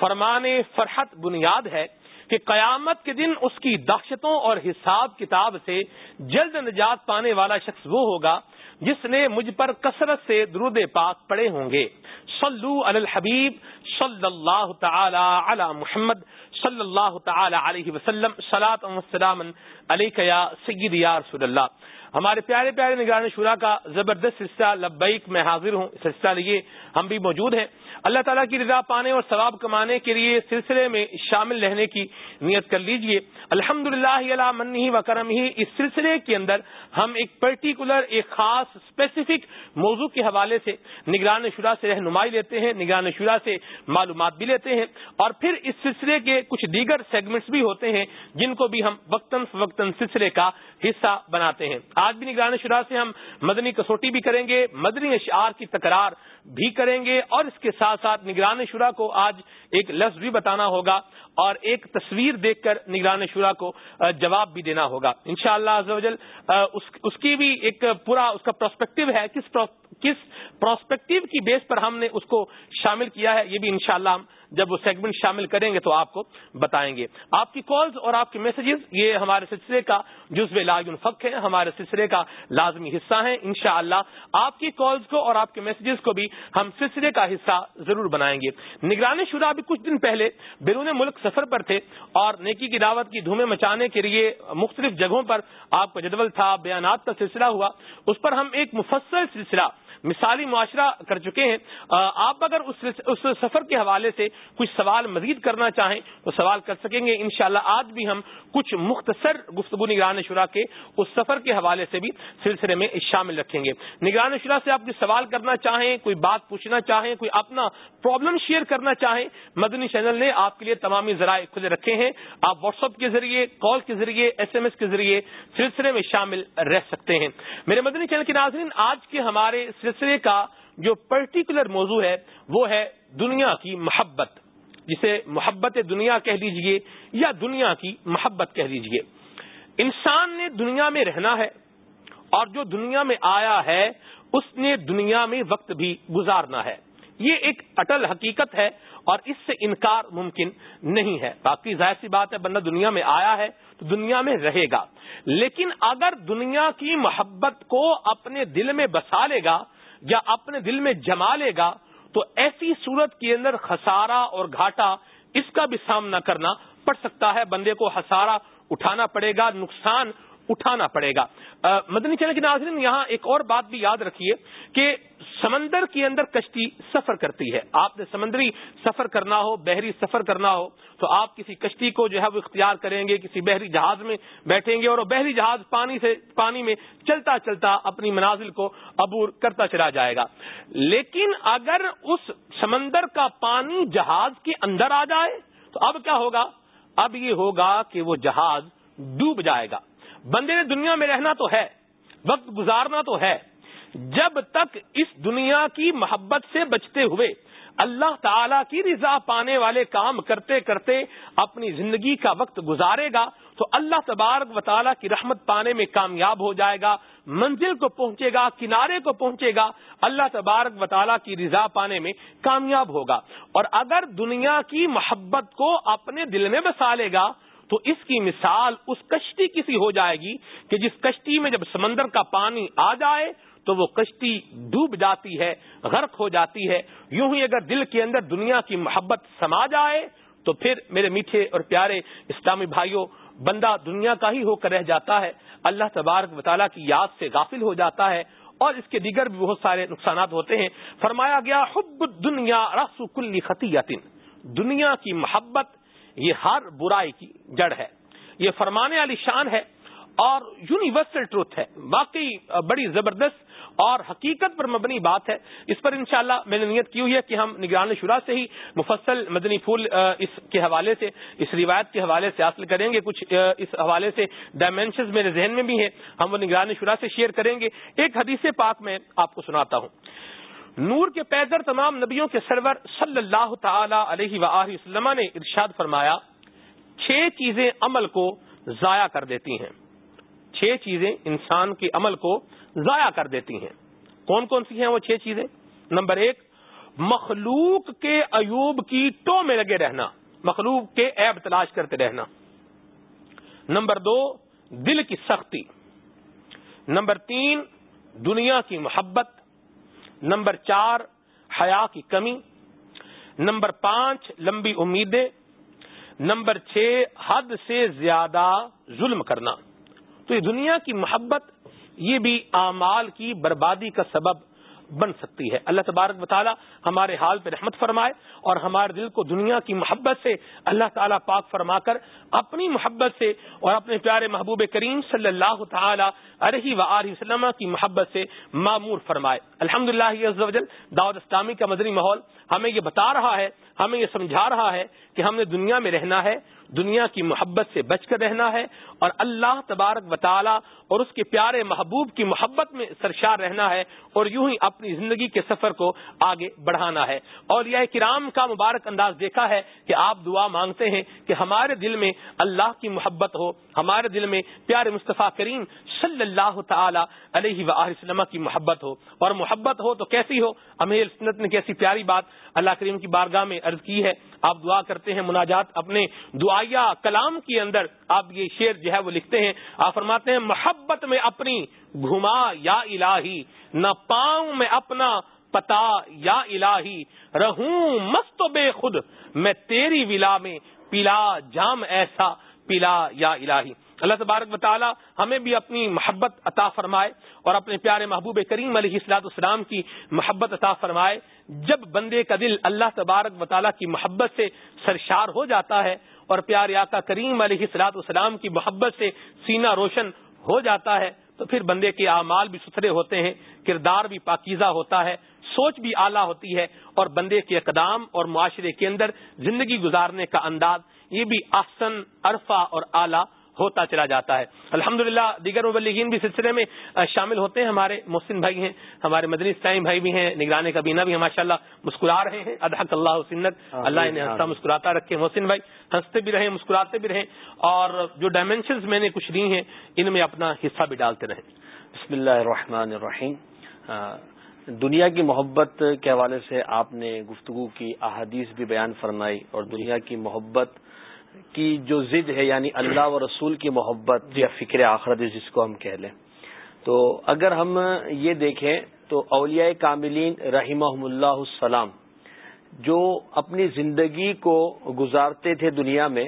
فرمان فرحت بنیاد ہے کہ قیامت کے دن اس کی دہشتوں اور حساب کتاب سے جلد نجات پانے والا شخص وہ ہوگا جس نے مجھ پر کثرت سے درود پاک پڑے ہوں گے۔ صلو علی الحبیب، صلی اللہ تعالی علی محمد، صلی اللہ تعالی علیہ وسلم وسلام علیہ یا سید یا رسول اللہ۔ ہمارے پیارے پیارے نگران شورا کا زبردست سلسلہ لبیک میں حاضر ہوں سلسلہ لیے ہم بھی موجود ہیں۔ اللہ تعالیٰ کی رضا پانے اور ثواب کمانے کے لیے سلسلے میں شامل رہنے کی نیت کر لیجیے۔ الحمد للہ منی و کرم ہی اس سلسلے کے اندر ہم ایک پرٹیکولر، ایک خاص اسپیسیفک موضوع کے حوالے سے نگران شورا سے رہنمائی لیتے ہیں، نگران شورا سے معلومات بھی لیتے ہیں۔ اور پھر اس سلسلے کے کچھ دیگر سیگمنٹس بھی ہوتے ہیں، جن کو بھی ہم وقتاً فوقتاً سلسلے کا حصہ بناتے ہیں۔ آج بھی نگران شورا سے ہم مدنی کسوٹی بھی کریں گے، مدنی اشعار کی تکرار بھی کریں گے اور اس کے ساتھ ساتھ نگران شورا کو آج ایک لفظ بھی بتانا ہوگا اور ایک تصویر دیکھ کر نگران شورا کو جواب بھی دینا ہوگا۔ انشاءاللہ شاء اللہ اس کی بھی ایک پورا، اس کا پروسپیکٹو ہے، کس کس پروسپیکٹو کی بیس پر ہم نے اس کو شامل کیا ہے، یہ بھی انشاءاللہ ہم جب وہ سیگمنٹ شامل کریں گے تو آپ کو بتائیں گے۔ آپ کی کالز اور آپ کے میسجز یہ ہمارے سلسلے کا جزو لاگ الفق ہے، ہمارے سلسلے کا لازمی حصہ ہے انشاءاللہ اللہ آپ کی کالز کو اور آپ کے میسجز کو بھی ہم سلسلے کا حصہ ضرور بنائیں گے۔ نگرانی شدہ ابھی کچھ دن پہلے بیرون ملک سفر پر تھے اور نیکی کی دعوت کی دھومیں مچانے کے لیے مختلف جگہوں پر آپ کا جدول تھا، بیانات کا سلسلہ ہوا۔ اس پر ہم ایک مفصل سلسلہ مثالی معاشرہ کر چکے ہیں۔ آپ اگر اس سفر کے حوالے سے کچھ سوال مزید کرنا چاہیں تو سوال کر سکیں گے۔ انشاءاللہ آج بھی ہم کچھ مختصر گفتگو نگران شورا کے اس سفر کے حوالے سے بھی سلسلے میں شامل رکھیں گے۔ نگران شورا سے آپ سوال کرنا چاہیں، کوئی بات پوچھنا چاہیں، کوئی اپنا پرابلم شیئر کرنا چاہیں، مدنی چینل نے آپ کے لیے تمامی ذرائع کھلے رکھے ہیں۔ آپ واٹس ایپ کے ذریعے کال کے ذریعے ایس ایم ایس کے ذریعے سلسلے میں شامل رہ سکتے ہیں۔ میرے مدنی چینل کے ناظرین، آج کے ہمارے سلسلے کا جو پرٹیکولر موضوع ہے، وہ ہے دنیا کی محبت۔ جسے محبت دنیا کہہ لیجیے یا دنیا کی محبت کہہ لیجیے انسان نے دنیا میں رہنا ہے اور جو دنیا میں آیا ہے، اس نے دنیا میں وقت بھی گزارنا ہے۔ یہ ایک اٹل حقیقت ہے اور اس سے انکار ممکن نہیں ہے۔ باقی ظاہر سی بات ہے، بندہ دنیا میں آیا ہے تو دنیا میں رہے گا۔ لیکن اگر دنیا کی محبت کو اپنے دل میں بسا لے گا یا اپنے دل میں جما لے گا، تو ایسی صورت کے اندر خسارہ اور گھاٹا اس کا بھی سامنا کرنا پڑ سکتا ہے۔ بندے کو خسارہ اٹھانا پڑے گا، نقصان اٹھانا پڑے گا۔ مدنی چینل کے ناظرین، یہاں ایک اور بات بھی یاد رکھیے کہ سمندر کے اندر کشتی سفر کرتی ہے۔ آپ نے سمندری سفر کرنا ہو، بحری سفر کرنا ہو، تو آپ کسی کشتی کو جو ہے وہ اختیار کریں گے، کسی بحری جہاز میں بیٹھیں گے اور وہ بحری جہاز پانی سے، پانی میں چلتا چلتا اپنی منازل کو عبور کرتا چلا جائے گا۔ لیکن اگر اس سمندر کا پانی جہاز کے اندر آ جائے، تو اب کیا ہوگا؟ اب یہ ہوگا کہ وہ جہاز ڈوب جائے گا۔ بندے نے دنیا میں رہنا تو ہے، وقت گزارنا تو ہے۔ جب تک اس دنیا کی محبت سے بچتے ہوئے اللہ تعالی کی رضا پانے والے کام کرتے کرتے اپنی زندگی کا وقت گزارے گا، تو اللہ تبارک و تعالیٰ کی رحمت پانے میں کامیاب ہو جائے گا، منزل کو پہنچے گا، کنارے کو پہنچے گا، اللہ تبارک و تعالیٰ کی رضا پانے میں کامیاب ہوگا۔ اور اگر دنیا کی محبت کو اپنے دل میں بسا لے گا تو اس کی مثال اس کشتی کی سی ہو جائے گی کہ جس کشتی میں جب سمندر کا پانی آ جائے تو وہ کشتی ڈوب جاتی ہے، غرق ہو جاتی ہے۔ یوں ہی اگر دل کے اندر دنیا کی محبت سما جائے تو پھر میرے میٹھے اور پیارے اسلامی بھائیوں، بندہ دنیا کا ہی ہو کر رہ جاتا ہے۔ اللہ تبارک وطالعہ کی یاد سے غافل ہو جاتا ہے اور اس کے دیگر بھی بہت سارے نقصانات ہوتے ہیں۔ فرمایا گیا، حب دنیا رس کل خطیت دنیا کی محبت یہ ہر برائی کی جڑ ہے۔ یہ فرمانے والی شان ہے اور یونیورسل ٹروتھ ہے۔ واقعی بڑی زبردست اور حقیقت پر مبنی بات ہے۔ اس پر انشاءاللہ میں نے نیت کی ہوئی ہے کہ ہم نگران شورا سے ہی مفصل مدنی پھول اس کے حوالے سے، اس روایت کے حوالے سے حاصل کریں گے۔ کچھ اس حوالے سے ڈائمینشنز میرے ذہن میں بھی ہیں۔ ہم وہ نگران شورا سے شیئر کریں گے۔ ایک حدیث پاک میں آپ کو سناتا ہوں۔ نور کے پیدر تمام نبیوں کے سرور صلی اللہ تعالی علیہ و وسلم نے ارشاد فرمایا، چھ چیزیں عمل کو ضائع کر دیتی ہیں۔ چھ چیزیں انسان کے عمل کو ضائع کر دیتی ہیں۔ کون کون سی ہیں وہ چھ چیزیں؟ نمبر ایک، مخلوق کے ایوب کی ٹو میں لگے رہنا، مخلوق کے عیب تلاش کرتے رہنا۔ نمبر دو، دل کی سختی۔ نمبر تین، دنیا کی محبت۔ نمبر چار، حیا کی کمی، نمبر پانچ، لمبی امیدیں، نمبر چھ، حد سے زیادہ ظلم کرنا۔ تو یہ دنیا کی محبت، یہ بھی اعمال کی بربادی کا سبب بن سکتی ہے۔ اللہ تبارک مطالعہ ہمارے حال پہ رحمت فرمائے اور ہمارے دل کو دنیا کی محبت سے اللہ تعالیٰ پاک فرما کر اپنی محبت سے اور اپنے پیارے محبوب کریم صلی اللہ تعالی علیہ و وسلم کی محبت سے معمور فرمائے۔ الحمد للہ دعوت اسلامی کا مدنی ماحول ہمیں یہ بتا رہا ہے، ہمیں یہ سمجھا رہا ہے کہ ہم نے دنیا میں رہنا ہے دنیا کی محبت سے بچ کر رہنا ہے اور اللہ تبارک و تعالی اور اس کے پیارے محبوب کی محبت میں سرشار رہنا ہے اور یوں ہی اپنی زندگی کے سفر کو آگے بڑھانا ہے۔ اور یہ کرام کا مبارک انداز دیکھا ہے کہ آپ دعا مانگتے ہیں کہ ہمارے دل میں اللہ کی محبت ہو، ہمارے دل میں پیارے مصطفیٰ کریم صلی اللہ تعالی علیہ وسلم کی محبت ہو۔ اور محبت ہو تو کیسی ہو؟ امیر سنت نے کیسی پیاری بات اللہ کریم کی بارگاہ میں عرض کی ہے، آپ دعا کرتے ہیں، مناجات اپنے دعائیا کلام کے اندر آپ یہ شعر جو ہے وہ لکھتے ہیں۔ آپ فرماتے ہیں، محبت میں اپنی گھما یا الہی، نہ پاؤں میں اپنا پتا یا الہی، رہوں مست بے خود، میں تیری ولا میں پلا جام ایسا پلا یا الہی۔ اللہ تبارک تعالی ہمیں بھی اپنی محبت عطا فرمائے اور اپنے پیارے محبوب کریم علیہ السلاط اسلام کی محبت عطا فرمائے۔ جب بندے کا دل اللہ تبارک و تعالیٰ کی محبت سے سرشار ہو جاتا ہے اور پیارے آقا کریم علیہ السلاط اسلام کی محبت سے سینہ روشن ہو جاتا ہے، تو پھر بندے کے اعمال بھی ستھرے ہوتے ہیں، کردار بھی پاکیزہ ہوتا ہے، سوچ بھی اعلیٰ ہوتی ہے اور بندے کے اقدام اور معاشرے کے اندر زندگی گزارنے کا انداز یہ بھی احسن، عرفہ اور اعلیٰ ہوتا چلا جاتا ہے۔ الحمد دیگر مبلغین بھی سلسلے میں شامل ہوتے ہیں۔ ہمارے محسن بھائی ہیں ہمارے مدنی اسلامی بھائی بھی ہیں نگران کابینہ بھی ماشاء اللہ مسکرا رہے ہیں۔ ادحق اللہ سنت۔ اللہ انہیں ہنستا مسکراتا رکھے۔ محسن بھائی ہنستے بھی رہیں مسکراتے بھی رہیں۔ اور جو ڈائمینشنز میں نے کچھ لی ہیں ان میں اپنا حصہ بھی ڈالتے رہیں۔ بسم اللہ الرحمن الرحیم۔ دنیا کی محبت کے حوالے سے آپ نے گفتگو کی احادیث بھی بیان فرمائی اور دنیا کی محبت کی جو ضد ہے یعنی اللہ و رسول کی محبت یا فکر آخرت جس کو ہم کہہ لیں۔ تو اگر ہم یہ دیکھیں تو اولیاء کاملین رحمہ اللہ السلام جو اپنی زندگی کو گزارتے تھے دنیا میں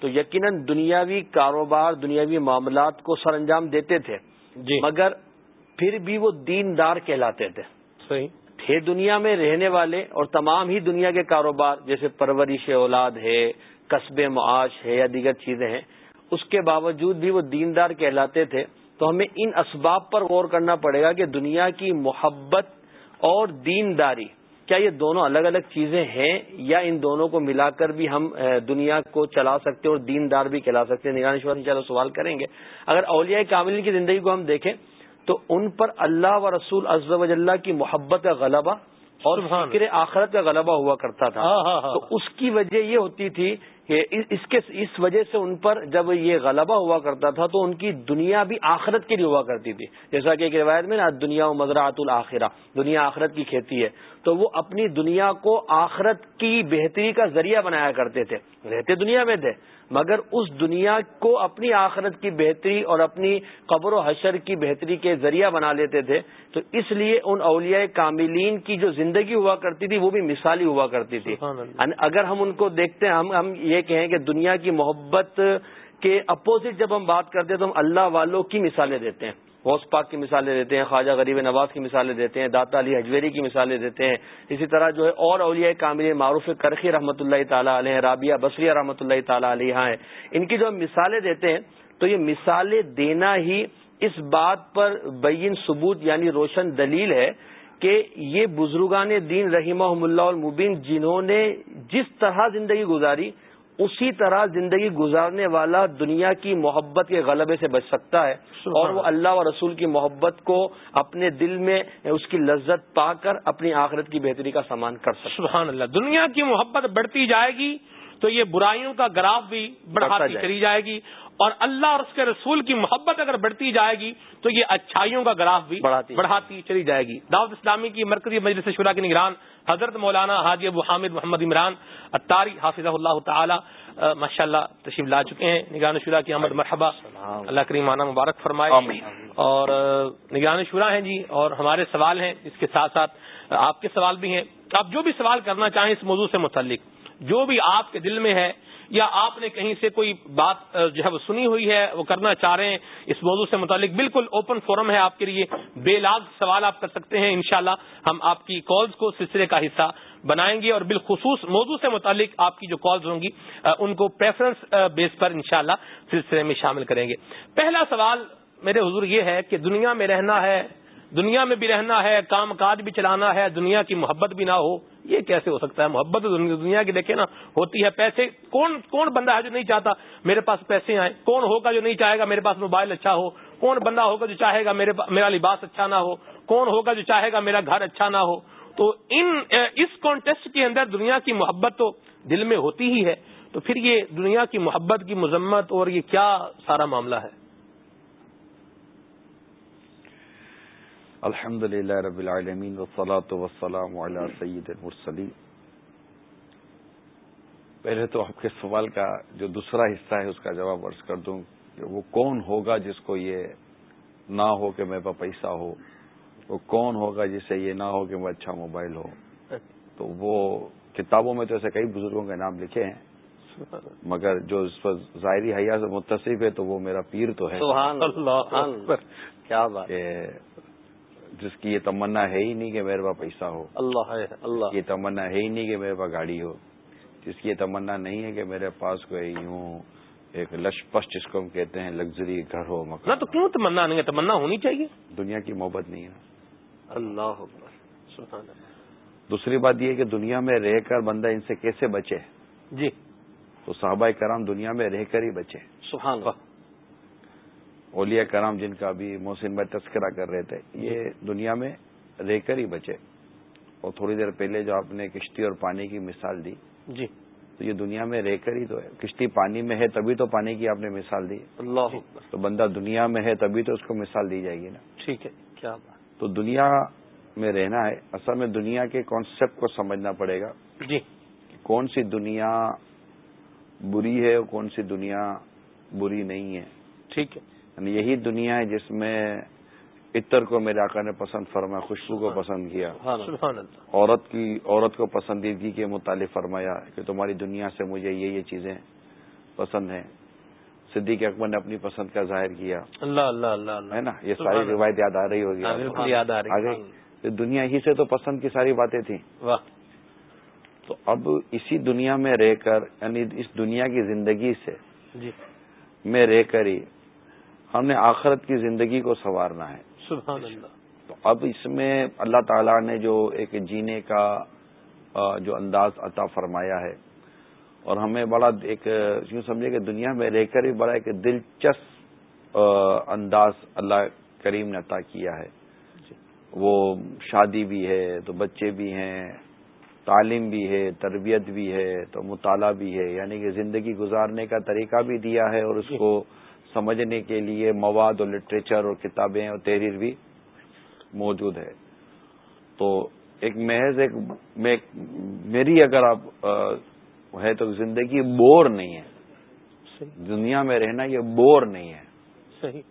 تو یقیناً دنیاوی کاروبار دنیاوی معاملات کو سر انجام دیتے تھے۔ جی۔ مگر پھر بھی وہ دین دار کہلاتے تھے۔ صحیح۔ تھے دنیا میں رہنے والے اور تمام ہی دنیا کے کاروبار جیسے پرورش اولاد ہے قصب معاش ہے یا دیگر چیزیں ہیں، اس کے باوجود بھی وہ دیندار کہلاتے تھے۔ تو ہمیں ان اسباب پر غور کرنا پڑے گا کہ دنیا کی محبت اور دینداری، کیا یہ دونوں الگ الگ چیزیں ہیں یا ان دونوں کو ملا کر بھی ہم دنیا کو چلا سکتے اور دیندار بھی کہلا سکتے ہیں؟ نگرانشور ان شاء سوال کریں گے۔ اگر اولیاء کامل کی زندگی کو ہم دیکھیں، تو ان پر اللہ و رسول از وجل کی محبت کا غلبہ اور فکر آخرت کا غلبہ ہوا کرتا تھا. ہاں، ہاں، ہاں۔ تو اس کی وجہ یہ ہوتی تھی کہ اس کے اس وجہ سے ان پر جب یہ غلبہ ہوا کرتا تھا تو ان کی دنیا بھی آخرت کے لیے ہوا کرتی تھی. جیسا کہ ایک روایت میں نا دنیا و مزرعت الآخرہ دنیا آخرت کی کھیتی ہے. تو وہ اپنی دنیا کو آخرت کی بہتری کا ذریعہ بنایا کرتے تھے. رہتے دنیا میں تھے. مگر اس دنیا کو اپنی آخرت کی بہتری اور اپنی قبر و حشر کی بہتری کے ذریعہ بنا لیتے تھے تو اس لیے ان اولیاء کاملین کی جو زندگی ہوا کرتی تھی وہ بھی مثالی ہوا کرتی تھی۔ اگر ہم ان کو دیکھتے ہیں ہم ہم یہ کہیں کہ دنیا کی محبت کے اپوزٹ جب ہم بات کرتے ہیں تو ہم اللہ والوں کی مثالیں دیتے ہیں۔ غوث پاک کی مثالیں دیتے ہیں، خواجہ غریب نواز کی مثالیں دیتے ہیں، داتا علی حجویری کی مثالیں دیتے ہیں۔ اسی طرح جو ہے اور اولیاء کامل معروف کرخی رحمۃ اللہ تعالیٰ علیہ، رابعہ بصریہ رحمۃ اللہ تعالیٰ علیہ ہیں۔ ان کی جو ہم مثالیں دیتے ہیں، تو یہ مثالیں دینا ہی اس بات پر بین ثبوت یعنی روشن دلیل ہے کہ یہ بزرگان دین رحمہ اللہ المبین، جنہوں نے جس طرح زندگی گزاری اسی طرح زندگی گزارنے والا دنیا کی محبت کے غلبے سے بچ سکتا ہے اور وہ اللہ۔ و رسول کی محبت کو اپنے دل میں اس کی لذت پا کر اپنی آخرت کی بہتری کا سامان کر سکتا سبحان اللہ۔ دنیا کی محبت بڑھتی جائے گی تو یہ برائیوں کا گراف بھی بڑھاتی چلی جائے گی اور اللہ اور اس کے رسول کی محبت اگر بڑھتی جائے گی تو یہ اچھائیوں کا گراف بھی بڑھاتی۔ چلی جائے گی۔ دعوت اسلامی کی مرکزی مجلس شورا کے نگران حضرت مولانا حاجی ابو حامد محمد عمران اتاری حافظ اللہ تعالی ماشاء اللہ تشریف لا چکے ہیں۔ نگران شورا کی احمد مرحبا۔ اللہ کریم مانا مبارک فرمائے۔ اور نگران شورا ہیں جی اور ہمارے سوال ہیں اس کے ساتھ ساتھ آپ کے سوال بھی ہیں۔ آپ جو بھی سوال کرنا چاہیں اس موضوع سے متعلق جو بھی آپ کے دل میں ہے یا آپ نے کہیں سے کوئی بات جو ہے وہ سنی ہوئی ہے، وہ کرنا چاہ رہے ہیں، اس موضوع سے متعلق بالکل اوپن فورم ہے آپ کے لیے، بے لاگ سوال آپ کر سکتے ہیں، انشاءاللہ ہم آپ کی کالز کو سلسلے کا حصہ بنائیں گے اور بالخصوص موضوع سے متعلق آپ کی جو کالز ہوں گی ان کو پریفرنس بیس پر انشاءاللہ سلسلے میں شامل کریں گے۔ پہلا سوال میرے حضور یہ ہے کہ دنیا میں رہنا ہے دنیا میں بھی رہنا ہے، کام کاج بھی چلانا ہے، دنیا کی محبت بھی نہ ہو، یہ کیسے ہو سکتا ہے؟ محبت دنیا کی دیکھے نا، ہوتی ہے پیسے۔ کون کون بندہ ہے جو نہیں چاہتا؟ میرے پاس پیسے آئے کون ہوگا جو نہیں چاہے گا؟ میرے پاس موبائل اچھا ہو۔ کون بندہ ہوگا جو چاہے گا میرے میرا لباس اچھا نہ ہو؟ کون ہوگا جو چاہے گا میرا گھر اچھا نہ ہو؟ تو ان، اس کانٹیسٹ کے اندر دنیا کی محبت تو دل میں ہوتی ہی ہے۔ تو پھر یہ دنیا کی محبت کی مذمت اور یہ کیا سارا معاملہ ہے؟ الحمد للہ رب العالمین وسلاۃ وسلام علی سید المرسلین. پہلے تو آپ کے سوال کا جو دوسرا حصہ ہے اس کا جواب عرض کر دوں کہ وہ کون ہوگا جس کو یہ نہ ہو کہ میرے پاس پیسہ ہو؟ وہ کون ہوگا جسے یہ نہ ہو کہ وہ اچھا موبائل ہو؟ تو وہ کتابوں میں تو ایسے کئی بزرگوں کے نام لکھے ہیں مگر جو اس پر ظاہری حیا سے متصف ہے تو وہ میرا پیر تو ہے۔ سبحان اللہ کیا بات۔ جس کی یہ تمنا ہے ہی نہیں کہ میرے پاس پیسہ ہو۔ اللہ ہے اللہ۔ یہ تمنا ہے ہی نہیں کہ میرے پاس گاڑی ہو۔ جس کی یہ تمنا نہیں ہے کہ میرے پاس کوئی یوں ایک لش پش جس کو ہم کہتے ہیں لگژری گھر ہو مکان تو کیوں تمنا نہیں ہے؟ تمنا ہونی چاہیے۔ دنیا کی محبت نہیں ہے۔ اللہ دوسری بات یہ کہ دنیا میں رہ کر بندہ ان سے کیسے بچے؟ جی۔ تو صحابہ کرام دنیا میں رہ کر ہی بچے۔ سبحان اللہ۔ اولیاء کرام جن کا بھی محسن بھائی تذکرہ کر رہے تھے یہ دنیا میں رہ کر ہی بچے۔ اور تھوڑی دیر پہلے جو آپ نے کشتی اور پانی کی مثال دی جی۔ تو یہ دنیا میں رہ کر ہی تو ہے۔ کشتی پانی میں ہے تبھی تو پانی کی آپ نے مثال دی۔ اللہ۔ تو بندہ دنیا میں ہے تبھی تو اس کو مثال دی جائے گی نا۔ ٹھیک ہے کیا تو دنیا میں رہنا ہے اصل میں دنیا کے کانسیپٹ کو سمجھنا پڑے گا۔ جی۔ کون سی دنیا بری ہے اور کون سی دنیا بری نہیں ہے۔ ٹھیک ہے۔ یعنی یہی دنیا ہے جس میں عطر کو میرے آقا نے پسند فرمایا خوشبو کو پسند کیا۔ عورت کی عورت کو پسندیدگی کے متعلق فرمایا کہ تمہاری دنیا سے مجھے یہ یہ چیزیں پسند ہیں۔ صدیق اکبر نے اپنی پسند کا ظاہر کیا۔ اللہ اللہ اللہ ہے نا؟ یہ ساری روایت یاد آ رہی ہوگی۔ ہاں، یاد آ رہی۔ دنیا ہی سے تو پسند کی ساری باتیں تھیں۔ تو اب اسی دنیا میں رہ کر یعنی اس دنیا کی زندگی سے جی۔ میں رہ کر ہی ہم نے آخرت کی زندگی کو سنوارنا ہے سبحان اللہ تو اب اس میں اللہ تعالیٰ نے جو ایک جینے کا جو انداز عطا فرمایا ہے اور ہمیں بڑا ایک یوں سمجھے کہ دنیا میں رہ کر ہی بڑا ایک دلچسپ انداز اللہ کریم نے عطا کیا ہے جی۔ وہ شادی بھی ہے تو بچے بھی ہیں تعلیم بھی ہے تربیت بھی ہے تو مطالعہ بھی ہے یعنی کہ زندگی گزارنے کا طریقہ بھی دیا ہے اور اس جی۔ کو سمجھنے کے لیے مواد اور لٹریچر اور کتابیں اور تحریر بھی موجود ہے۔ تو ایک محض ایک میری اگر آپ ہے تو زندگی بور نہیں ہے۔ دنیا میں رہنا یہ بور نہیں ہے۔ صحیح۔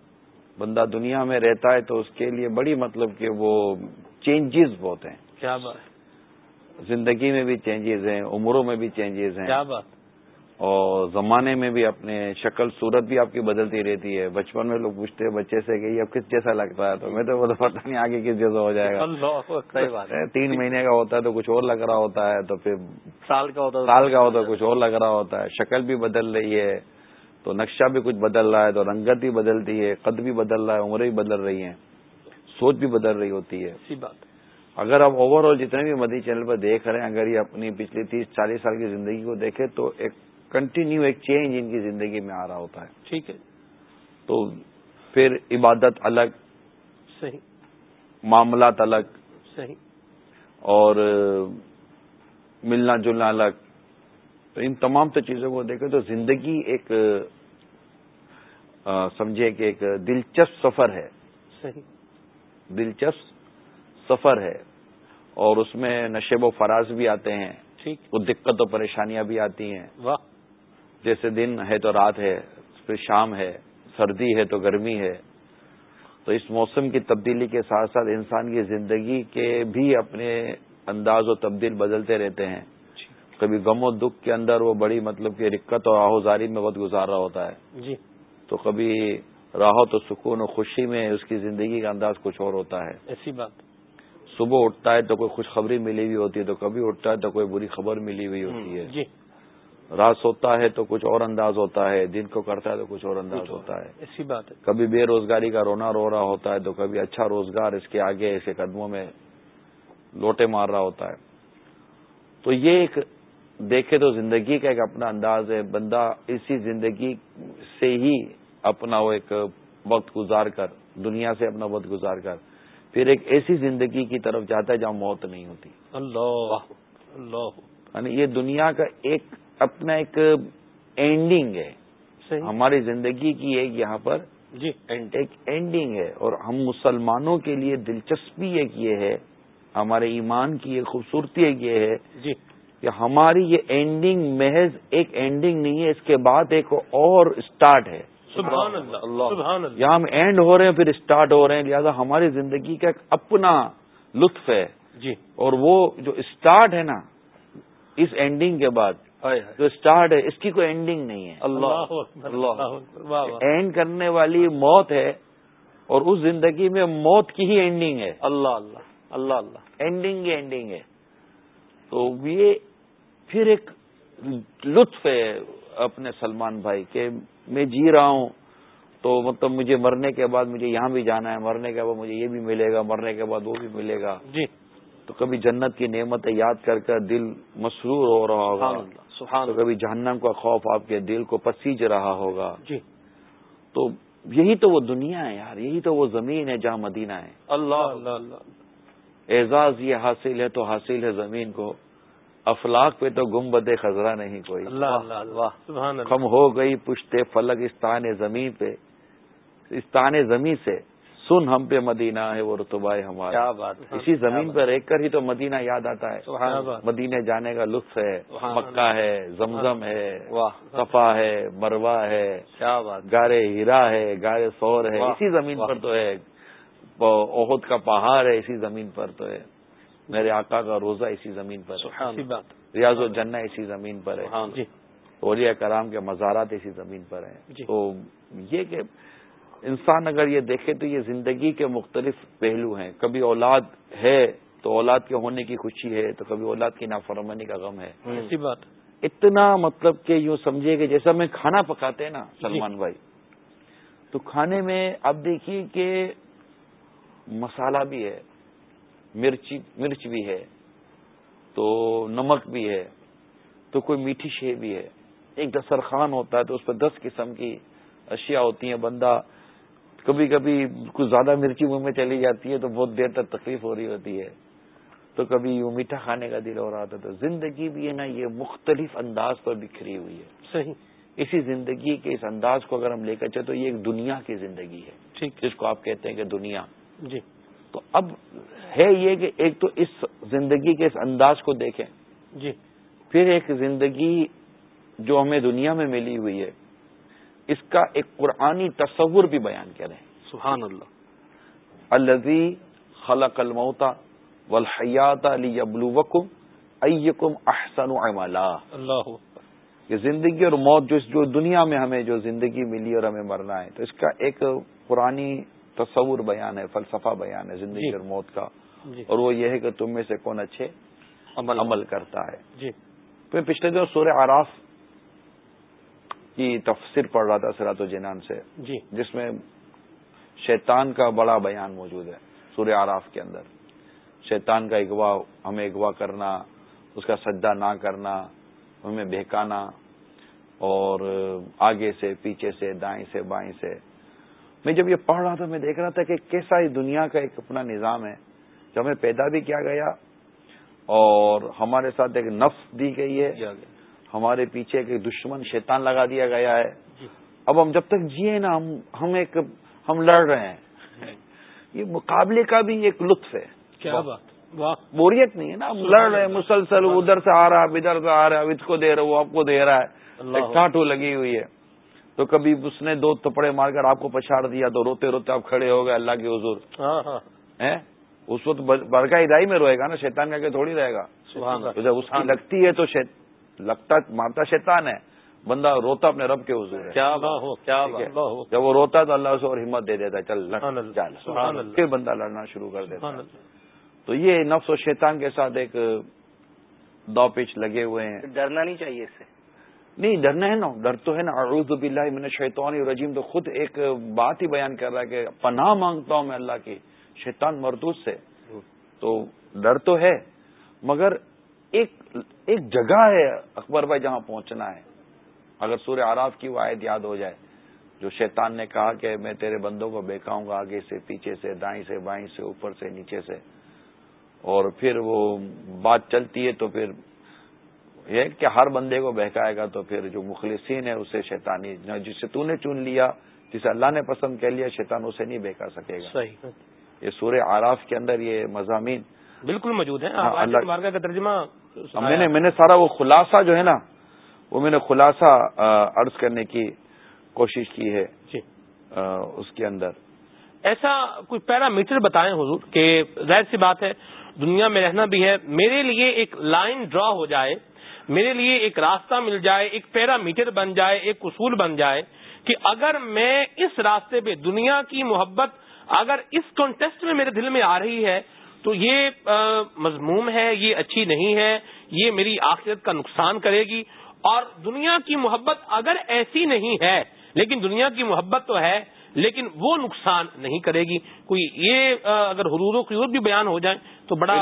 بندہ دنیا میں رہتا ہے تو اس کے لیے بڑی مطلب کہ وہ چینجز بہت ہیں۔ کیا بات۔ زندگی میں بھی چینجز ہیں عمروں میں بھی چینجز ہیں۔ کیا بات۔ اور زمانے میں بھی اپنے شکل صورت بھی آپ کی بدلتی رہتی ہے۔ بچپن میں لوگ پوچھتے ہیں بچے سے کہ یہ اب کس جیسا لگتا ہے؟ تو میں تو وہ پتہ نہیں آگے کس جیسا ہو جائے گا۔ تین مہینے کا ہوتا ہے تو کچھ اور لگ رہا ہوتا ہے تو پھر سال کا ہوتا ہے سال کا ہوتا ہے کچھ اور لگ رہا ہوتا ہے۔ شکل بھی بدل رہی ہے تو نقشہ بھی کچھ بدل رہا ہے تو رنگت بھی بدلتی ہے قد بھی بدل رہا ہے عمریں بھی بدل رہی ہیں سوچ بھی بدل رہی ہوتی ہے۔ بات اگر آپ اوور آل جتنے بھی مدی چینل پر دیکھ رہے ہیں اگر یہ اپنی پچھلی تیس چالیس سال کی زندگی کو دیکھے تو ایک کنٹینیو ایک چینج ان کی زندگی میں آ رہا ہوتا ہے۔ ٹھیک ہے۔ تو پھر عبادت الگ صحیح۔ معاملات الگ صحیح۔ اور ملنا جلنا الگ۔ تو ان تمام تو چیزوں کو دیکھیں تو زندگی ایک سمجھے کہ ایک دلچسپ سفر ہے۔ صحیح۔ دلچسپ سفر ہے۔ اور اس میں نشیب و فراز بھی آتے ہیں۔ ٹھیک۔ وہ دقت و پریشانیاں بھی آتی ہیں۔ واہ۔ جیسے دن ہے تو رات ہے پھر شام ہے سردی ہے تو گرمی ہے۔ تو اس موسم کی تبدیلی کے ساتھ ساتھ انسان کی زندگی کے بھی اپنے انداز و تبدیل بدلتے رہتے ہیں۔ کبھی غم و دکھ کے اندر وہ بڑی مطلب کہ رکت اور آہوزاری میں وقت گزار رہا ہوتا ہے۔ جی۔ تو کبھی راحت و سکون و خوشی میں اس کی زندگی کا انداز کچھ اور ہوتا ہے۔ ایسی بات۔ صبح اٹھتا ہے تو کوئی خوشخبری ملی ہوئی ہوتی ہے تو کبھی اٹھتا ہے تو کوئی بری خبر ملی ہوئی ہوتی ہے۔ جی۔ رات سوتا ہے تو کچھ اور انداز ہوتا ہے دن کو کرتا ہے تو کچھ اور انداز ہوتا ہے۔ ایسی بات ہے۔ کبھی بے روزگاری کا رونا رو رہا ہوتا ہے تو کبھی اچھا روزگار اس کے آگے اس کے قدموں میں لوٹے مار رہا ہوتا ہے۔ تو یہ ایک دیکھے تو زندگی کا ایک اپنا انداز ہے۔ بندہ اسی زندگی سے ہی اپنا وہ ایک وقت گزار کر دنیا سے اپنا وقت گزار کر پھر ایک ایسی زندگی کی طرف جاتا ہے جہاں موت نہیں ہوتی۔ اللہ اللہ۔ یعنی یہ دنیا کا ایک اپنا ایک اینڈنگ ہے۔ ہماری زندگی کی ایک یہاں پر جی۔ ایک اینڈنگ ہے۔ اور ہم مسلمانوں کے لیے دلچسپی ایک یہ ہے ہمارے ایمان کی ایک خوبصورتی ایک یہ ہے جی۔ کہ ہماری یہ اینڈنگ محض ایک اینڈنگ نہیں ہے اس کے بعد ایک اور اسٹارٹ ہے۔ سبحان اللہ سبحان اللہ۔ یہاں ہم اینڈ ہو رہے ہیں پھر اسٹارٹ ہو رہے ہیں۔ لہذا ہماری زندگی کا ایک اپنا لطف ہے۔ جی۔ اور وہ جو اسٹارٹ ہے نا اس اینڈنگ کے بعد جو اسٹارٹ ہے اس کی کوئی اینڈنگ نہیں ہے۔ اللہ اکبر اللہ اکبر واہ واہ۔ اینڈ کرنے والی موت ہے اور اس زندگی میں موت کی ہی اینڈنگ ہے۔ اللہ اللہ اللہ اللہ۔ اینڈنگ ہی اینڈنگ ہے۔ تو یہ پھر ایک لطف ہے اپنے سلمان بھائی کہ میں جی رہا ہوں تو مطلب مجھے مرنے کے بعد مجھے یہاں بھی جانا ہے مرنے کے بعد مجھے یہ بھی ملے گا مرنے کے بعد وہ بھی ملے گا۔ جی۔ تو کبھی جنت کی نعمتیں یاد کر کر دل مسرور ہو رہا ہوگا۔ سبحان کبھی جہنم کا خوف آپ کے دل کو پسیج رہا ہوگا۔ جی۔ تو یہی تو وہ دنیا ہے یار یہی تو وہ زمین ہے جہاں مدینہ ہے۔ اللہ اللہ اللہ۔ اعزاز یہ حاصل ہے تو حاصل ہے زمین کو۔ افلاق پہ تو گمبد خزرہ نہیں کوئی۔ اللہ اللہ واہ سبحان اللہ۔ کم ہو گئی پشتے فلک اس تان زمین پہ اس تان زمین سے۔ سن ہم پہ مدینہ ہے وہ رتبہ ہمارا۔ کیا بات اسی زمین پہ رہ کر ہی تو مدینہ یاد آتا ہے۔ مدینے جانے کا لطف ہے۔ مکہ ہے زمزم ہے واہ۔ صفا ہے مروا ہے۔ کیا بات گارے ہیرا ہے گارے سور ہے۔ اسی زمین۔ پر تو ہے۔ عہد کا پہاڑ ہے اسی زمین پر تو ہے۔ میرے آقا کا روزہ اسی زمین پر ہے۔ سبحان اسی بات۔ ریاض الجنہ اسی زمین پر ہے۔ جی۔ اولیاء کرام کے مزارات اسی زمین پر ہیں۔ جی۔ تو یہ کہ انسان اگر یہ دیکھے تو یہ زندگی کے مختلف پہلو ہیں۔ کبھی اولاد ہے تو اولاد کے ہونے کی خوشی ہے تو کبھی اولاد کی نافرمانی کا غم ہے۔ ایسی بات۔ اتنا مطلب کہ یوں سمجھیے کہ جیسا میں کھانا پکاتے ہیں نا سلمان بھائی تو کھانے میں اب دیکھیے کہ مسالہ بھی ہے مرچی مرچ بھی ہے تو نمک بھی ہے تو کوئی میٹھی شے بھی ہے۔ ایک دسترخوان ہوتا ہے تو اس پہ دس قسم کی اشیاء ہوتی ہیں بندہ کبھی کبھی کچھ زیادہ مرچی منہ میں چلی جاتی ہے تو بہت دیر تک تکلیف ہو رہی ہوتی ہے۔ تو کبھی یوں میٹھا کھانے کا دل ہو رہا تھا تو زندگی بھی ہے نا یہ مختلف انداز پر بکھری ہوئی ہے۔ صحیح۔ اسی زندگی کے اس انداز کو اگر ہم لے کر چلے تو یہ ایک دنیا کی زندگی ہے۔ ٹھیک۔ جس کو آپ کہتے ہیں کہ دنیا۔ جی۔ تو اب ہے یہ کہ ایک تو اس زندگی کے اس انداز کو دیکھیں۔ جی۔ پھر ایک زندگی جو ہمیں دنیا میں ملی ہوئی ہے۔ اس کا ایک قرآنی تصور بھی بیان کریں سبحان اللہ۔ الزی خلق الموتا والحیات علی ابلوکم ایکم احسن عملا۔ اللہ یہ زندگی اور موت جو جو دنیا میں ہمیں جو زندگی ملی اور ہمیں مرنا ہے تو اس کا ایک پرانی تصور بیان ہے فلسفہ بیان ہے زندگی جی۔ اور موت کا۔ جی۔ اور وہ یہ ہے کہ تم میں سے کون اچھے عمل۔ عمل کرتا ہے۔ جی۔ میں پچھلے دنوں سورہ آراف کی تفسیر پڑھ رہا تھا سرات و جنان سے جی۔ جس میں شیطان کا بڑا بیان موجود ہے سورہ آراف کے اندر۔ شیطان کا اغوا ہمیں اغوا کرنا اس کا سجدہ نہ کرنا ہمیں بہکانا اور آگے سے پیچھے سے دائیں سے بائیں سے۔ میں جب یہ پڑھ رہا تھا میں دیکھ رہا تھا کہ کیسا اس دنیا کا ایک اپنا نظام ہے۔ جو ہمیں پیدا بھی کیا گیا اور ہمارے ساتھ ایک نفس دی گئی ہے ہمارے پیچھے ایک دشمن شیطان لگا دیا گیا ہے۔ اب ہم جب تک جیے نا ہم ہم ایک ہم لڑ رہے ہیں۔ یہ مقابلے کا بھی ایک لطف ہے۔ کیا بات بوریت نہیں ہے نا لڑ رہے مسلسل ادھر سے آ رہا ہے ادھر سے آ رہا ہے اس کو دے رہا وہ آپ کو دے رہا ہے۔ ٹاٹو لگی ہوئی ہے۔ تو کبھی اس نے دو تپڑے مار کر آپ کو پچھاڑ دیا تو روتے روتے آپ کھڑے ہو گئے اللہ کے حضور۔ ہاں، ہاں۔ اس وقت برقا ادائی میں روئے گا نا شیطان کا کہ تھوڑی رہے گا۔ جب اس کی لگتی ہے تو لگتا مارتا شیطان ہے۔ بندہ روتا اپنے رب کے حضور ہے۔ کیا جب وہ روتا تو اللہ اسے اور ہمت دے دیتا ہے چل پھر بندہ لڑنا شروع کر دیتا تو یہ نفس و شیطان کے ساتھ ایک دو پیچ لگے ہوئے ہیں۔ ڈرنا نہیں چاہیے اس سے۔ نہیں ڈرنا ہے نا۔ ڈر تو ہے نا۔ اعوذ باللہ من الشیطان الرجیم۔ تو خود ایک بات ہی بیان کر رہا ہے کہ پناہ مانگتا ہوں میں اللہ کی شیطان مردود سے۔ تو ڈر تو ہے مگر ایک ایک جگہ ہے اکبر بھائی جہاں پہنچنا ہے۔ اگر سورہ آراف کی وہ آیت یاد ہو جائے جو شیطان نے کہا کہ میں تیرے بندوں کو بیکاؤں گا آگے سے پیچھے سے دائیں سے بائیں سے اوپر سے نیچے سے۔ اور پھر وہ بات چلتی ہے تو پھر یہ کہ ہر بندے کو بہکائے گا تو پھر جو مخلصین ہے اسے شیطانی جسے تو نے چن لیا جسے اللہ نے پسند کر لیا شیطان اسے نہیں بہکا سکے گا۔ صحیح یہ سورہ آراف کے اندر یہ مضامین۔ بالکل موجود ہیں۔ ہاں، اللہ کا ترجمہ میں نے میں نے سارا وہ خلاصہ جو ہے نا وہ میں نے خلاصہ عرض کرنے کی کوشش کی ہے جی۔ اس کے اندر۔ ایسا کوئی پیرامیٹر بتائیں حضور کہ ظاہر سی بات ہے دنیا میں رہنا بھی ہے میرے لیے ایک لائن ڈرا ہو جائے میرے لیے ایک راستہ مل جائے ایک پیرامیٹر بن جائے ایک اصول بن جائے کہ اگر میں اس راستے پہ دنیا کی محبت اگر اس کانٹیسٹ میں میرے دل میں آ رہی ہے تو یہ مضموم ہے یہ اچھی نہیں ہے یہ میری آخرت کا نقصان کرے گی۔ اور دنیا کی محبت اگر ایسی نہیں ہے لیکن دنیا کی محبت تو ہے لیکن وہ نقصان نہیں کرے گی۔ کوئی یہ اگر حرور و قیور بھی بیان ہو جائیں تو بڑا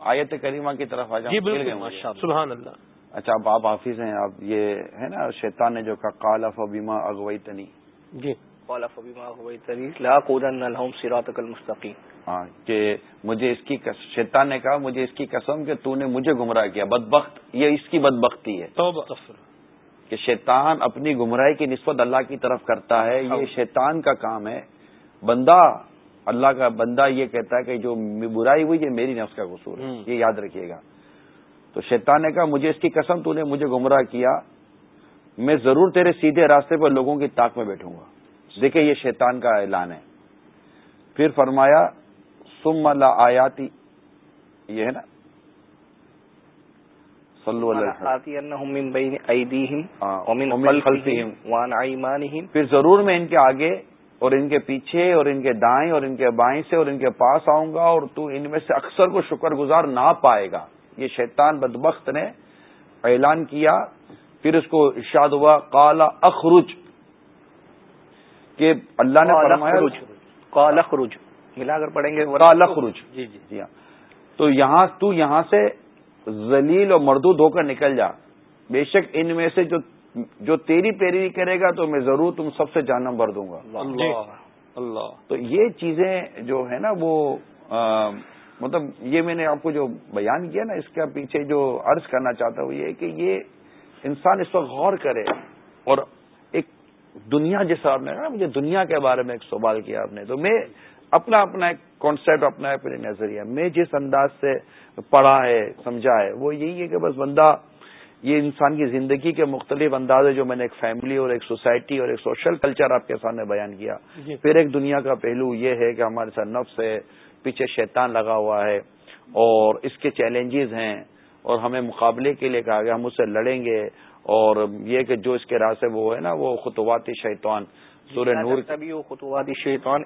آیت کریمہ کی طرف آ جائیں۔ جی سبحان اللہ۔ اچھا اب آپ حافظ ہیں آپ یہ ہے نا شیطان نے جو کہا کالف بیما اگوئی تنی جی۔ کالف بیما اگوئی تنی لا لہم سراتک المستقیم۔ کہ مجھے اس کی شیطان نے کہا مجھے اس کی قسم کہ تو نے مجھے گمراہ کیا بدبخت یہ اس کی بدبختی ہے۔ کہ شیطان اپنی گمراہی کی نسبت اللہ کی طرف کرتا ہے یہ شیطان کا کام ہے۔ بندہ اللہ کا بندہ یہ کہتا ہے کہ جو برائی ہوئی یہ میری نفس کا قصور ہے۔ یہ یاد رکھیے گا۔ تو شیطان نے کہا مجھے اس کی قسم تو نے مجھے گمراہ کیا۔ میں ضرور تیرے سیدھے راستے پر لوگوں کی طاق میں بیٹھوں گا۔ دیکھیں یہ شیطان کا اعلان ہے۔ پھر فرمایا سم اللہ آیاتی یہ ہے نا؟ پھر ضرور میں ان کے آگے اور ان کے پیچھے اور ان کے دائیں اور ان کے بائیں سے اور ان کے پاس آؤں گا اور تو ان میں سے اکثر کو شکر گزار نہ پائے گا۔ یہ شیطان بدبخت نے اعلان کیا۔ پھر اس کو ارشاد ہوا کالا اخرج کہ اللہ نے فرمایا کالا اخرج. ملا کر پڑھیں گے کالا اخرج جی جی۔ جی ہاں۔ تو یہاں تو یہاں سے ذلیل اور مردود ہو کر نکل جا۔ بے شک ان میں سے جو جو تیری پیروی کرے گا تو میں ضرور تم سب سے جانم بھر دوں گا۔ اللہ اللہ۔ تو یہ چیزیں جو ہے نا وہ مطلب یہ میں نے آپ کو جو بیان کیا نا اس کے پیچھے جو عرض کرنا چاہتا ہوں یہ کہ یہ انسان اس وقت غور کرے اور ایک دنیا جیسا آپ نے نا مجھے دنیا کے بارے میں ایک سوال کیا آپ نے۔ تو میں اپنا اپنا ایک کانسیپٹ اپنا اپنے نظریہ۔ میں جس انداز سے پڑھا ہے سمجھا ہے وہ یہی ہے کہ بس بندہ یہ انسان کی زندگی کے مختلف انداز ہے جو میں نے ایک فیملی اور ایک سوسائٹی اور ایک سوشل کلچر آپ کے سامنے بیان کیا۔ جی۔ پھر ایک دنیا کا پہلو یہ ہے کہ ہمارے ساتھ نفس ہے پیچھے شیطان لگا ہوا ہے اور اس کے چیلنجز ہیں اور ہمیں مقابلے کے لیے کہا گیا ہم اس سے لڑیں گے اور یہ کہ جو اس کے راستے وہ ہے نا وہ خطواتی شیطان۔ سورہ نور شیطان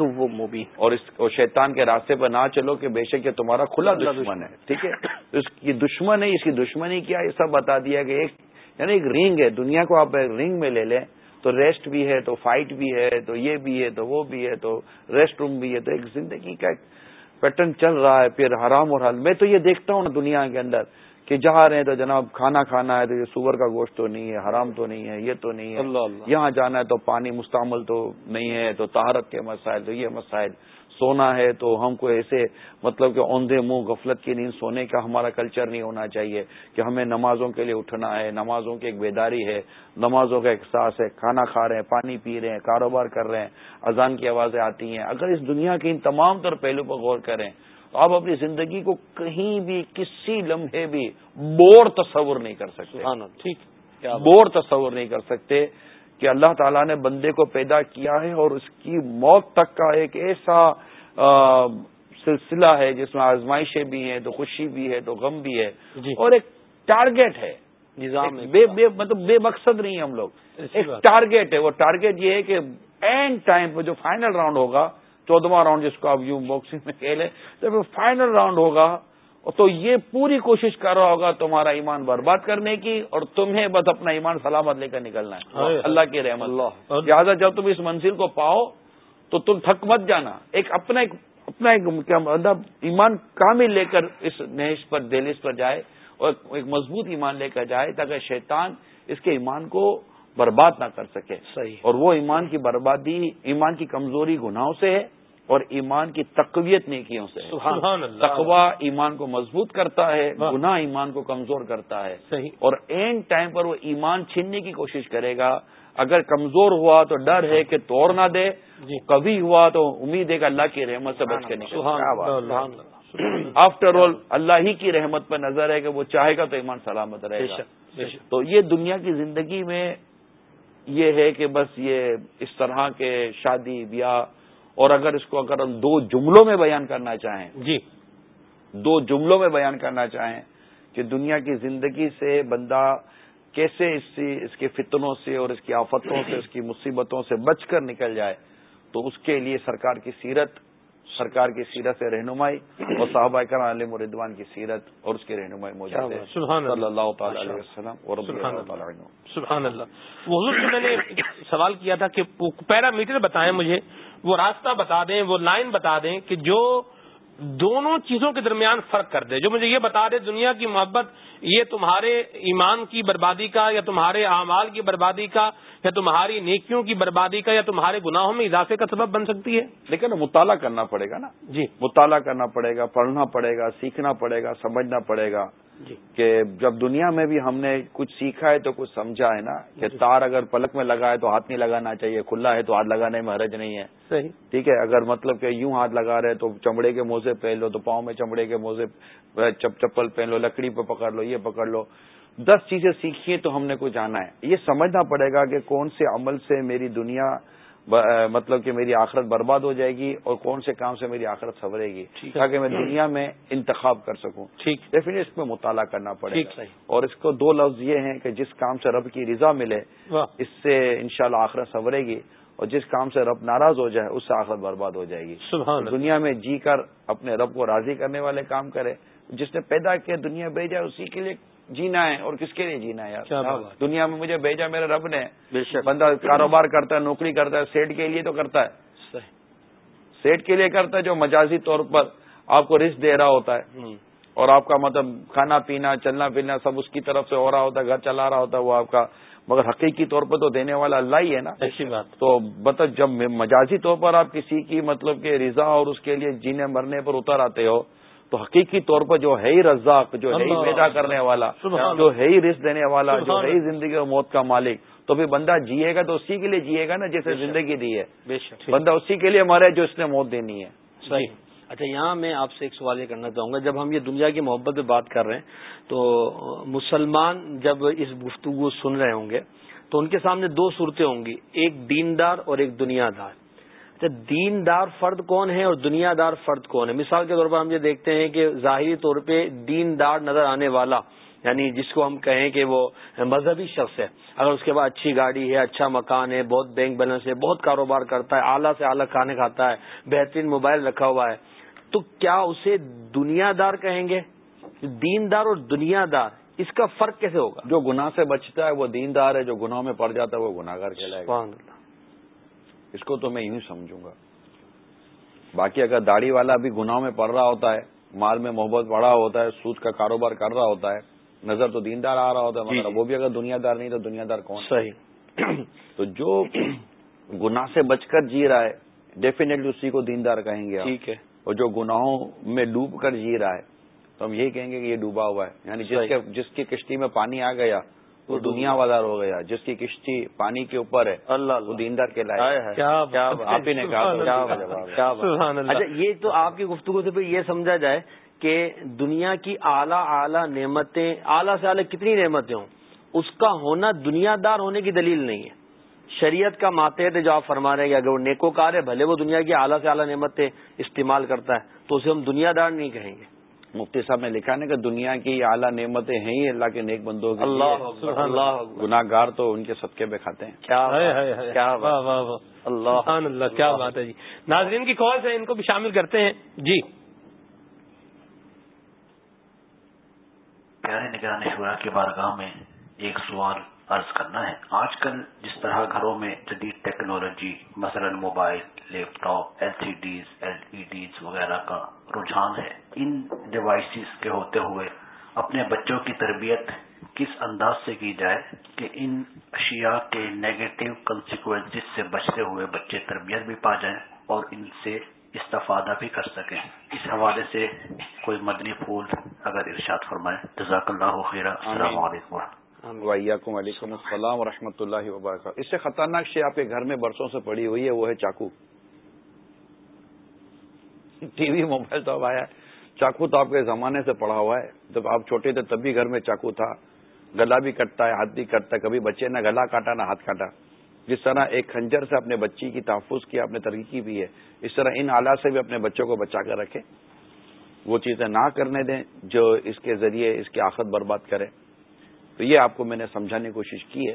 وہ مبین۔ اور اس شیطان کے راستے پر نہ چلو کہ بے شک یہ تمہارا کھلا دشمن ہے۔ ٹھیک ہے؟ اس کی دشمن ہے اس کی دشمنی کیا یہ سب بتا دیا کہ ایک یعنی ایک رنگ ہے۔ دنیا کو آپ رنگ میں لے لیں تو ریسٹ بھی ہے تو فائٹ بھی ہے تو یہ بھی ہے تو وہ بھی ہے تو ریسٹ روم بھی ہے۔ تو ایک زندگی کا ایک پیٹرن چل رہا ہے پھر حرام اور حل میں تو یہ دیکھتا ہوں نا دنیا کے اندر۔ کہ جہاں رہے تو جناب کھانا کھانا ہے تو یہ سور کا گوشت تو نہیں ہے حرام تو نہیں ہے یہ تو نہیں ہے۔ اللہ اللہ۔ یہاں جانا ہے تو پانی مستعمل تو نہیں ہے تو تہارت کے مسائل تو یہ مسائل۔ سونا ہے تو ہم کو ایسے مطلب کہ اوندے منہ غفلت کی نیند سونے کا ہمارا کلچر نہیں ہونا چاہیے کہ ہمیں نمازوں کے لیے اٹھنا ہے نمازوں کی ایک بیداری ہے نمازوں کا احساس ہے کھانا کھا رہے ہیں پانی پی رہے ہیں کاروبار کر رہے ہیں اذان کی آوازیں آتی ہیں۔ اگر اس دنیا کے ان تمام تر پہلو پر غور کریں آپ اپنی زندگی کو کہیں بھی کسی لمحے بھی بور تصور نہیں کر سکتے۔ ٹھیک۔ بور تصور نہیں کر سکتے کہ اللہ تعالیٰ نے بندے کو پیدا کیا ہے اور اس کی موت تک کا ایک ایسا سلسلہ ہے جس میں آزمائشیں بھی ہیں تو خوشی بھی ہے تو غم بھی ہے۔ جی۔ اور ایک ٹارگیٹ ہے۔ نظام بے بے مطلب بے مقصد نہیں ہم لوگ۔ ایک ٹارگیٹ ہے۔ وہ ٹارگیٹ یہ ہے کہ اینڈ ٹائم پہ جو فائنل راؤنڈ ہوگا چودواں راؤنڈ جس کو آپ یوں باکسنگ میں کہہ لیں جب فائنل راؤنڈ ہوگا تو یہ پوری کوشش کر رہا ہوگا تمہارا ایمان برباد کرنے کی اور تمہیں بس اپنا ایمان سلامت لے کر نکلنا ہے۔ اللہ کی رحمت۔ اللہ۔ لہٰذا جب تم اس منزل کو پاؤ تو تم تھک مت جانا۔ ایک اپنا ایک اپنا ایک مطلب ایمان کامل لے کر اس نہش پر دہلیز پر جائے اور ایک مضبوط ایمان لے کر جائے تاکہ شیطان اس کے ایمان کو برباد نہ کر سکے۔ صحیح۔ اور وہ ایمان کی بربادی ایمان کی کمزوری گناہوں سے ہے۔ اور ایمان کی تقویت نیکیوں سے۔ تقوا ایمان کو مضبوط کرتا ہے گناہ ایمان کو کمزور کرتا ہے۔ صحیح۔ اور اینڈ ٹائم پر وہ ایمان چھیننے کی کوشش کرے گا۔ اگر کمزور ہوا تو ڈر ہے کہ توڑ نہ دے جی۔ کبھی ہوا تو امید ہے کہ اللہ کی رحمت سے بچ کے نکل آفٹر آل اللہ ہی کی رحمت پر نظر ہے کہ وہ چاہے گا تو ایمان سلامت رہے گا۔ تو یہ دنیا کی زندگی میں یہ ہے کہ بس یہ اس طرح کے شادی بیاہ اور اگر اس کو اگر ہم دو جملوں میں بیان کرنا چاہیں جی۔ دو جملوں میں بیان کرنا چاہیں کہ دنیا کی زندگی سے بندہ کیسے اس سے اس کے فتنوں سے اور اس کی آفتوں سے اس کی مصیبتوں سے بچ کر نکل جائے تو اس کے لیے سرکار کی سیرت سرکار کی سیرت سے رہنمائی اور صحابہ کرام علیہ مردوان کی سیرت اور اس کی رہنمائی موجود ہے۔ صلی اللہ تعالی علیہ وسلم اور سبحان اللہ۔ حضور سے میں نے سوال کیا تھا کہ پیرامیٹر بتائیں مجھے وہ راستہ بتا دیں وہ لائن بتا دیں کہ جو دونوں چیزوں کے درمیان فرق کر دے۔ جو مجھے یہ بتا دے دنیا کی محبت یہ تمہارے ایمان کی بربادی کا یا تمہارے اعمال کی بربادی کا یا تمہاری نیکیوں کی بربادی کا یا تمہارے گناہوں میں اضافے کا سبب بن سکتی ہے؟ لیکن مطالعہ کرنا پڑے گا نا۔ جی۔ مطالعہ کرنا پڑے گا پڑھنا پڑے گا سیکھنا پڑے گا سمجھنا پڑے گا۔ کہ جب دنیا میں بھی ہم نے کچھ سیکھا ہے تو کچھ سمجھا ہے نا کہ جی۔ تار اگر پلک میں لگا ہے تو ہاتھ نہیں لگانا چاہیے کھلا ہے تو ہاتھ لگانے میں حرج نہیں ہے۔ صحیح۔ ٹھیک ہے اگر مطلب کہ یوں ہاتھ لگا رہے تو چمڑے کے موزے پہن لو تو پاؤں میں چمڑے کے موزے چپل پہن لو لکڑی پہ پکڑ لو یہ پکڑ لو۔ دس چیزیں سیکھیے تو ہم نے کچھ جانا ہے۔ یہ سمجھنا پڑے گا کہ کون سے عمل سے میری دنیا مطلب کہ میری آخرت برباد ہو جائے گی اور کون سے کام سے میری آخرت سنورے گی تاکہ میں دنیا میں انتخاب کر سکوں۔ ٹھیک۔ ڈیفینیٹ اس میں مطالعہ کرنا پڑے گا۔ اور اس کو دو لفظ یہ ہیں کہ جس کام سے رب کی رضا ملے اس سے انشاءاللہ آخرت سنورے گی اور جس کام سے رب ناراض ہو جائے اس سے آخرت برباد ہو جائے گی۔ سبحان دنیا میں جی کر اپنے رب کو راضی کرنے والے کام کرے۔ جس نے پیدا کیا دنیا بھیجا اسی کے لیے جینا ہے اور کس کے لیے جینا ہے یار؟ دنیا میں مجھے بھیجا میرے رب نے۔ بندہ کاروبار کرتا ہے نوکری کرتا ہے سیٹ کے لیے تو کرتا ہے۔ سیٹ کے لیے کرتا ہے جو مجازی طور پر آپ کو رسک دے رہا ہوتا ہے۔ اور آپ کا مطلب کھانا پینا چلنا پھرنا سب اس کی طرف سے ہو رہا ہوتا ہے گھر چلا رہا ہوتا ہے وہ آپ کا۔ مگر حقیقی طور پر تو دینے والا اللہ ہی ہے نا؟ ایسی بات۔ تو مطلب جب مجازی طور پر آپ کسی کی مطلب کہ رضا اور اس کے لیے جینے مرنے پر اتر آتے ہو تو حقیقی طور پر جو ہے ہی رزاق جو ہے ہی پیدا کرنے والا جو ہے ہی رزق دینے والا جو ہے ہی زندگی اور موت کا مالک۔ تو پھر بندہ جیے گا تو اسی کے لیے جیے گا نا جیسے زندگی دی ہے۔ بندہ اسی کے لیے مرے جو اس نے موت دینی ہے۔ صحیح۔ اچھا یہاں میں آپ سے ایک سوال یہ کرنا چاہوں گا جب ہم یہ دنیا کی محبت پہ بات کر رہے ہیں تو مسلمان جب اس گفتگو سن رہے ہوں گے تو ان کے سامنے دو صورتیں ہوں گی ایک دیندار اور ایک دنیا دار۔ دین دار فرد کون ہے اور دنیا دار فرد کون ہے مثال کے طور پر ہم یہ دیکھتے ہیں کہ ظاہری طور پہ دین دار نظر آنے والا یعنی جس کو ہم کہیں کہ وہ مذہبی شخص ہے اگر اس کے بعد اچھی گاڑی ہے اچھا مکان ہے بہت بینک بیلنس ہے بہت کاروبار کرتا ہے اعلیٰ سے اعلیٰ کھانے کھاتا ہے بہترین موبائل رکھا ہوا ہے تو کیا اسے دنیا دار کہیں گے؟ دین دار اور دنیا دار اس کا فرق کیسے ہوگا؟ جو گناہ سے بچتا ہے وہ دیندار ہے جو گناہ میں پڑ جاتا ہے وہ گناگار کہلائے گا۔ اس کو تو میں یوں سمجھوں گا۔ باقی اگر داڑھی والا بھی گناہ میں پڑ رہا ہوتا ہے مال میں محبت بڑا ہوتا ہے سود کا کاروبار کر رہا ہوتا ہے نظر تو دیندار آ رہا ہوتا ہے مگر وہ بھی اگر دنیا دار نہیں تو دنیا دار کون صحیح۔ تو جو گناہ سے بچ کر جی رہا ہے ڈیفینیٹلی اسی کو دیندار کہیں گے ٹھیک ہے۔ اور جو گناہوں میں ڈوب کر جی رہا ہے تو ہم یہی کہیں گے کہ یہ ڈوبا ہوا ہے۔ یعنی جس کے جس کی کشتی میں پانی آ گیا وہ دنیا بازار ہو گیا جس کی کشتی پانی کے اوپر ہے اللہ وہ دیندار کے لائے آپ ہی نے کہا اچھا یہ تو آپ کی گفتگو سے یہ سمجھا جائے کہ دنیا کی اعلیٰ اعلیٰ نعمتیں اعلیٰ سے اعلیٰ کتنی نعمتیں ہوں اس کا ہونا دنیا دار ہونے کی دلیل نہیں ہے۔ شریعت کا ماتحت جو آپ فرما رہے ہیں کہ اگر وہ نیکو کار ہے بھلے وہ دنیا کی اعلیٰ سے اعلیٰ نعمتیں استعمال کرتا ہے تو اسے ہم دنیا دار نہیں کہیں گے۔ مفتی صاحب نے لکھا نا کہ دنیا کی اعلیٰ نعمتیں ہیں ہی اللہ کے نیک بندوں کی اللہ اللہ گناہ گار تو ان کے صدقے پہ کھاتے ہیں۔ کیا اللہ۔ اللہ کیا بات ہے جی۔ ناظرین کی کال سے ان کو بھی شامل کرتے ہیں۔ جی۔ پیارے نگران شورا کے بارگاہ میں ایک سوال عرض کرنا ہے۔ آج کل جس طرح گھروں میں جدید ٹیکنالوجی مثلا mobile laptop LCDs LEDs وغیرہ کا رجحان ہے ان ڈیوائسز کے ہوتے ہوئے اپنے بچوں کی تربیت کس انداز سے کی جائے کہ ان اشیاء کے نیگیٹو کنسیکوینس سے بچتے ہوئے بچے تربیت بھی پا جائیں اور ان سے استفادہ بھی کر سکیں۔ اس حوالے سے کوئی مدنی پھول اگر ارشاد فرمائے۔ جزاک اللہ خیر السلام علیکم۔ وعلیکم وعلیکم السلام و رحمۃ اللہ وبرکاتہ۔ اس سے خطرناک شے آپ کے گھر میں برسوں سے پڑی ہوئی ہے، وہ ہے چاقو۔ ٹی وی، موبائل تو اب آیا چاقو تو آپ کے زمانے سے پڑا ہوا ہے۔ جب آپ چھوٹے تھے تب بھی گھر میں چاقو تھا۔ گلا بھی کٹتا ہے، ہاتھ بھی کٹتا ہے، کبھی بچے نہ گلا کاٹا نہ ہاتھ کاٹا۔ جس طرح ایک خنجر سے اپنے بچی کی تحفظ کی، آپ نے ترقی بھی ہے، اس طرح ان آلات سے بھی اپنے بچوں کو بچا کر رکھیں۔ وہ چیزیں نہ کرنے دیں، جو اس کے ذریعے اس کی آخت برباد کرے۔ تو یہ آپ کو میں نے سمجھانے کی کوشش کی ہے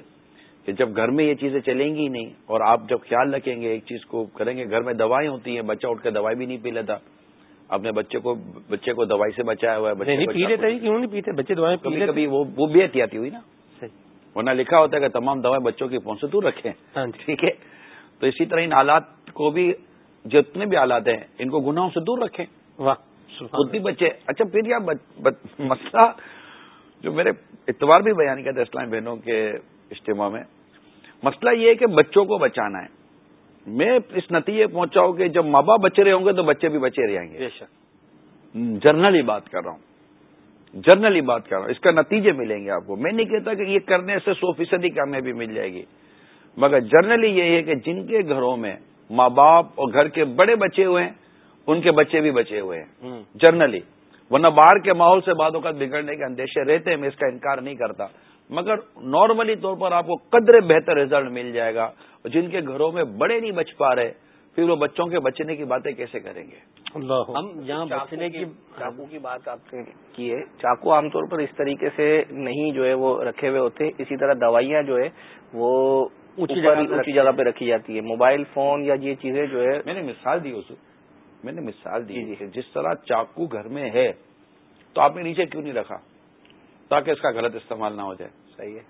کہ جب گھر میں یہ چیزیں چلیں گی نہیں اور آپ جب خیال رکھیں گے ایک چیز کو کریں گے گھر میں دوائیں ہوتی ہیں بچہ اٹھ کے دوائی بھی نہیں پی لیتا۔ اپنے بچے کو بچے کو دوائی سے بچایا ہوا ہے نہیں پی لیتے کیوں نہیں پیتے؟ بچے دوائیں کبھی کبھی وہ بے احتیاطی ہوئی نا۔ ورنہ لکھا ہوتا ہے کہ تمام دوائیں بچوں کی پہنچ سے دور رکھیں۔ ہاں جی۔ ٹھیک ہے؟ تو اسی طرح ان آلات کو بھی جتنے بھی آلات ہیں ان کو گناہوں سے دور رکھیں۔ خود بھی بچے۔ اچھا پھر یہ مسئلہ جو میرے اتوار بھی بیان کیا تھا اسلام بہنوں کے اجتماع میں مسئلہ یہ ہے کہ بچوں کو بچانا ہے۔ میں اس نتیجے پہنچا ہوں کہ جب ماں باپ بچے رہے ہوں گے تو بچے بھی بچے رہیں گے۔ جرنلی بات کر رہا ہوں۔ جرنلی بات کر رہا ہوں۔ اس کا نتیجے ملیں گے آپ کو۔ میں نہیں کہتا کہ یہ کرنے سے سو فیصدی کامیابی مل جائے گی مگر جرنلی یہ ہے کہ جن کے گھروں میں ماں باپ اور گھر کے بڑے بچے ہوئے ہیں ان کے بچے بھی بچے ہوئے ہیں۔ جرنلی ورنہ باہر کے ماحول سے بعدوں کا بگڑنے کے اندیشے رہتے ہیں میں اس کا انکار نہیں کرتا۔ مگر نارملی طور پر آپ کو قدر بہتر رزلٹ مل جائے گا جن کے گھروں میں بڑے نہیں بچ پا رہے پھر وہ بچوں کے بچنے کی باتیں کیسے کریں گے؟ ہم جہاں بچنے کی چاقو کی بات آپ نے کی ہے چاقو عام طور پر اس طریقے سے نہیں جو ہے وہ رکھے ہوئے ہوتے اسی طرح دوائیاں جو ہے وہ اونچی جگہ پہ رکھی جاتی ہے۔ موبائل فون یا یہ چیزیں جو ہے میں نے مثال دی اس میں نے مثال دی جی، جی۔ جس طرح چاقو گھر میں ہے تو آپ نے نیچے کیوں نہیں رکھا؟ تاکہ اس کا غلط استعمال نہ ہو جائے۔ صحیح ہے۔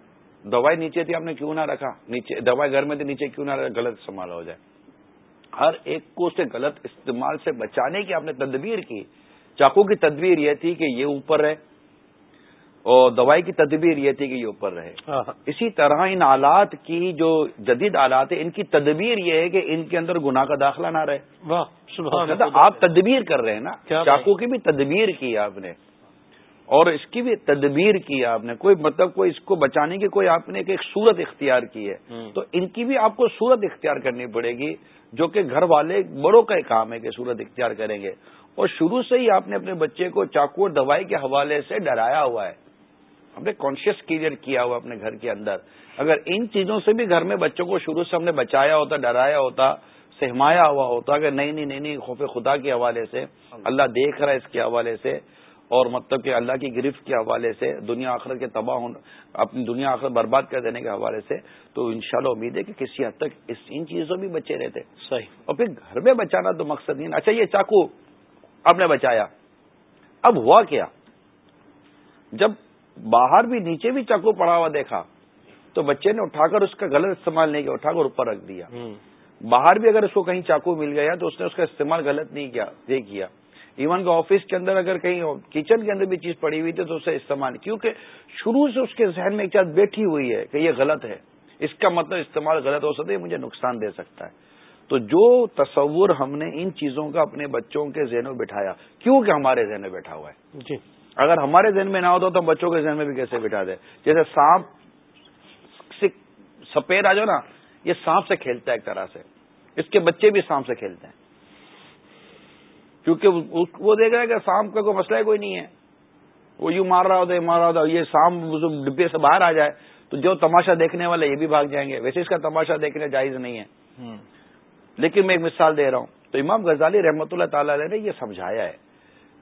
دوائی نیچے تھی آپ نے کیوں نہ رکھا؟ نیچے دوائی گھر میں تھی نیچے کیوں نہ رکھا؟ غلط استعمال ہو جائے۔ ہر ایک کو اسے غلط استعمال سے بچانے کی آپ نے تدبیر کی۔ چاقو کی تدبیر یہ تھی کہ یہ اوپر رہے اور دوائی کی تدبیر یہ تھی کہ یہ اوپر رہے۔ ہاں، ہاں۔ اسی طرح ان آلات کی جو جدید آلات ہیں ان کی تدبیر یہ ہے کہ ان کے اندر گناہ کا داخلہ نہ رہے۔ آپ تدبیر کر رہے ہیں نا۔ چاقو کی بھی تدبیر کی آپ نے۔ اور اس کی بھی تدبیر کی آپ نے۔ کوئی مطلب کوئی اس کو بچانے کی کوئی آپ نے ایک صورت اختیار کی ہے۔ تو ان کی بھی آپ کو صورت اختیار کرنی پڑے گی جو کہ گھر والے بڑوں کا کام ہے کہ صورت اختیار کریں گے۔ اور شروع سے ہی آپ نے اپنے بچے کو چاقو اور دوائی کے حوالے سے ڈرایا ہوا ہے۔ ہم نے کانشیس کلیئر کیا ہوا اپنے گھر کے اندر۔ اگر ان چیزوں سے بھی گھر میں بچوں کو شروع سے ہم نے بچایا ہوتا ڈرایا ہوتا سہمایا ہوا ہوتا کہ نہیں نہیں نہیں خوف خدا کے حوالے سے اللہ دیکھ رہا ہے اس کے حوالے سے اور مطلب کہ اللہ کی گرفت کے حوالے سے دنیا آخرت کے تباہ ہونے اپنی دنیا آخرت برباد کر دینے کے حوالے سے تو انشاءاللہ امید ہے کہ کسی حد تک اس ان چیزوں بھی بچے رہتے۔ صحیح۔ اور پھر گھر میں بچانا تو مقصد نہیں اچھا یہ چاقو آپ نے بچایا۔ اب ہوا کیا؟ جب باہر بھی نیچے بھی چاقو پڑا ہوا دیکھا تو بچے نے اٹھا کر اس کا غلط استعمال نہیں کیا اٹھا کر اوپر رکھ دیا۔ باہر بھی اگر اس کو کہیں چاقو مل گیا تو اس نے اس کا استعمال غلط نہیں کیا یہ کیا۔ ایون کہ آفس کے اندر اگر کہیں کچن کے اندر بھی چیز پڑی ہوئی تھی تو اسے استعمال کیونکہ شروع سے اس کے ذہن میں ایک چیز بیٹھی ہوئی ہے کہ یہ غلط ہے۔ اس کا مطلب استعمال غلط ہو سکتا ہے مجھے نقصان دے سکتا ہے۔ تو جو تصور ہم نے ان چیزوں کا اپنے بچوں کے ذہن میں بٹھایا کیوں کہ ہمارے ذہن میں بیٹھا ہوا ہے۔ جی۔ اگر ہمارے ذہن میں نہ ہوتا تو ہم بچوں کے ذہن میں بھی کیسے بٹھا دیں؟ جیسے سانپ سپیر آ جاؤ نا یہ سانپ سے کھیلتا ہے ایک طرح سے۔ اس کے بچے بھی سانپ سے کھیلتے ہیں۔ کیونکہ وہ دیکھ رہا ہے کہ سانپ کا کوئی مسئلہ کوئی نہیں ہے۔ وہ یوں مار رہا ہوتا ہے مار رہا ہوتا یہ سانپ ڈبے سے باہر آ جائے تو جو تماشا دیکھنے والے یہ بھی بھاگ جائیں گے۔ ویسے اس کا تماشا دیکھنے جائز نہیں ہے۔ لیکن میں ایک مثال دے رہا ہوں۔ تو امام غزالی رحمۃ اللہ تعالی نے یہ سمجھایا ہے۔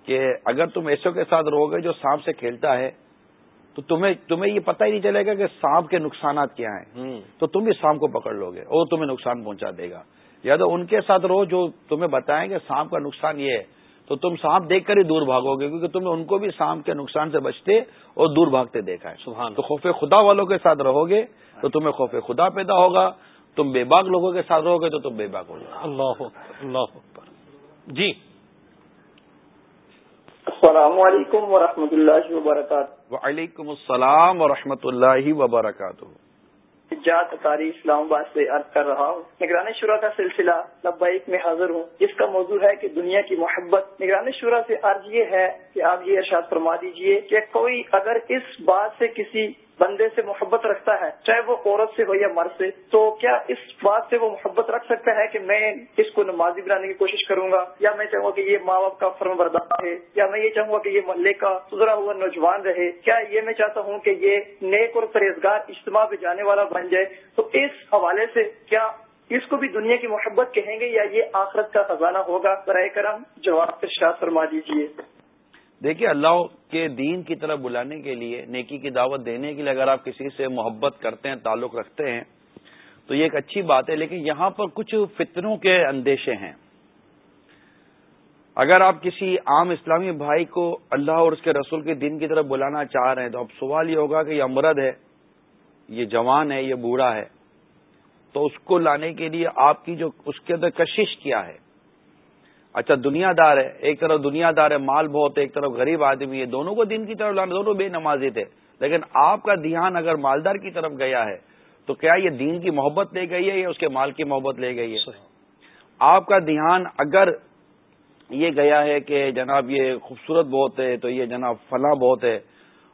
کہ اگر تم ایسو کے ساتھ رہو گے جو سانپ سے کھیلتا ہے تو تمہیں تمہیں یہ پتہ ہی نہیں چلے گا کہ سانپ کے نقصانات کیا ہیں۔ تو تم بھی سانپ کو پکڑ لو گے اور تمہیں نقصان پہنچا دے گا۔ یا تو ان کے ساتھ رہو جو تمہیں بتائیں کہ سانپ کا نقصان یہ ہے۔ تو تم سانپ دیکھ کر ہی دور بھاگو گے کیونکہ تمہیں ان کو بھی سانپ کے نقصان سے بچتے اور دور بھاگتے دیکھا ہے۔ سبحان تو خوف خدا والوں کے ساتھ رہو گے تو تمہیں خوف خدا پیدا ہوگا۔ تم بے باغ لوگوں کے ساتھ رہو گے تو تم بے باغ ہوگا اللہ اللہ جی۔ السلام علیکم ورحمۃ اللہ وبرکاتہ۔ وعلیکم السلام ورحمۃ اللہ وبرکاتہ۔ جات تاری اسلام آباد سے عرض کر رہا ہوں۔ نگران شورا کا سلسلہ لبائک میں حاضر ہوں جس کا موضوع ہے کہ دنیا کی محبت۔ نگران شورا سے عرض یہ ہے کہ آپ یہ ارشاد فرما دیجیے کہ کوئی اگر اس بات سے کسی بندے سے محبت رکھتا ہے، چاہے وہ عورت سے ہو یا مرد سے، تو کیا اس بات سے وہ محبت رکھ سکتا ہے کہ میں اس کو نمازی بنانے کی کوشش کروں گا؟ یا میں چاہوں گا کہ یہ ماں باپ کا فرم بردار ہے یا میں یہ چاہوں گا کہ یہ محلے کا سدھرا ہوا نوجوان رہے؟ کیا یہ میں چاہتا ہوں کہ یہ نیک اور پرہیزگار اجتماع پہ جانے والا بن جائے؟ تو اس حوالے سے کیا اس کو بھی دنیا کی محبت کہیں گے یا یہ آخرت کا خزانہ ہوگا؟ برائے کرم جواب شاہ فرما دیجیے دیکھیے، اللہ کے دین کی طرف بلانے کے لیے، نیکی کی دعوت دینے کے لیے اگر آپ کسی سے محبت کرتے ہیں، تعلق رکھتے ہیں، تو یہ ایک اچھی بات ہے۔ لیکن یہاں پر کچھ فطروں کے اندیشے ہیں۔ اگر آپ کسی عام اسلامی بھائی کو اللہ اور اس کے رسول کے دین کی طرف بلانا چاہ رہے ہیں، تو اب سوال یہ ہوگا کہ یہ امرد ہے، یہ جوان ہے، یہ بوڑھا ہے، تو اس کو لانے کے لیے آپ کی جو، اس کے اندر کشش کیا ہے؟ اچھا دنیا دار ہے ایک طرف دنیا دار ہے مال بہت ہے ایک طرف غریب آدمی ہے دونوں کو دن کی طرف لانا دونوں بے نمازی تھے۔ لیکن آپ کا دھیان اگر مالدار کی طرف گیا ہے تو کیا یہ دین کی محبت لے گئی ہے یا اس کے مال کی محبت لے گئی ہے؟ آپ کا دھیان اگر یہ گیا ہے کہ جناب یہ خوبصورت بہت ہے تو یہ جناب فلاں بہت ہے۔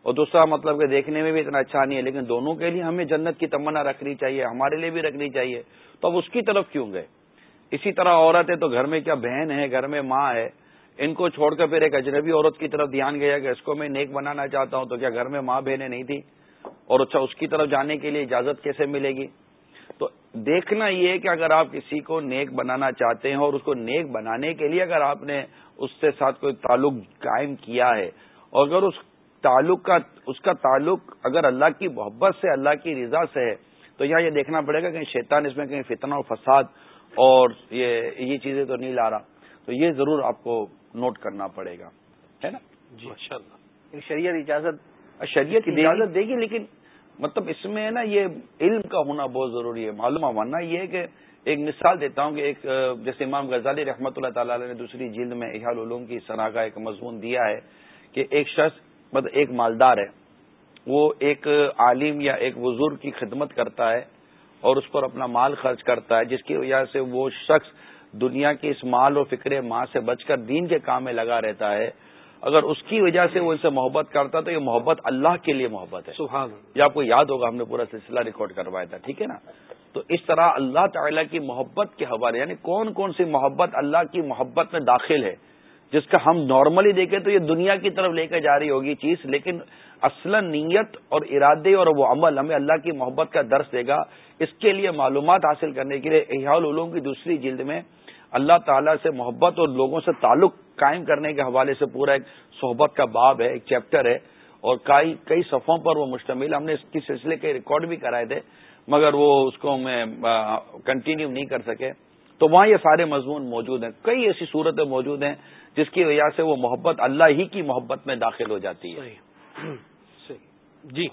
اور دوسرا مطلب کہ دیکھنے میں بھی اتنا اچھا نہیں ہے لیکن دونوں کے لیے ہمیں جنت کی تمنا رکھنی چاہیے ہمارے لیے بھی رکھنی چاہیے۔ تو اب اس کی طرف کیوں گئے؟ اسی طرح عورت ہے تو گھر میں کیا بہن ہے، گھر میں ماں ہے؟ ان کو چھوڑ کر پھر ایک اجنبی عورت کی طرف دھیان گیا کہ اس کو میں نیک بنانا چاہتا ہوں، تو کیا گھر میں ماں بہنیں نہیں تھی اور اچھا اس کی طرف جانے کے لیے اجازت کیسے ملے گی؟ تو دیکھنا یہ ہے کہ اگر آپ کسی کو نیک بنانا چاہتے ہیں اور اس کو نیک بنانے کے لیے اگر آپ نے اس سے ساتھ کوئی تعلق قائم کیا ہے اور اگر اس تعلق کا، اس کا تعلق اگر اللہ کی محبت سے، اللہ کی رضا سے ہے، تو یہاں یہ دیکھنا پڑے گا کہ شیطان اس میں کہیں فتنہ اور فساد اور یہ یہ چیزیں تو نہیں لا رہا تو یہ ضرور آپ کو نوٹ کرنا پڑے گا ہے نا؟ جی شریعت اجازت شریعت اجازت دے گی لیکن مطلب اس میں نا یہ علم کا ہونا بہت ضروری ہے۔ معلوم ماننا یہ ہے کہ ایک مثال دیتا ہوں کہ ایک جیسے امام غزالی رحمۃ اللہ تعالی نے دوسری جلد میں احال علوم کی صنع کا ایک مضمون دیا ہے کہ ایک شخص مطلب ایک مالدار ہے وہ ایک عالم یا ایک بزرگ کی خدمت کرتا ہے۔ اور اس پر اپنا مال خرچ کرتا ہے جس کی وجہ سے وہ شخص دنیا کے اس مال اور فکر ماں سے بچ کر دین کے کام میں لگا رہتا ہے۔ اگر اس کی وجہ سے وہ ان سے محبت کرتا تو یہ محبت اللہ کے لیے محبت ہے۔ سبحان یہ آپ کو یاد ہوگا ہم نے پورا سلسلہ ریکارڈ کروایا تھا ٹھیک ہے نا؟ تو اس طرح اللہ تعالیٰ کی محبت کے حوالے یعنی کون کون سی محبت اللہ کی محبت میں داخل ہے جس کا ہم نارملی دیکھیں تو یہ دنیا کی طرف لے کے جا رہی ہوگی چیز لیکن اصل نیت اور ارادے اور وہ عمل ہمیں اللہ کی محبت کا درس دے گا۔ اس کے لیے معلومات حاصل کرنے کے لیے احیاء العلوم کی دوسری جلد میں اللہ تعالیٰ سے محبت اور لوگوں سے تعلق قائم کرنے کے حوالے سے پورا ایک صحبت کا باب ہے، ایک چیپٹر ہے اور کئی کئی صفوں پر وہ مشتمل ہم نے اس کی سلسلے کے ریکارڈ بھی کرائے تھے، مگر وہ اس کو میں کنٹینیو نہیں کر سکے۔ تو وہاں یہ سارے مضمون موجود ہیں۔ کئی ایسی صورتیں موجود ہیں جس کی وجہ سے وہ محبت اللہ ہی کی محبت میں داخل ہو جاتی ہے۔ جی۔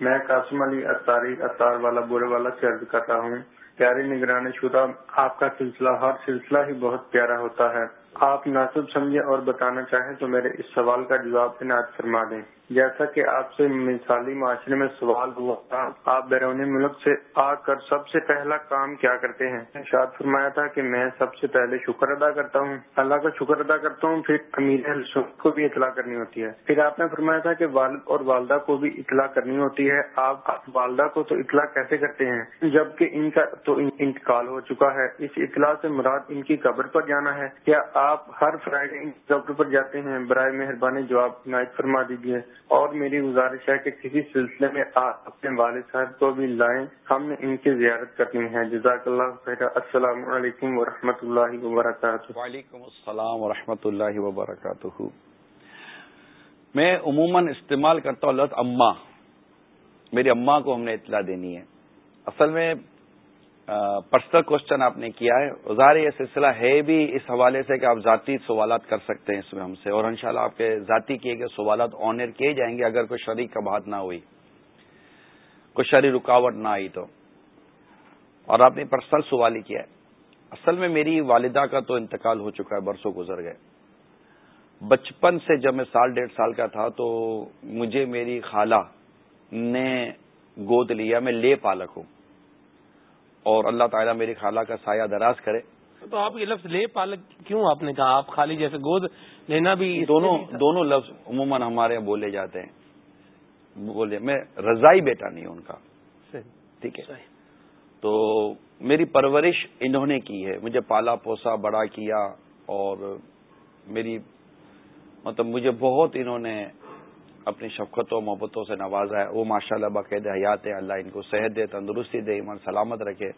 میں قاسم علی اتاری اتار والا برے والا سے عرض کرتا ہوں، پیاری نگرانی شدہ، آپ کا سلسلہ ہر سلسلہ ہی بہت پیارا ہوتا ہے۔ آپ ناصب سمجھے اور بتانا چاہیں تو میرے اس سوال کا جواب عنایت فرما دیں۔ جیسا کہ آپ سے مثالی معاشرے میں سوال ہوا تھا، آپ بیرونی ملک سے آ کر سب سے پہلا کام کیا کرتے ہیں؟ شاد فرمایا تھا کہ میں سب سے پہلے شکر ادا کرتا ہوں۔ اللہ کا شکر ادا کرتا ہوں، پھر امیر کو بھی اطلاع کرنی ہوتی ہے۔ پھر آپ نے فرمایا تھا کہ والد اور والدہ کو بھی اطلاع کرنی ہوتی ہے۔ آپ والدہ کو تو اطلاع کیسے کرتے ہیں؟ جبکہ ان کا تو انتقال ہو چکا ہے۔ اس اطلاع سے مراد ان کی قبر پر جانا ہے۔ کیا آپ ہر فرائیڈے ان قبر پر جاتے ہیں؟ برائے مہربانی جواب عنایت فرما دیجیے اور میری گزارش ہے کہ کسی سلسلے میں آپ اپنے والد صاحب کو بھی لائیں۔ ہم نے ان کی زیارت کرنی ہے۔ جزاک اللہ خیر السلام علیکم ورحمۃ اللہ وبرکاتہ۔ وعلیکم السلام و اللہ وبرکاتہ۔ میں عموماً استعمال کرتا ہوں لفظ اما۔ میری اما کو ہم نے اطلاع دینی ہے۔ اصل میں پرسنل کوشچن آپ نے کیا ہے۔ ظاہر یہ سلسلہ ہے بھی اس حوالے سے کہ آپ ذاتی سوالات کر سکتے ہیں اس میں ہم سے، اور انشاءاللہ شاء آپ کے ذاتی کیے گئے سوالات آنر کیے جائیں گے اگر کوئی شرح کا بات نہ ہوئی۔ کوئی شرح رکاوٹ نہ آئی تو۔ اور آپ نے پرسنل سوال ہی کیا ہے۔ اصل میں میری والدہ کا تو انتقال ہو چکا ہے، برسوں گزر گئے۔ بچپن سے جب میں سال ڈیڑھ سال کا تھا تو مجھے میری خالہ نے گود لیا، میں لے پالک ہوں۔ اور اللہ تعالیٰ میری خالہ کا سایہ دراز کرے۔ تو آپ یہ لفظ لے پالک کیوں آپ نے کہا؟ آپ خالی جیسے گود لینا بھی دونوں دونوں لفظ عموماً ہمارے یہاں بولے جاتے ہیں۔ بولے میں رضائی بیٹا نہیں ہوں ان کا۔ ٹھیک ہے۔ تو میری پرورش انہوں نے کی ہے۔ مجھے پالا پوسا بڑا کیا اور میری مطلب مجھے بہت انہوں نے اپنی شفقتوں محبتوں سے نوازا ہے۔ وہ ماشاء اللہ باقاعدہ حیات ہے۔ اللہ ان کو صحت دے تندرستی دے ایمان سلامت رکھے۔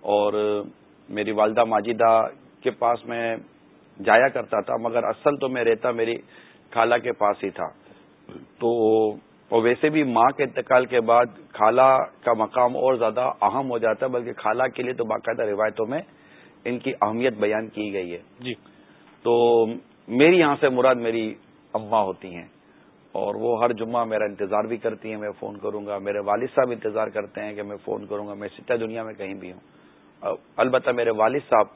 اور میری والدہ ماجدہ کے پاس میں جایا کرتا تھا مگر اصل تو میں رہتا میری خالہ کے پاس ہی تھا۔ تو اور ویسے بھی ماں کے انتقال کے بعد خالہ کا مقام اور زیادہ اہم ہو جاتا ہے بلکہ خالہ کے لیے تو باقاعدہ روایتوں میں ان کی اہمیت بیان کی گئی ہے۔ جی۔ تو میری یہاں سے مراد میری اماں ہوتی ہیں۔ اور وہ ہر جمعہ میرا انتظار بھی کرتی ہیں میں فون کروں گا۔ میرے والد صاحب انتظار کرتے ہیں کہ میں فون کروں گا۔ میں ستہ دنیا میں کہیں بھی ہوں۔ البتہ میرے والد صاحب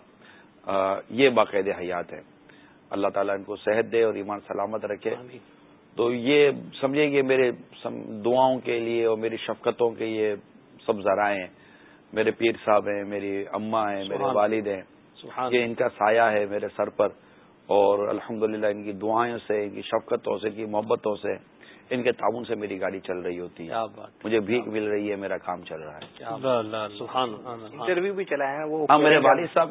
یہ باقاعدہ حیات ہے اللہ تعالیٰ ان کو صحت دے اور ایمان سلامت رکھے۔ تو یہ سمجھیں کہ میرے دعاؤں کے لیے اور میری شفقتوں کے یہ سب ذرائع ہیں۔ میرے پیر صاحب ہیں میری اماں ہیں میرے والد ہیں۔ یہ ان کا سایہ ہے میرے سر پر۔ اور الحمدللہ ان کی دعائیں سے ان کی شفقتوں سے ان کی محبتوں سے ان کے تعاون سے میری گاڑی چل رہی ہوتی ہے۔ مجھے بھیک مل رہی ہے میرا کام چل رہا ہے۔ انٹرویو بھی چلایا ہے وہ ہاں میرے والد صاحب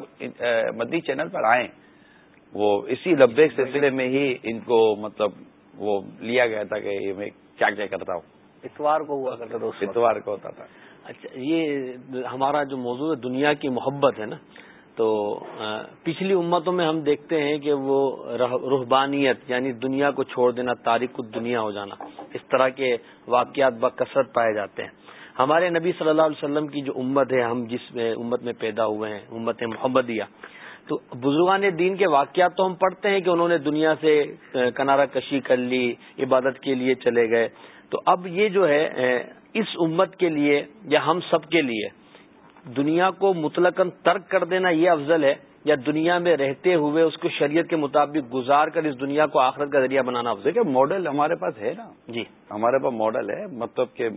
مدی چینل پر آئے۔ وہ اسی لبے سلسلے میں ہی ان کو مطلب وہ لیا گیا تھا کہ میں کیا کیا کرتا ہوں۔ اتوار کو ہوا کرتا تھا اتوار کو ہوتا تھا۔ اچھا یہ ہمارا جو موضوع ہے دنیا کی محبت ہے نا تو پچھلی امتوں میں ہم دیکھتے ہیں کہ وہ روحبانیت یعنی دنیا کو چھوڑ دینا، تاریخ دنیا ہو جانا، اس طرح کے واقعات بکثرت پائے جاتے ہیں۔ ہمارے نبی صلی اللہ علیہ وسلم کی جو امت ہے، ہم جس امت میں پیدا ہوئے ہیں، امت محمدیہ، تو بزرگان دین کے واقعات تو ہم پڑھتے ہیں کہ انہوں نے دنیا سے کنارہ کشی کر لی، عبادت کے لیے چلے گئے۔ تو اب یہ جو ہے اس امت کے لیے یا ہم سب کے لیے دنیا کو مطلق ترک کر دینا یہ افضل ہے یا دنیا میں رہتے ہوئے اس کو شریعت کے مطابق گزار کر اس دنیا کو آخرت کا ذریعہ بنانا افضل ہے؟ ماڈل ہمارے پاس ہے نا۔ جی۔ ہمارے پاس ماڈل ہے مطلب کہ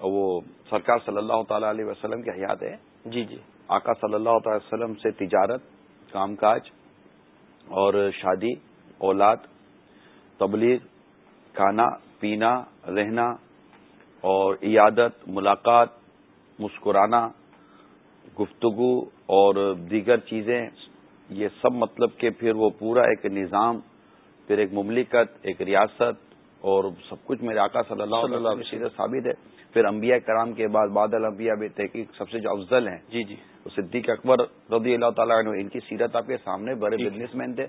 وہ سرکار صلی اللہ تعالی علیہ وسلم کی حیات ہے۔ جی جی۔ آقا صلی اللہ تعالی وسلم سے تجارت کام کاج اور شادی اولاد تبلیغ کھانا پینا رہنا اور عیادت ملاقات مسکرانا گفتگو اور دیگر چیزیں یہ سب مطلب کہ پھر وہ پورا ایک نظام پھر ایک مملکت ایک ریاست اور سب کچھ میرے آقا صلی اللہ علیہ وسلم ثابت ہے۔ پھر انبیاء کرام کے بعد بادل انبیاء بھی تحقیق سب سے جو افضل ہیں جی جی۔ صدیق اکبر رضی اللہ تعالیٰ عنہ ان کی سیرت آپ کے سامنے بڑے بزنس جی۔ مین تھے۔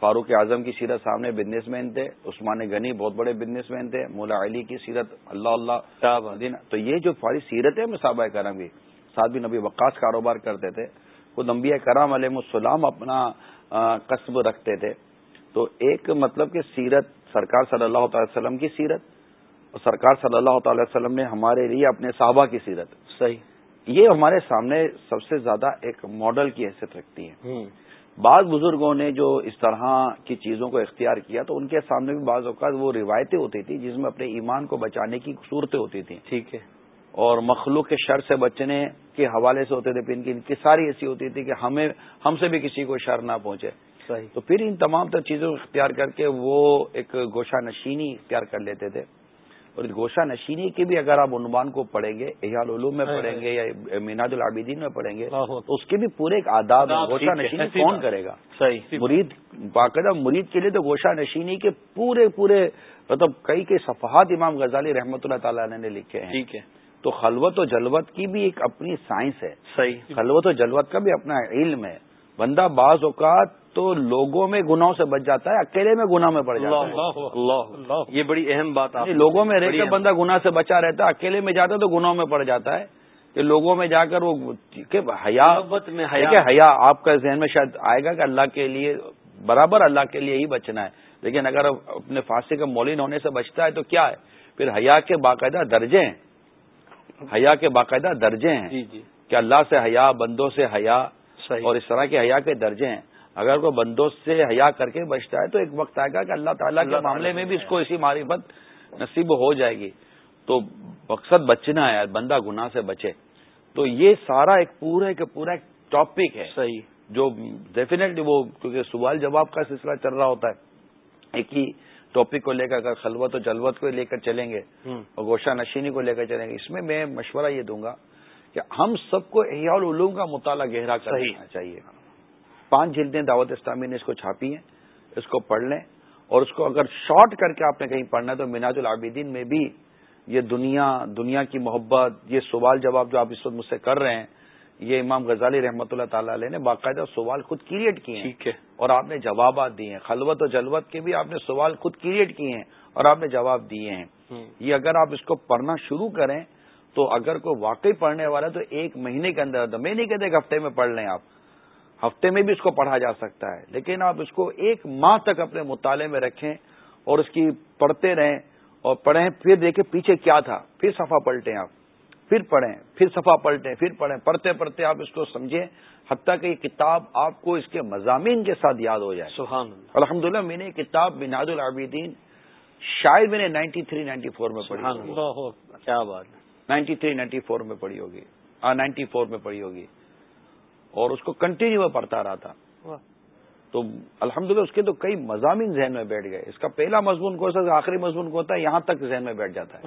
فاروق اعظم کی سیرت سامنے بزنس مین تھے۔ عثمان غنی بہت بڑے بزنس مین تھے۔ مولا علی کی سیرت اللہ اللہ تو یہ جو فاری سیرت ہے صحابہ کرم کی ساتھ بھی نبی وقاص کاروبار کرتے تھے خود انبیاء کرام علیہ السلام اپنا قصب رکھتے تھے۔ تو ایک مطلب کہ سیرت سرکار صلی اللہ تعالی وسلم کی سیرت اور سرکار صلی اللہ تعالی وسلم نے ہمارے لیے اپنے صحابہ کی سیرت۔ صحیح۔ یہ ہمارے سامنے سب سے زیادہ ایک ماڈل کی حیثیت رکھتی ہے بعض بزرگوں نے جو اس طرح کی چیزوں کو اختیار کیا تو ان کے سامنے بھی بعض اوقات وہ روایتیں ہوتی تھیں جس میں اپنے ایمان کو بچانے کی صورتیں ہوتی تھیں۔ ٹھیک ہے۔ اور مخلوق کے شر سے بچنے کے حوالے سے ہوتے تھے ان کی ان کی ساری ایسی ہوتی تھی کہ ہمیں ہم سے بھی کسی کو شر نہ پہنچے۔ صحیح۔ تو پھر ان تمام تر چیزوں کو اختیار کر کے وہ ایک گوشہ نشینی اختیار کر لیتے تھے۔ اور اس گوشہ نشینی کی بھی اگر آپ عنوان کو پڑھیں گے احیال علوم میں پڑھیں گے یا میناج العابدین میں پڑھیں گے تو اس کے بھی پورے ایک آداب گوشہ نشینی کون کرے گا؟ صحیح۔ مرید باقاعدہ مرید کے لیے تو گوشہ نشینی کے پورے پورے مطلب کئی کئی صفحات امام غزالی رحمۃ اللہ تعالی نے لکھے ہیں۔ ٹھیک ہے۔ تو خلوت و جلوت کی بھی ایک اپنی سائنس ہے۔ صحیح۔ خلوت و جلوت کا بھی اپنا علم ہے۔ بندہ بعض اوقات تو لوگوں میں گناہوں سے بچ جاتا ہے اکیلے میں گناہ میں پڑ جاتا ہے۔ اللہ یہ بڑی اہم بات آپ یعنی لوگوں میں رہ کر بندہ گناہ سے بچا رہتا ہے اکیلے میں جاتا ہے تو گناہوں میں پڑ جاتا ہے۔ کہ لوگوں میں جا کر وہ حیا میں حیا۔ آپ کا ذہن میں شاید آئے گا کہ اللہ کے لیے برابر اللہ کے لیے ہی بچنا ہے۔ لیکن اگر اپنے پھانسی کے مولین ہونے سے بچتا ہے تو کیا ہے؟ پھر حیا کے باقاعدہ درجے ہیں۔ حیا کے باقاعدہ درجے ہیں۔ جی جی۔ کہ اللہ سے حیا بندوں سے حیا اور اس طرح کے حیا کے درجے ہیں۔ اگر کوئی بندوں سے حیا کر کے بچتا ہے تو ایک وقت آئے گا کہ اللہ تعالیٰ کے معاملے میں بھی اس کو اسی معرفت نصیب ہو جائے گی۔ تو مقصد بچنا ہے بندہ گناہ سے بچے۔ تو یہ سارا ایک پورا کہ پورا ایک ٹاپک ہے۔ صحیح۔ جو ڈیفینیٹلی وہ کیونکہ سوال جواب کا سلسلہ چل رہا ہوتا ہے۔ ایک ہی ٹاپک کو لے کر اگر خلوت و جلوت کو لے کر چلیں گے اور گوشہ نشینی کو لے کر چلیں گے اس میں میں مشورہ یہ دوں گا کہ ہم سب کو احیاء العلوم کا مطالعہ گہرا کرنا چاہیے۔ پانچ جلدیں دعوت اسلامی نے اس کو چھاپی ہیں اس کو پڑھ لیں۔ اور اس کو اگر شارٹ کر کے آپ نے کہیں پڑھنا ہے تو مناج العابدین میں بھی یہ دنیا دنیا کی محبت یہ سوال جواب جو آپ اس وقت مجھ سے کر رہے ہیں یہ امام غزالی رحمۃ اللہ تعالی علیہ نے باقاعدہ سوال خود کریٹ کیے ہیں. ٹھیک ہے. اور آپ نے جوابات دیے ہیں. خلوت و جلوت کے بھی آپ نے سوال خود کریٹ کیے ہیں اور آپ نے جواب دیے ہیں. یہ اگر آپ اس کو پڑھنا شروع کریں تو اگر کوئی واقعی پڑھنے والا تو ایک مہینے کے اندر میں نہیں کہتے کہ ہفتے میں پڑھ لیں آپ. ہفتے میں بھی اس کو پڑھا جا سکتا ہے. لیکن آپ اس کو ایک ماہ تک اپنے مطالعے میں رکھیں اور اس کی پڑھتے رہیں اور پڑھیں پھر دیکھیں پیچھے کیا تھا. پھر صفحہ پلٹیں آپ. پھر پڑھیں پھر صفحہ پلٹیں پھر پڑھیں پڑھتے پڑھتے آپ اس کو سمجھیں حتیٰ کہ یہ کتاب آپ کو اس کے مضامین کے ساتھ یاد ہو جائے۔ سبحان الحمد للہ میں نے کتاب بناد العابدین شاید میں نے نائنٹی تھری نائنٹی فور میں پڑھی کیا بات نائنٹی تھری نائنٹی فور میں پڑھی ہوگی۔ ہاں نائنٹی فور میں پڑھی ہوگی۔ اور اس کو کنٹینیو پڑھتا رہا تھا۔ تو الحمدللہ اس کے تو کئی مضامین ذہن میں بیٹھ گئے۔ اس کا پہلا مضمون کو آخری مضمون کو ہوتا ہے؟ یہاں تک ذہن میں بیٹھ جاتا ہے۔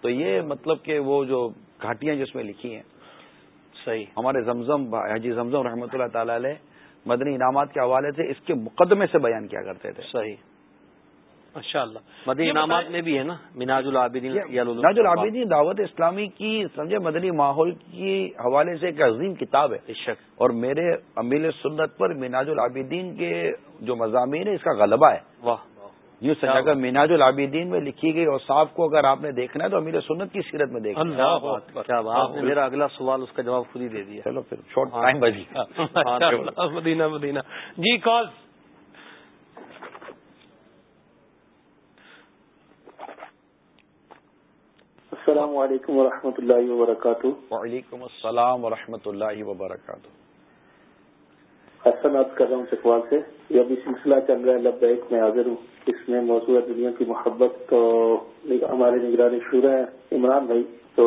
تو یہ مطلب کہ وہ جو گھاٹیاں جس میں لکھی ہیں۔ صحیح۔ ہمارے زمزم حجی زمزم رحمۃ اللہ تعالی علیہ مدنی انعامات کے حوالے سے اس کے مقدمے سے بیان کیا کرتے تھے۔ صحیح۔ ماشاء اللہ مدنی انعامات میں بھی ہے نا؟ مناج العابدین مناج العابدین دعوت اسلامی کی سمجھے مدنی ماحول کی حوالے سے ایک عظیم کتاب ہے۔ اور میرے امیل سنت پر مناج العابدین کے جو مضامین ہے اس کا غلبہ ہے۔ واہ۔ یوں سجا کر مناج العابدین میں لکھی گئی اور صاف کو اگر آپ نے دیکھنا ہے تو امیر سنت کی سیرت میں دیکھنا میرا اگلا سوال اس کا جواب خود ہی دے دیا۔ چلو پھر شارٹ ٹائم بجی مدینہ مدینہ۔ جی کال۔ السلام علیکم ورحمۃ اللہ وبرکاتہ۔ وعلیکم السلام ورحمۃ اللہ وبرکاتہ۔ حسن کر رہا ہوں چکوال سے۔ یہ ابھی سلسلہ چل رہا ہے لب میں حاضر ہوں۔ اس میں موضوع دنیا کی محبت تو ہمارے نگرانی شورا ہے عمران بھائی۔ تو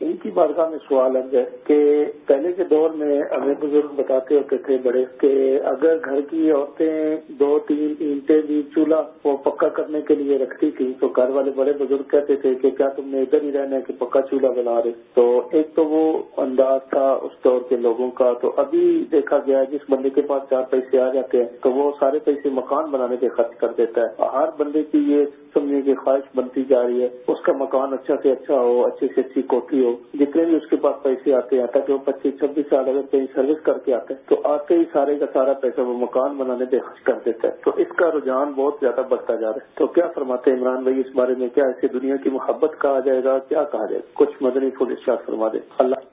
ان کی بارگاہ میں سوال ہے کہ پہلے کے دور میں ہمیں بزرگ بتاتے ہوتے تھے بڑے کہ اگر گھر کی عورتیں دو، تین اینٹیں بھی چولہا وہ پکا کرنے کے لیے رکھتی تھی، تو گھر والے بڑے بزرگ کہتے تھے کہ کیا تم نے ادھر ہی رہنا ہے کہ پکا چولہا بنا رہے؟ تو ایک تو وہ انداز تھا اس دور کے لوگوں کا، تو ابھی دیکھا گیا جس بندے کے پاس چار پیسے آ جاتے ہیں، تو وہ سارے پیسے مکان بنانے پہ خرچ کر دیتا ہے۔ ہر بندے کی یہ سمجھنے کی خواہش بنتی جا رہی ہے۔ اس کا مکان اچھا سے اچھا ہو اچھی سے اچھی کوٹھی ہو، جتنے بھی اس کے پاس پیسے آتے ہیں، تاکہ وہ پچیس، چھبیس سال اگر کہیں سروس کر کے آتے ہیں، تو آتے ہی سارے کا سارا پیسہ وہ مکان بنانے پہ خرچ کر دیتا ہے تو اس کا رجحان بہت زیادہ بڑھتا جا رہا ہے۔ تو کیا فرماتے ہیں عمران بھائی، اس بارے میں کیا اسے دنیا کی محبت کہا جائے گا؟ کیا کہا جائے گا؟ کچھ مدنی فل اشار فرما دے۔ اللہ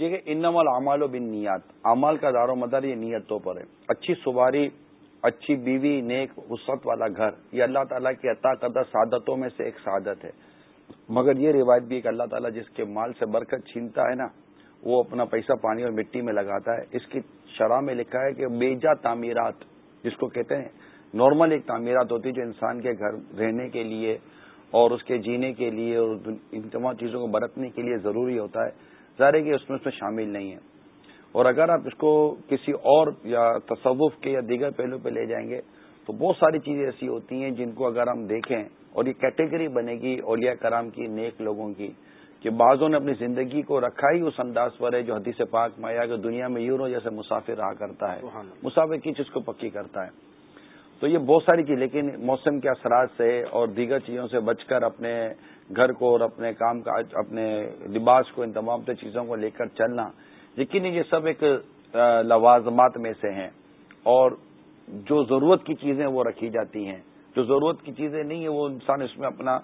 دیکھیے ان امال و بن نیات امال کا دار و مدار یہ نیتوں پر ہے۔ اچھی سواری اچھی بیوی، نیک، وسعت والا گھر، یہ اللہ تعالیٰ کی عطا کردہ سعادتوں میں سے ایک سعادت ہے۔ مگر یہ روایت بھی کہ اللہ تعالیٰ جس کے مال سے برکت چھینتا ہے نا، وہ اپنا پیسہ پانی اور مٹی میں لگاتا ہے۔ اس کی شرح میں لکھا ہے کہ بیجا تعمیرات، جس کو کہتے ہیں، نارمل ایک تعمیرات ہوتی ہے جو انسان کے گھر رہنے کے لیے اور اس کے جینے کے لیے اور ان تمام چیزوں کو برتنے کے لیے ضروری ہوتا ہے۔ ظاہر ہے کہ اس میں اس میں شامل نہیں ہے۔ اور اگر آپ اس کو کسی اور یا تصوف کے یا دیگر پہلو پہ لے جائیں گے تو بہت ساری چیزیں ایسی ہوتی ہیں جن کو اگر ہم دیکھیں اور یہ کیٹیگری بنے گی اولیاء کرام کی نیک لوگوں کی کہ بعضوں نے اپنی زندگی کو رکھا ہی اس انداز پر ہے جو حدیث پاک مایا کہ دنیا میں یورو جیسے مسافر رہا کرتا ہے۔ مسافر کی چیز کو پکی کرتا ہے۔ تو یہ بہت ساری چیز لیکن موسم کے اثرات سے اور دیگر چیزوں سے بچ کر اپنے گھر کو اور اپنے کام کا اپنے لباس کو ان تمام چیزوں کو لے کر چلنا لیکن یہ سب ایک لوازمات میں سے ہیں اور جو ضرورت کی چیزیں وہ رکھی جاتی ہیں۔ جو ضرورت کی چیزیں نہیں ہیں، وہ انسان اس میں اپنا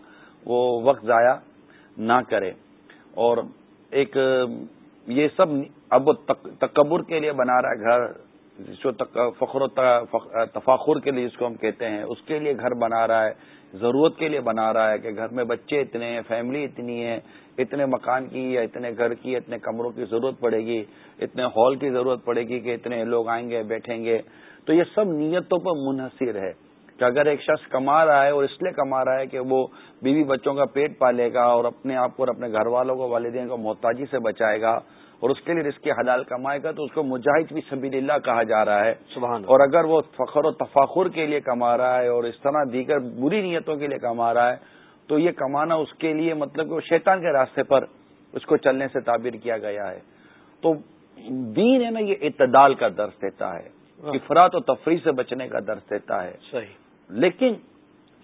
وہ وقت ضائع نہ کرے۔ اور ایک یہ سب اب تکبر کے لیے بنا رہا ہے گھر جس کو فخر و تفاخر کے لیے جس کو ہم کہتے ہیں، اس کے لیے گھر بنا رہا ہے۔ ضرورت کے لیے بنا رہا ہے کہ گھر میں بچے اتنے ہیں فیملی اتنی ہے، اتنے مکان کی یا اتنے گھر کی، اتنے کمروں کی ضرورت پڑے گی، اتنے ہال کی ضرورت پڑے گی کہ اتنے لوگ آئیں گے، بیٹھیں گے۔ تو یہ سب نیتوں پر منحصر ہے کہ اگر ایک شخص کما رہا ہے اور اس لیے کما رہا ہے کہ وہ بیوی بچوں کا پیٹ پالے گا اور اپنے آپ کو اور اپنے گھر والوں کو، والدین کو محتاجی سے بچائے گا اور اس کے لیے رزق حلال کمائے گا تو اس کو مجاہد بھی سبیل اللہ کہا جا رہا ہے۔ سبحان اور اگر وہ فخر و تفاخر کے لیے کما رہا ہے اور اس طرح دیگر بری نیتوں کے لیے کما رہا ہے تو یہ کمانا اس کے لیے مطلب کہ وہ شیطان کے راستے پر اس کو چلنے سے تعبیر کیا گیا ہے۔ تو دین ہے نا یہ اعتدال کا درس دیتا ہے۔ افراد و تفریح سے بچنے کا درس دیتا ہے۔ صحیح۔ لیکن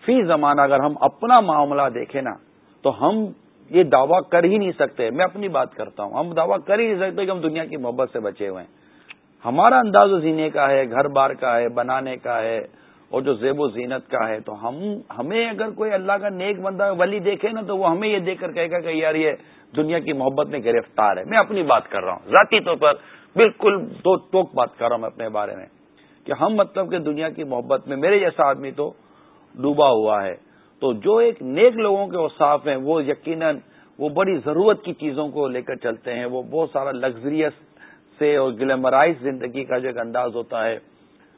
فی زمانہ اگر ہم اپنا معاملہ دیکھیں نا تو ہم یہ دعویٰ کر ہی نہیں سکتے۔ میں اپنی بات کرتا ہوں۔ ہم دعویٰ کر ہی نہیں سکتے کہ ہم دنیا کی محبت سے بچے ہوئے ہیں۔ ہمارا انداز و زینے کا ہے، گھر بار کا ہے، بنانے کا ہے، اور جو زیب و زینت کا ہے۔ تو ہم، ہمیں اگر کوئی اللہ کا نیک بندہ ولی دیکھے نا، تو وہ ہمیں یہ دیکھ کر کہے گا کہ یار یہ دنیا کی محبت میں گرفتار ہے۔ میں اپنی بات کر رہا ہوں۔ ذاتی طور پر بالکل دو ٹوک بات کر رہا ہوں میں اپنے بارے میں کہ ہم مطلب کہ دنیا کی محبت میں، میرے جیسا آدمی تو ڈوبا ہوا ہے۔ تو جو ایک نیک لوگوں کے اوساف ہیں، وہ یقیناً وہ بڑی ضرورت کی چیزوں کو لے کر چلتے ہیں۔ وہ بہت سارا لگژریس سے اور گلیمرائز زندگی کا جو ایک انداز ہوتا ہے۔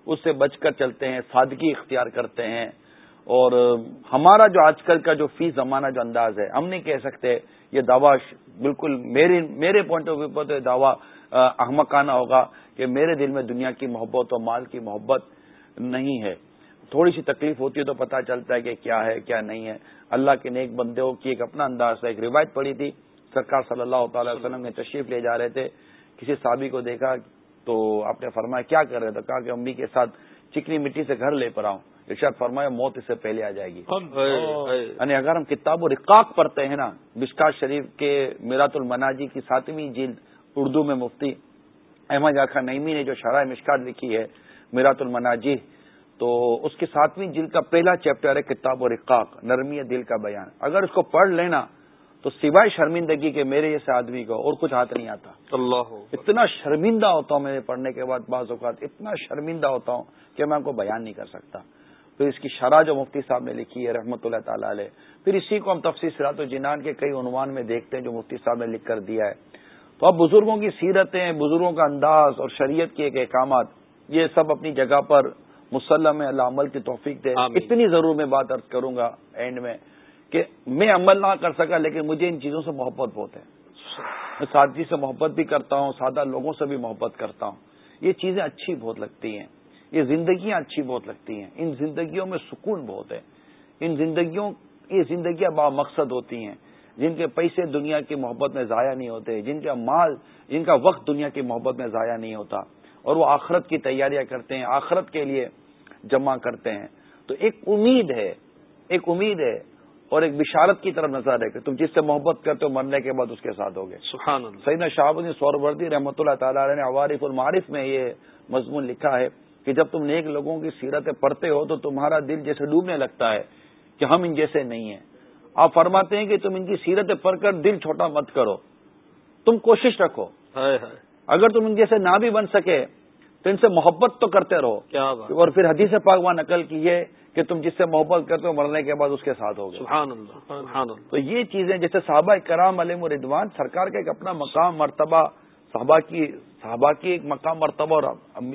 اس سے بچ کر چلتے ہیں سادگی اختیار کرتے ہیں۔ اور ہمارا جو آج کل کا جو فی زمانہ جو انداز ہے، ہم نہیں کہہ سکتے یہ دعویٰ بالکل میرے میرے پوائنٹ آف ویو پر تو یہ دعویٰ احمقانہ ہوگا کہ میرے دل میں دنیا کی محبت اور مال کی محبت نہیں ہے۔ تھوڑی سی تکلیف ہوتی ہے تو پتہ چلتا ہے کہ کیا ہے کیا نہیں ہے۔ اللہ کے نیک بندوں کی ایک اپنا انداز تھا ایک روایت پڑی تھی۔ سرکار صلی اللہ تعالی وسلم نے تشریف لے جا رہے تھے۔ کسی صحابی کو دیکھا تو آپ نے فرمایا کیا کر رہے تھے؟ کہا کہ امی کے ساتھ چکنی مٹی سے گھر لے پر آؤں۔ ارشاد فرمایا موت اس سے پہلے آ جائے گی۔ یعنی اگر ہم کتاب و رقاق پڑھتے ہیں نا بشکا شریف کے میرات المناجی کی ساتویں جلد اردو میں مفتی احمد آخا نئیمی نے جو شرح مشکات لکھی ہے میرات المناجی تو اس کے ساتویں جلد کا پہلا چیپٹر ہے کتاب و رقاق نرمی دل کا بیان۔ اگر اس کو پڑھ لینا تو سوائے شرمندگی کے میرے جیسے آدمی کو اور کچھ ہاتھ نہیں آتا۔ اللہ۔ اتنا شرمندہ ہوتا ہوں میں پڑھنے کے بعد بعض اوقات اتنا شرمندہ ہوتا ہوں کہ میں ان کو بیان نہیں کر سکتا۔ پھر اس کی شرح جو مفتی صاحب نے لکھی ہے رحمۃ اللہ تعالی علیہ پھر اسی کو ہم تفصیل سرات و جنان کے کئی عنوان میں دیکھتے ہیں جو مفتی صاحب نے لکھ کر دیا ہے۔ تو اب بزرگوں کی سیرتیں بزرگوں کا انداز اور شریعت کے ایک احکامات یہ سب اپنی جگہ پر مسلم اللہ عمل کی توفیق دے۔ اتنی ضرور میں بات ارد کروں گا اینڈ میں کہ میں عمل نہ کر سکا لیکن مجھے ان چیزوں سے محبت بہت ہے۔ میں سادگی سے محبت بھی کرتا ہوں سادہ لوگوں سے بھی محبت کرتا ہوں۔ یہ چیزیں اچھی بہت لگتی ہیں۔ یہ زندگیاں اچھی بہت لگتی ہیں۔ ان زندگیوں میں سکون بہت ہے۔ ان زندگیوں یہ زندگیاں با مقصد ہوتی ہیں۔ جن کے پیسے دنیا کی محبت میں ضائع نہیں ہوتے جن کا مال جن کا وقت دنیا کی محبت میں ضائع نہیں ہوتا۔ اور وہ آخرت کی تیاریاں کرتے ہیں آخرت کے لیے جمع کرتے ہیں۔ تو ایک امید ہے ایک امید ہے اور ایک بشارت کی طرف نظر ہے کہ تم جس سے محبت کرتے ہو مرنے کے بعد اس کے ساتھ ہوگے۔ سعید شاہب الدین سور وردی رحمۃ اللہ تعالیٰ نے عوارف المعارف میں یہ مضمون لکھا ہے کہ جب تم نیک لوگوں کی سیرتیں پڑھتے ہو تو تمہارا دل جیسے ڈوبنے لگتا ہے کہ ہم ان جیسے نہیں ہیں۔ آپ فرماتے ہیں کہ تم ان کی سیرتیں پڑھ کر دل چھوٹا مت کرو۔ تم کوشش رکھو۔ اگر تم ان جیسے نہ بھی بن سکے تو ان سے محبت تو کرتے رہو۔ کیا اور پھر حدیث پاک وہاں نقل کی ہے کہ تم جس سے محبت کرتے ہو مرنے کے بعد اس کے ساتھ ہوگے سبحان اللہ تو یہ چیزیں جیسے صحابہ کرام علیہ ردوان سرکار کا ایک اپنا مقام مرتبہ صحابہ کی صحابہ کی ایک مقام مرتبہ اور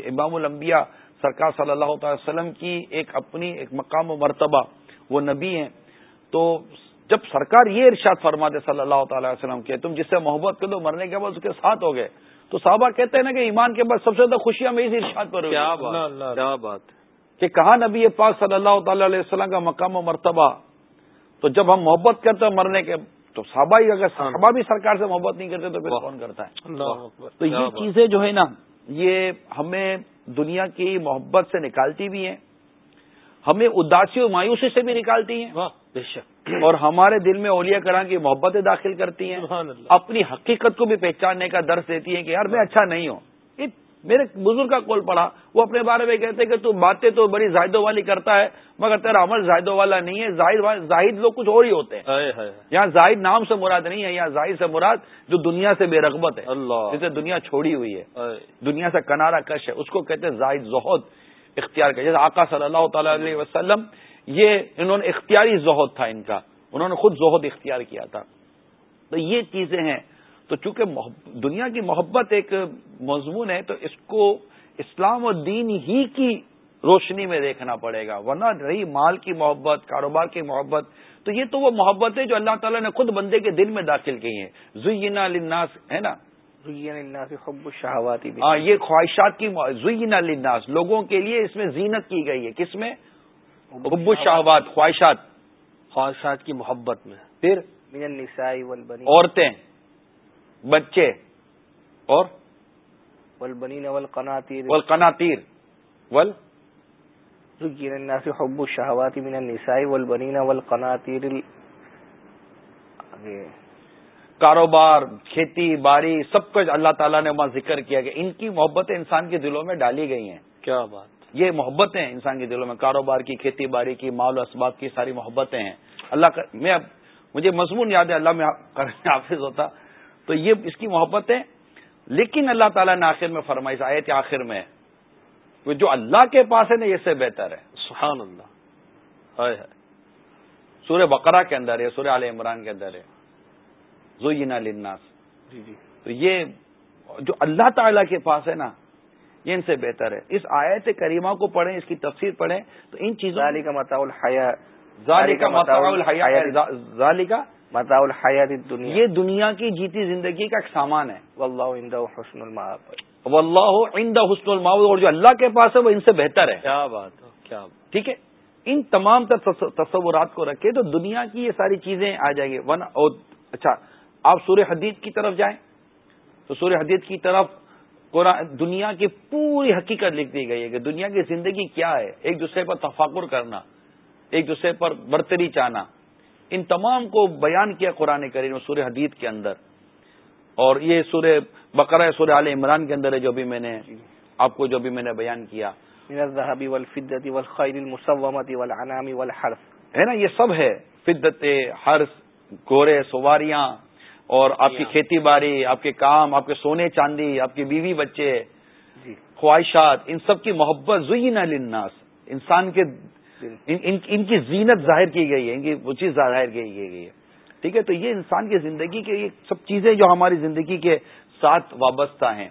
امام الانبیاء سرکار صلی اللہ تعالی وسلم کی ایک اپنی ایک مقام و مرتبہ وہ نبی ہیں۔ تو جب سرکار یہ ارشاد فرماتے صلی اللہ تعالی وسلم کے تم جس سے محبت کر دو مرنے کے بعد اس کے ساتھ ہو گئے تو صحابہ کہتے ہیں نا کہ ایمان کے بعد سب سے زیادہ خوشیاں میں اس ارشاد پر کیا بات کہ کہاں نبی پاک صلی اللہ تعالی علیہ وسلم کا مقام و مرتبہ؟ تو جب ہم محبت کرتے ہیں مرنے کے تو صحابہ ہی اگر صحابہ بھی سرکار سے محبت نہیں کرتے تو پھر کون کرتا ہے؟ تو یہ چیزیں جو ہے نا یہ ہمیں دنیا کی محبت سے نکالتی بھی ہیں ہمیں اداسی و مایوسی سے بھی نکالتی ہیں۔ بے شک۔ اور ہمارے دل میں اولیاء کرام کی محبتیں داخل کرتی ہیں۔ اپنی حقیقت کو بھی پہچاننے کا درس دیتی ہیں کہ یار میں اچھا نہیں ہوں۔ میرے بزرگ کا کول پڑا وہ اپنے بارے میں کہتے کہ تو باتیں تو بڑی زائدوں والی کرتا ہے مگر تیرا عمل زائدوں والا نہیں ہے زاہد زاہد لوگ کچھ اور ہی ہوتے ہیں۔ یہاں زاہد نام سے مراد نہیں ہے یہاں زاہد سے مراد جو دنیا سے بے رغبت ہے اللہ۔ جسے دنیا چھوڑی ہوئی ہے۔ دنیا سے کنارا کش ہے اس کو کہتے ہیں زاہد زہد اختیار کر جیسے آقا صلی اللہ تعالی علیہ وسلم یہ انہوں نے اختیاری زہد تھا ان کا انہوں نے خود زہد اختیار کیا تھا۔ تو یہ چیزیں ہیں۔ تو چونکہ دنیا کی محبت ایک مضمون ہے تو اس کو اسلام و دین ہی کی روشنی میں دیکھنا پڑے گا۔ ورنہ رہی مال کی محبت کاروبار کی محبت تو یہ تو وہ محبت ہے جو اللہ تعالیٰ نے خود بندے کے دل میں داخل کی ہیں۔ زینا للناس ہے نا؟ ہاں یہ خواہشات کی زینا للناس۔ لوگوں کے لیے اس میں زینت کی گئی ہے۔ کس میں؟ حب الشہوات خواہشات۔ خواہشات کی محبت میں۔ پھر عورتیں بچے اور ولبنی نول قناطیر ول قناطیر ول حب الشہواتی من النساء والبنین والقناطیر کاروبار کھیتی باڑی سب کچھ اللہ تعالیٰ نے وہاں ذکر کیا کہ ان کی محبتیں انسان کے دلوں میں ڈالی گئی ہیں۔ کیا بات۔ یہ محبتیں انسان کے دلوں میں کاروبار کی کھیتی باڑی کی مال و اسباب کی ساری محبتیں ہیں۔ اللہ میں اب مجھے مضمون یاد ہے اللہ میں حافظ ہوتا۔ تو یہ اس کی محبت ہے لیکن اللہ تعالیٰ نے آخر میں فرمائی آئے تھے آخر میں جو اللہ کے پاس ہے نا یہ سے بہتر ہے۔ سبحان اللہ سورہ بقرہ کے اندر ہے سورہ عال عمران کے اندر ہے۔ زوئین لناس جی جی۔ تو یہ جو اللہ تعالیٰ کے پاس ہے نا یہ ان سے بہتر ہے۔ اس آیت کریمہ کو پڑھیں اس کی تفسیر پڑھیں تو ان چیزوں کا متا الحیا کا متا الحیات دنیا یہ دنیا کی جیتی زندگی کا ایک سامان ہے۔ واللہ حسن واللہ عند حسن الماء اور جو اللہ کے پاس ہے وہ ان سے بہتر ہے۔ کیا بات کیا ٹھیک ہے؟ ان تمام تصورات کو رکھے تو دنیا کی یہ ساری چیزیں آ جائیں گی۔ ون اچھا آپ سورہ حدید کی طرف جائیں۔ تو سورہ حدید کی طرف دنیا کی پوری حقیقت لکھ دی گئی ہے کہ دنیا کی زندگی کیا ہے؟ ایک دوسرے پر تفاقر کرنا ایک دوسرے پر برتری چاہنا۔ ان تمام کو بیان کیا قرآن کریم سورہ حدید کے اندر۔ اور یہ سورہ بقرہ سورہ عال عمران کے اندر ہے جو بھی میں نے آپ کو جو بھی میں نے بیان کیا۔ ہے نا یہ سب ہے فدت ہرس گورے سواریاں۔ اور آپ کی کھیتی باڑی آپ کے کام آپ کے سونے چاندی آپ کی بیوی بچے جی۔ خواہشات ان سب کی محبت زئی للناس۔ انسان کے ان کی زینت ظاہر کی گئی ہے ان کی وہ چیز ظاہر کی گئی ہے۔ ٹھیک ہے تو یہ انسان کی زندگی کے یہ سب چیزیں جو ہماری زندگی کے ساتھ وابستہ ہیں۔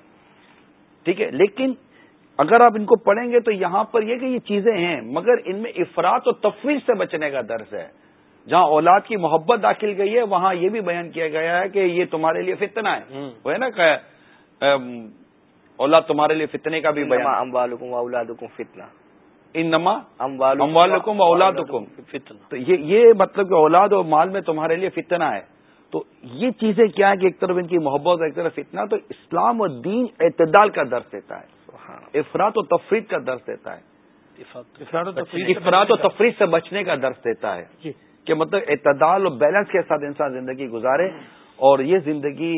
ٹھیک ہے لیکن اگر آپ ان کو پڑھیں گے تو یہاں پر یہ کہ یہ چیزیں ہیں مگر ان میں افراد و تفریح سے بچنے کا درس ہے۔ جہاں اولاد کی محبت داخل گئی ہے وہاں یہ بھی بیان کیا گیا ہے کہ یہ تمہارے لیے فتنہ ہے۔ وہ ہے نا کہ اولاد تمہارے لیے فتنے کا بھی بیان۔ اولاد فتنہ۔ انما اموالکم اولادکم۔ فتنہ۔ تو یہ مطلب کہ اولاد اور مال میں تمہارے لیے فتنہ ہے۔ تو یہ چیزیں کیا ہے کہ ایک طرف ان کی محبت ایک طرف فتنہ تو اسلام اور دین اعتدال کا درس دیتا ہے۔ افراد و تفریح کا درس دیتا ہے۔ افراد و تفریح سے بچنے کا درس دیتا ہے۔ جی۔ کہ مطلب اعتدال اور بیلنس کے ساتھ انسان زندگی گزارے اور یہ زندگی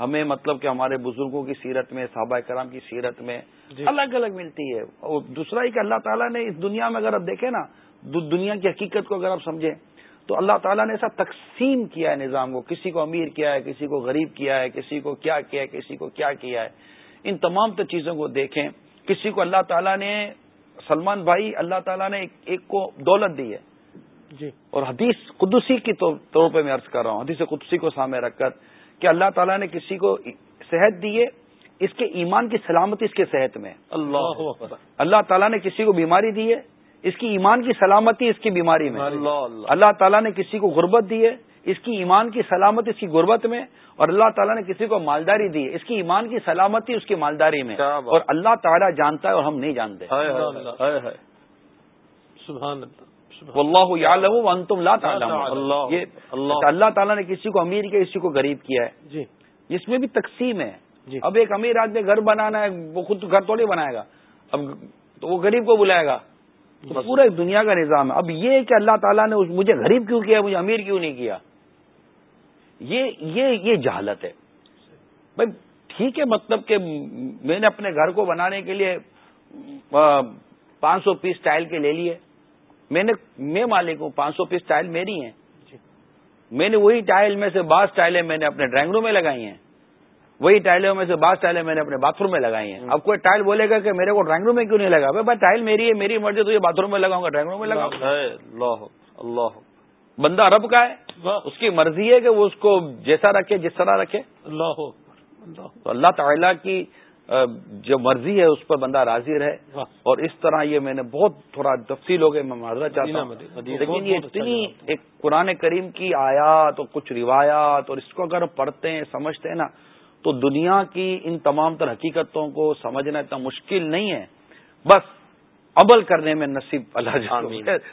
ہمیں مطلب کہ ہمارے بزرگوں کی سیرت میں صحابہ کرام کی سیرت میں جی۔ الگ الگ ملتی ہے۔ اور دوسرا ہی کہ اللہ تعالیٰ نے اس دنیا میں اگر آپ دیکھیں نا دنیا کی حقیقت کو اگر آپ سمجھیں تو اللہ تعالیٰ نے ایسا تقسیم کیا ہے نظام کو۔ کسی کو امیر کیا ہے کسی کو غریب کیا ہے کسی کو کیا کیا ہے کسی کو کیا کیا ہے۔ ان تمام تر چیزوں کو دیکھیں کسی کو اللہ تعالیٰ نے سلمان بھائی اللہ تعالیٰ نے ایک کو دولت دی ہے۔ جی اور حدیث قدسی کی طور پہ میں عرض کر رہا ہوں حدیث قدسی کو سامنے رکھ کر کہ اللہ تعالیٰ نے کسی کو صحت دیے اس کے ایمان کی سلامتی اس کے صحت میں۔ اللہ اللہ تعالیٰ نے کسی کو بیماری دی ہے اس کی ایمان کی سلامتی اس کی بیماری میں۔ اللہ تعالیٰ نے کسی کو غربت دی ہے اس کی ایمان کی سلامتی اس کی غربت میں اور اللہ تعالیٰ نے کسی کو مالداری دی ہے اس کی ایمان کی سلامتی اس کی مالداری میں۔ اور اللہ تعالیٰ جانتا ہے اور ہم نہیں جانتے۔ اللہ۔ تم یہ اللہ. تعالیٰ نے کسی کو امیر کیا کسی کو غریب کیا ہے؟ جی. اس میں بھی تقسیم ہے. جی. اب ایک امیر آدمی گھر بنانا ہے وہ خود گھر تھوڑی بنائے گا. اب تو وہ غریب کو بلائے گا. تو پورا دنیا کا نظام ہے. اب یہ کہ اللہ تعالیٰ نے مجھے غریب کیوں کیا مجھے امیر کیوں نہیں کیا؟ یہ یہ یہ جہالت ہے. بھائی ٹھیک ہے مطلب کہ میں نے اپنے گھر کو بنانے کے لیے پانچ سو پیس ٹائل کے لے لیے. میں نے میں مالک ہوں پانچ سو پیس ٹائل میری ہیں۔ میں نے وہی ٹائل میں سے بعض ٹائلیں میں نے اپنے ڈرائنگ روم میں لگائی ہیں۔ وہی ٹائلوں میں سے بعض ٹائلیں میں نے اپنے باتھ روم میں لگائی ہیں۔ اب کوئی ٹائل بولے گا کہ میرے کو ڈرائنگ روم میں کیوں نہیں لگا؟ بھائی ٹائل میری ہے میری مرضی تو یہ باتھ روم میں لگاؤں گا ڈرائنگ روم میں لگاؤں اللہ اللہ۔ بندہ رب کا ہے اس کی مرضی ہے کہ وہ اس کو جیسا رکھے جس طرح رکھے۔ اللہ تو اللہ تعالیٰ کی جو مرضی ہے اس پر بندہ راضی رہے اور اس طرح یہ میں نے بہت تھوڑا تفصیل ہو گئے میں معذرت چاہتا ہوں۔ لیکن یہ اتنی ایک قرآن کریم کی آیات اور کچھ روایات اور اس کو اگر پڑھتے ہیں سمجھتے ہیں نا تو دنیا کی ان تمام تر حقیقتوں کو سمجھنا اتنا مشکل نہیں ہے۔ بس عمل کرنے میں نصیب اللہ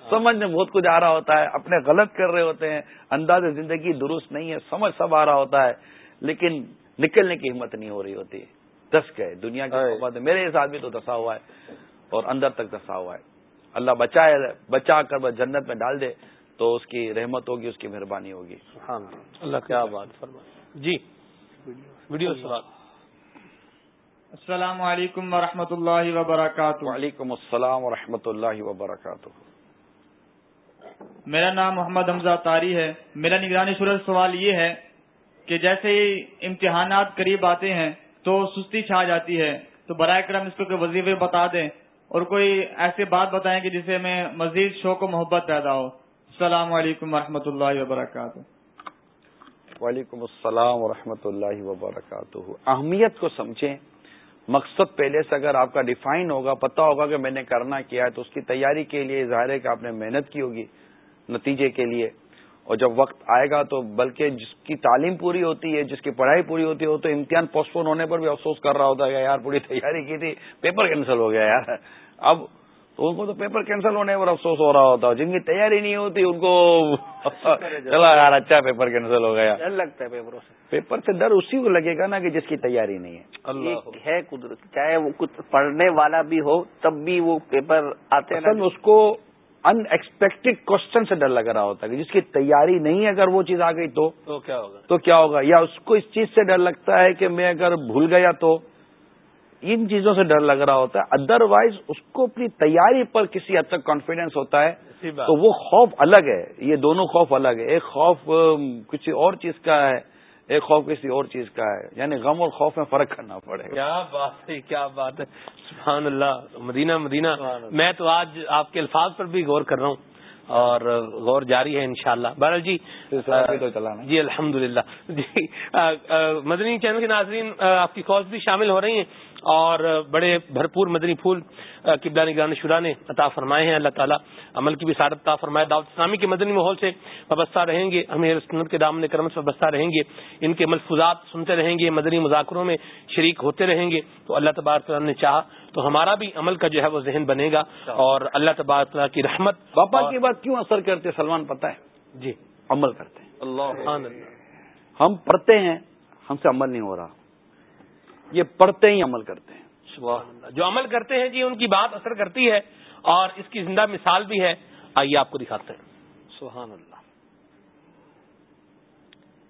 سمجھ میں بہت کچھ آ رہا ہوتا ہے اپنے غلط کر رہے ہوتے ہیں انداز زندگی درست نہیں ہے سمجھ سب آ رہا ہوتا ہے لیکن نکلنے کی ہمت نہیں ہو رہی ہوتی۔ دس گئے دنیا کی میرے ساتھ بھی تو دسا ہوا ہے اور اندر تک دسا ہوا ہے۔ اللہ بچائے بچا کر وہ جنت میں ڈال دے تو اس کی رحمت ہوگی اس کی مہربانی ہوگی۔ اللہ۔ کیا بات فرما جی۔ ویڈیو سوال۔ السلام علیکم ورحمۃ اللہ وبرکاتہ۔ وعلیکم السلام ورحمۃ اللہ وبرکاتہ۔ میرا نام محمد حمزہ تاری ہے۔ میرا نگرانی صورت سوال یہ ہے کہ جیسے ہی امتحانات قریب آتے ہیں تو سستی چھا جاتی ہے۔ تو برائے کرم اس کو وظیفے بتا دیں اور کوئی ایسی بات بتائیں کہ جسے میں مزید شوق و محبت پیدا ہو۔ السلام علیکم ورحمۃ اللہ وبرکاتہ۔ وعلیکم السلام ورحمۃ اللہ وبرکاتہ۔ اہمیت کو سمجھیں۔ مقصد پہلے سے اگر آپ کا ڈیفائن ہوگا پتا ہوگا کہ میں نے کرنا کیا ہے، تو اس کی تیاری کے لیے، ظاہر ہے کہ آپ نے محنت کی ہوگی نتیجے کے لیے۔ اور جب وقت آئے گا تو بلکہ جس کی تعلیم پوری ہوتی ہے جس کی پڑھائی پوری ہوتی ہے تو امتحان پوسٹ پون ہونے پر بھی افسوس کر رہا ہوتا ہے یار پوری تیاری کی تھی پیپر کینسل ہو گیا یار۔ اب تو ان کو تو پیپر کینسل ہونے پر افسوس ہو رہا ہوتا ہے جن کی تیاری نہیں ہوتی ان کو چلا یار اچھا پیپر کینسل ہو گیا۔ ڈر لگتا ہے پیپروں سے۔ پیپر سے ڈر اسی کو لگے گا نا کہ جس کی تیاری نہیں ہے۔ اللہ۔ ہے قدرت چاہے وہ کچھ پڑھنے والا بھی ہو تب بھی وہ پیپر آتے ہیں اس کو ان ایکسپیکٹڈ کوشچن سے ڈر لگ رہا ہوتا ہے جس کی تیاری نہیں ہے اگر وہ چیز آ گئی تو۔ کیا ہوگا؟ تو کیا ہوگا؟ یا اس کو اس چیز سے ڈر لگتا ہے کہ میں اگر بھول گیا تو۔ ان چیزوں سے ڈر لگ رہا ہوتا ہے۔ ادر وائز اس کو اپنی تیاری پر کسی حد تک کانفیڈینس ہوتا ہے۔ تو وہ خوف الگ ہے۔ یہ دونوں خوف الگ ہے۔ ایک خوف کسی اور چیز کا ہے۔ ایک خوف کسی اور چیز کا ہے۔ یعنی غم اور خوف میں فرق کرنا پڑے گا۔ کیا بات ہے کیا بات ہے۔ سبحان اللہ مدینہ مدینہ۔ میں تو آج آپ کے الفاظ پر بھی غور کر رہا ہوں اور غور جاری ہے انشاءاللہ۔ شاء اللہ جی جی الحمد جی مدنی چینل کے ناظرین آپ کی کالس بھی شامل ہو رہی ہیں۔ اور بڑے بھرپور مدنی پھول قبلہ نگران شورا نے عطا فرمائے ہیں۔ اللہ تعالیٰ عمل کی بھی سارت عطا فرمائے۔ دعوت اسلامی کے مدنی ماحول سے وابستہ رہیں گے۔ ہمیں سنت کے دامن کرم سے وابستہ رہیں گے۔ ان کے ملفوظات سنتے رہیں گے۔ مدنی مذاکروں میں شریک ہوتے رہیں گے۔ تو اللہ تبارک نے چاہا تو ہمارا بھی عمل کا جو ہے وہ ذہن بنے گا۔ اور اللہ تبارک کی رحمت باپا کی بات کیوں اثر کرتے سلمان پتہ ہے۔ جی۔ عمل کرتے ہیں۔ اللہ۔ ہم پڑھتے ہیں ہم سے عمل نہیں ہو رہا۔ یہ پڑھتے ہی عمل کرتے ہیں۔ جو عمل کرتے ہیں جی ان کی بات اثر کرتی ہے اور اس کی زندہ مثال بھی ہے۔ آئیے آپ کو دکھاتے ہیں۔ سبحان اللہ۔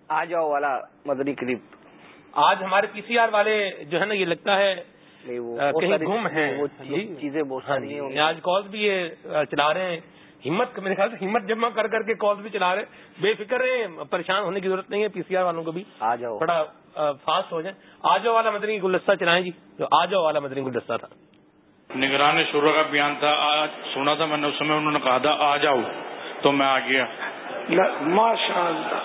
آ جاؤ والا مدنی کلپ۔ آج ہمارے پی سی آر والے جو ہے نا یہ لگتا ہے کہیں گم ہیں۔ جی۔ چیزیں بہت ساری ہاں جی، آج کال بھی یہ چلا رہے ہیں۔ ہمت میرے خیال سے ہمت جمع کر کر کے کال بھی چلا رہے بے فکر رہے پریشان ہونے کی ضرورت نہیں ہے پی سی آر والوں کو بھی۔ آ جاؤ۔ بڑا فاسٹ ہو جائیں۔ آجو والا مدنی گلدستہ چلائیں جی۔ جو آجو والا مدنی گلدستہ تھا۔ نگران شروع کا بیان تھا۔ آج سنا تھا میں نے اس سمے انہوں نے کہا تھا آ جاؤ۔ تو میں آ گیا۔ ماشاء اللہ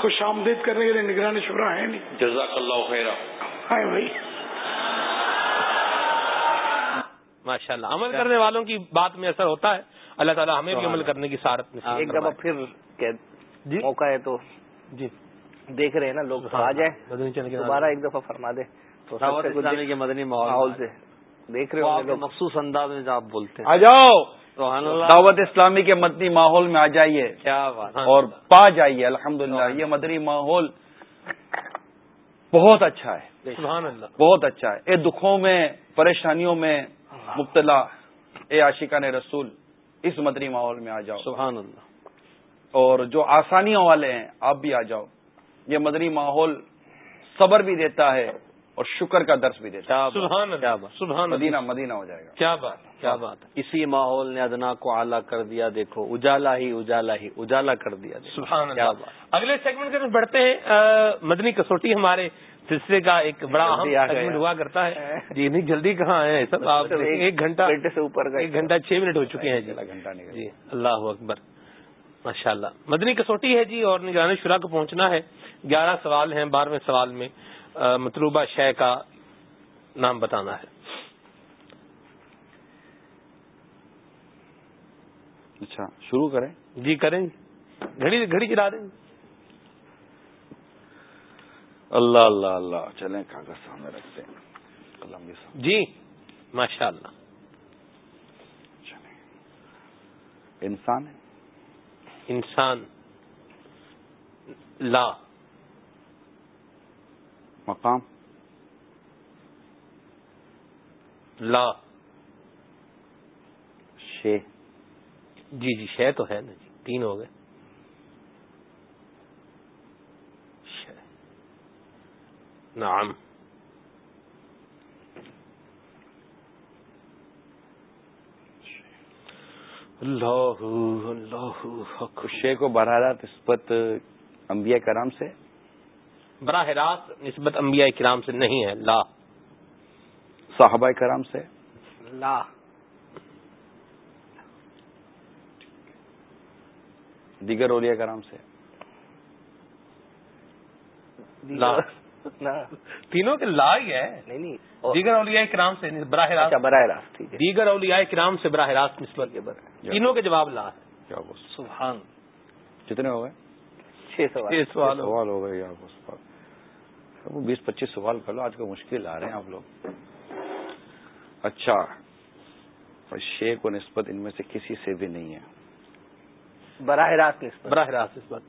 خوش آمدید کرنے کے لیے نگران شورا ہے نہیں؟ جزاک اللہ خیر بھائی۔ ماشاء اللہ عمل کرنے والوں کی بات میں اثر ہوتا ہے۔ اللہ تعالیٰ ہمیں بھی عمل کرنے کی سارت میں ایک دفعہ پھر جی۔ موقع ہے تو۔ جی۔ دیکھ رہے ہیں نا لوگ آ جائیں دوبارہ ایک دفعہ فرما دیں۔ تو کے مدنی ماحول سے۔ دیکھ رہے ہو مخصوص انداز میں آپ بولتے ہیں۔ آ جاؤ! دعوت اسلامی کے مدنی ماحول میں آ جائیے۔ کیا بات۔ اور پا جائیے الحمدللہ یہ مدنی ماحول بہت اچھا ہے۔ سبحان اللہ۔ بہت اچھا ہے۔ اے دکھوں میں پریشانیوں میں مبتلا اے عاشقان رسول اس مدنی ماحول میں آ جاؤ۔ سبحان اللہ۔ اور جو آسانیوں والے ہیں آپ بھی آ جاؤ۔ یہ مدنی ماحول صبر بھی دیتا ہے اور شکر کا درس بھی دیتا ہے۔ سبحان اللہ سبحان مدینہ مدینہ ہو جائے گا۔ کیا بات کیا بات۔ اسی ماحول نے ادنا کو اعلیٰ کر دیا دیکھو اجالا ہی اجالا ہی اجالا کر دیا۔ سبحان اللہ۔ اگلے سیگمنٹ کے بڑھتے ہیں۔ مدنی کسوٹی ہمارے سلسلے کا ایک بڑا اہم ہوا کرتا ہے۔ جی نہیں جلدی کہاں ہے سب آپ ایک گھنٹہ سے اوپر ایک گھنٹہ چھ منٹ ہو چکے ہیں۔ جی۔ جی اللہ اکبر۔ ماشاء اللہ مدنی کسوٹی ہے جی اور نگرانی شرح کو پہنچنا ہے۔ گیارہ سوال ہیں بارہویں سوال میں مطلوبہ شے کا نام بتانا ہے۔ اچھا شروع کریں۔ جی کریں۔ گھڑی گھڑی چلا دیں۔ اللہ اللہ اللہ۔ چلیں کاغذ سامنے رکھتے ہیں۔ قلم بھی سامنے۔ جی ماشاء اللہ انسان ہے۔ انسان۔ لا۔ مقام لا شے جی جی شے تو ہے نا جی تین ہو گئے شے نعم اللہ اللہ شے کو براہ نسبت انبیاء کرام سے براہ راست نسبت انبیاء کرام سے نہیں ہے لا۔ صحابہ کرام سے؟ لا۔ دیگر اولیاء کرام سے؟ لا۔ تینوں کے لا ہی ہے۔ نہیں نہیں۔ دیگر اولیاء کرام سے براہ راست۔ براہ راست دیگر اولیاء کرام سے براہ راست نسبت کے برائے تینوں کے جواب لا۔ ہے سبحان۔ کتنے ہو گئے؟ چھ سوال۔ ہو- گئے وہ بیس پچیس سوال کر لو آج کل مشکل آ رہے ہیں آپ لوگ۔ اچھا شے کو نسبت ان میں سے کسی سے بھی نہیں ہے۔ براہ راست نسبت۔ براہ راست نسبت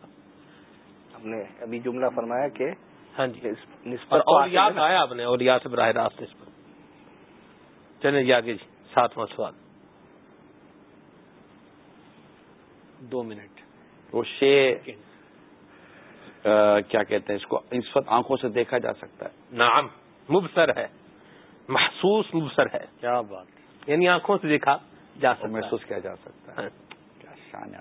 ہم نے ابھی جملہ فرمایا کہ ہاں جی۔ نسبت اور کا آیا آپ نے اولیاء سے براہ راست نسبت۔ چلیں جی آگے جی ساتواں سوال۔ دو منٹ۔ وہ شے کیا کہتے ہیں اس کو؟ نسبت آنکھوں سے دیکھا جا سکتا ہے۔ نعم مبصر ہے۔ محسوس مبصر ہے۔ کیا بات۔ یعنی آنکھوں سے دیکھا جا سکتا ہے۔ محسوس کیا جا سکتا ہے۔ ہاں۔ کیا شان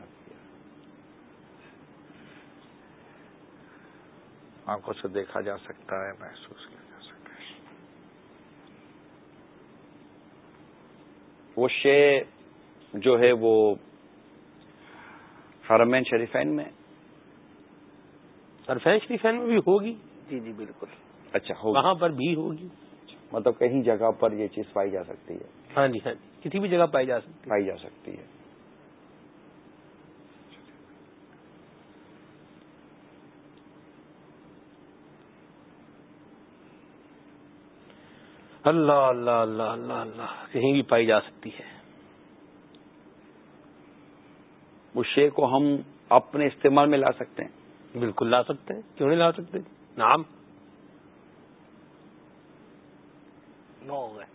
آنکھوں سے دیکھا جا سکتا ہے محسوس کیا جا سکتا ہے۔ وہ شے جو ہے وہ حرمین شریفین میں سرفین شریفین میں بھی ہوگی۔ جی جی بالکل۔ اچھا وہاں پر بھی ہوگی۔ مطلب کہیں جگہ پر یہ چیز پائی جا سکتی ہے۔ ہاں جی ہاں جی۔ کسی بھی جگہ پائی جا سکتی پائی جا سکتی ہے۔ اللہ اللہ اللہ اللہ اللہ۔ کہیں بھی پائی جا سکتی ہے۔ وہ شے کو ہم اپنے استعمال میں لا سکتے ہیں۔ بالکل لا سکتے ہیں۔ کیوں نہیں لا سکتے؟ نام نو ہو گئے۔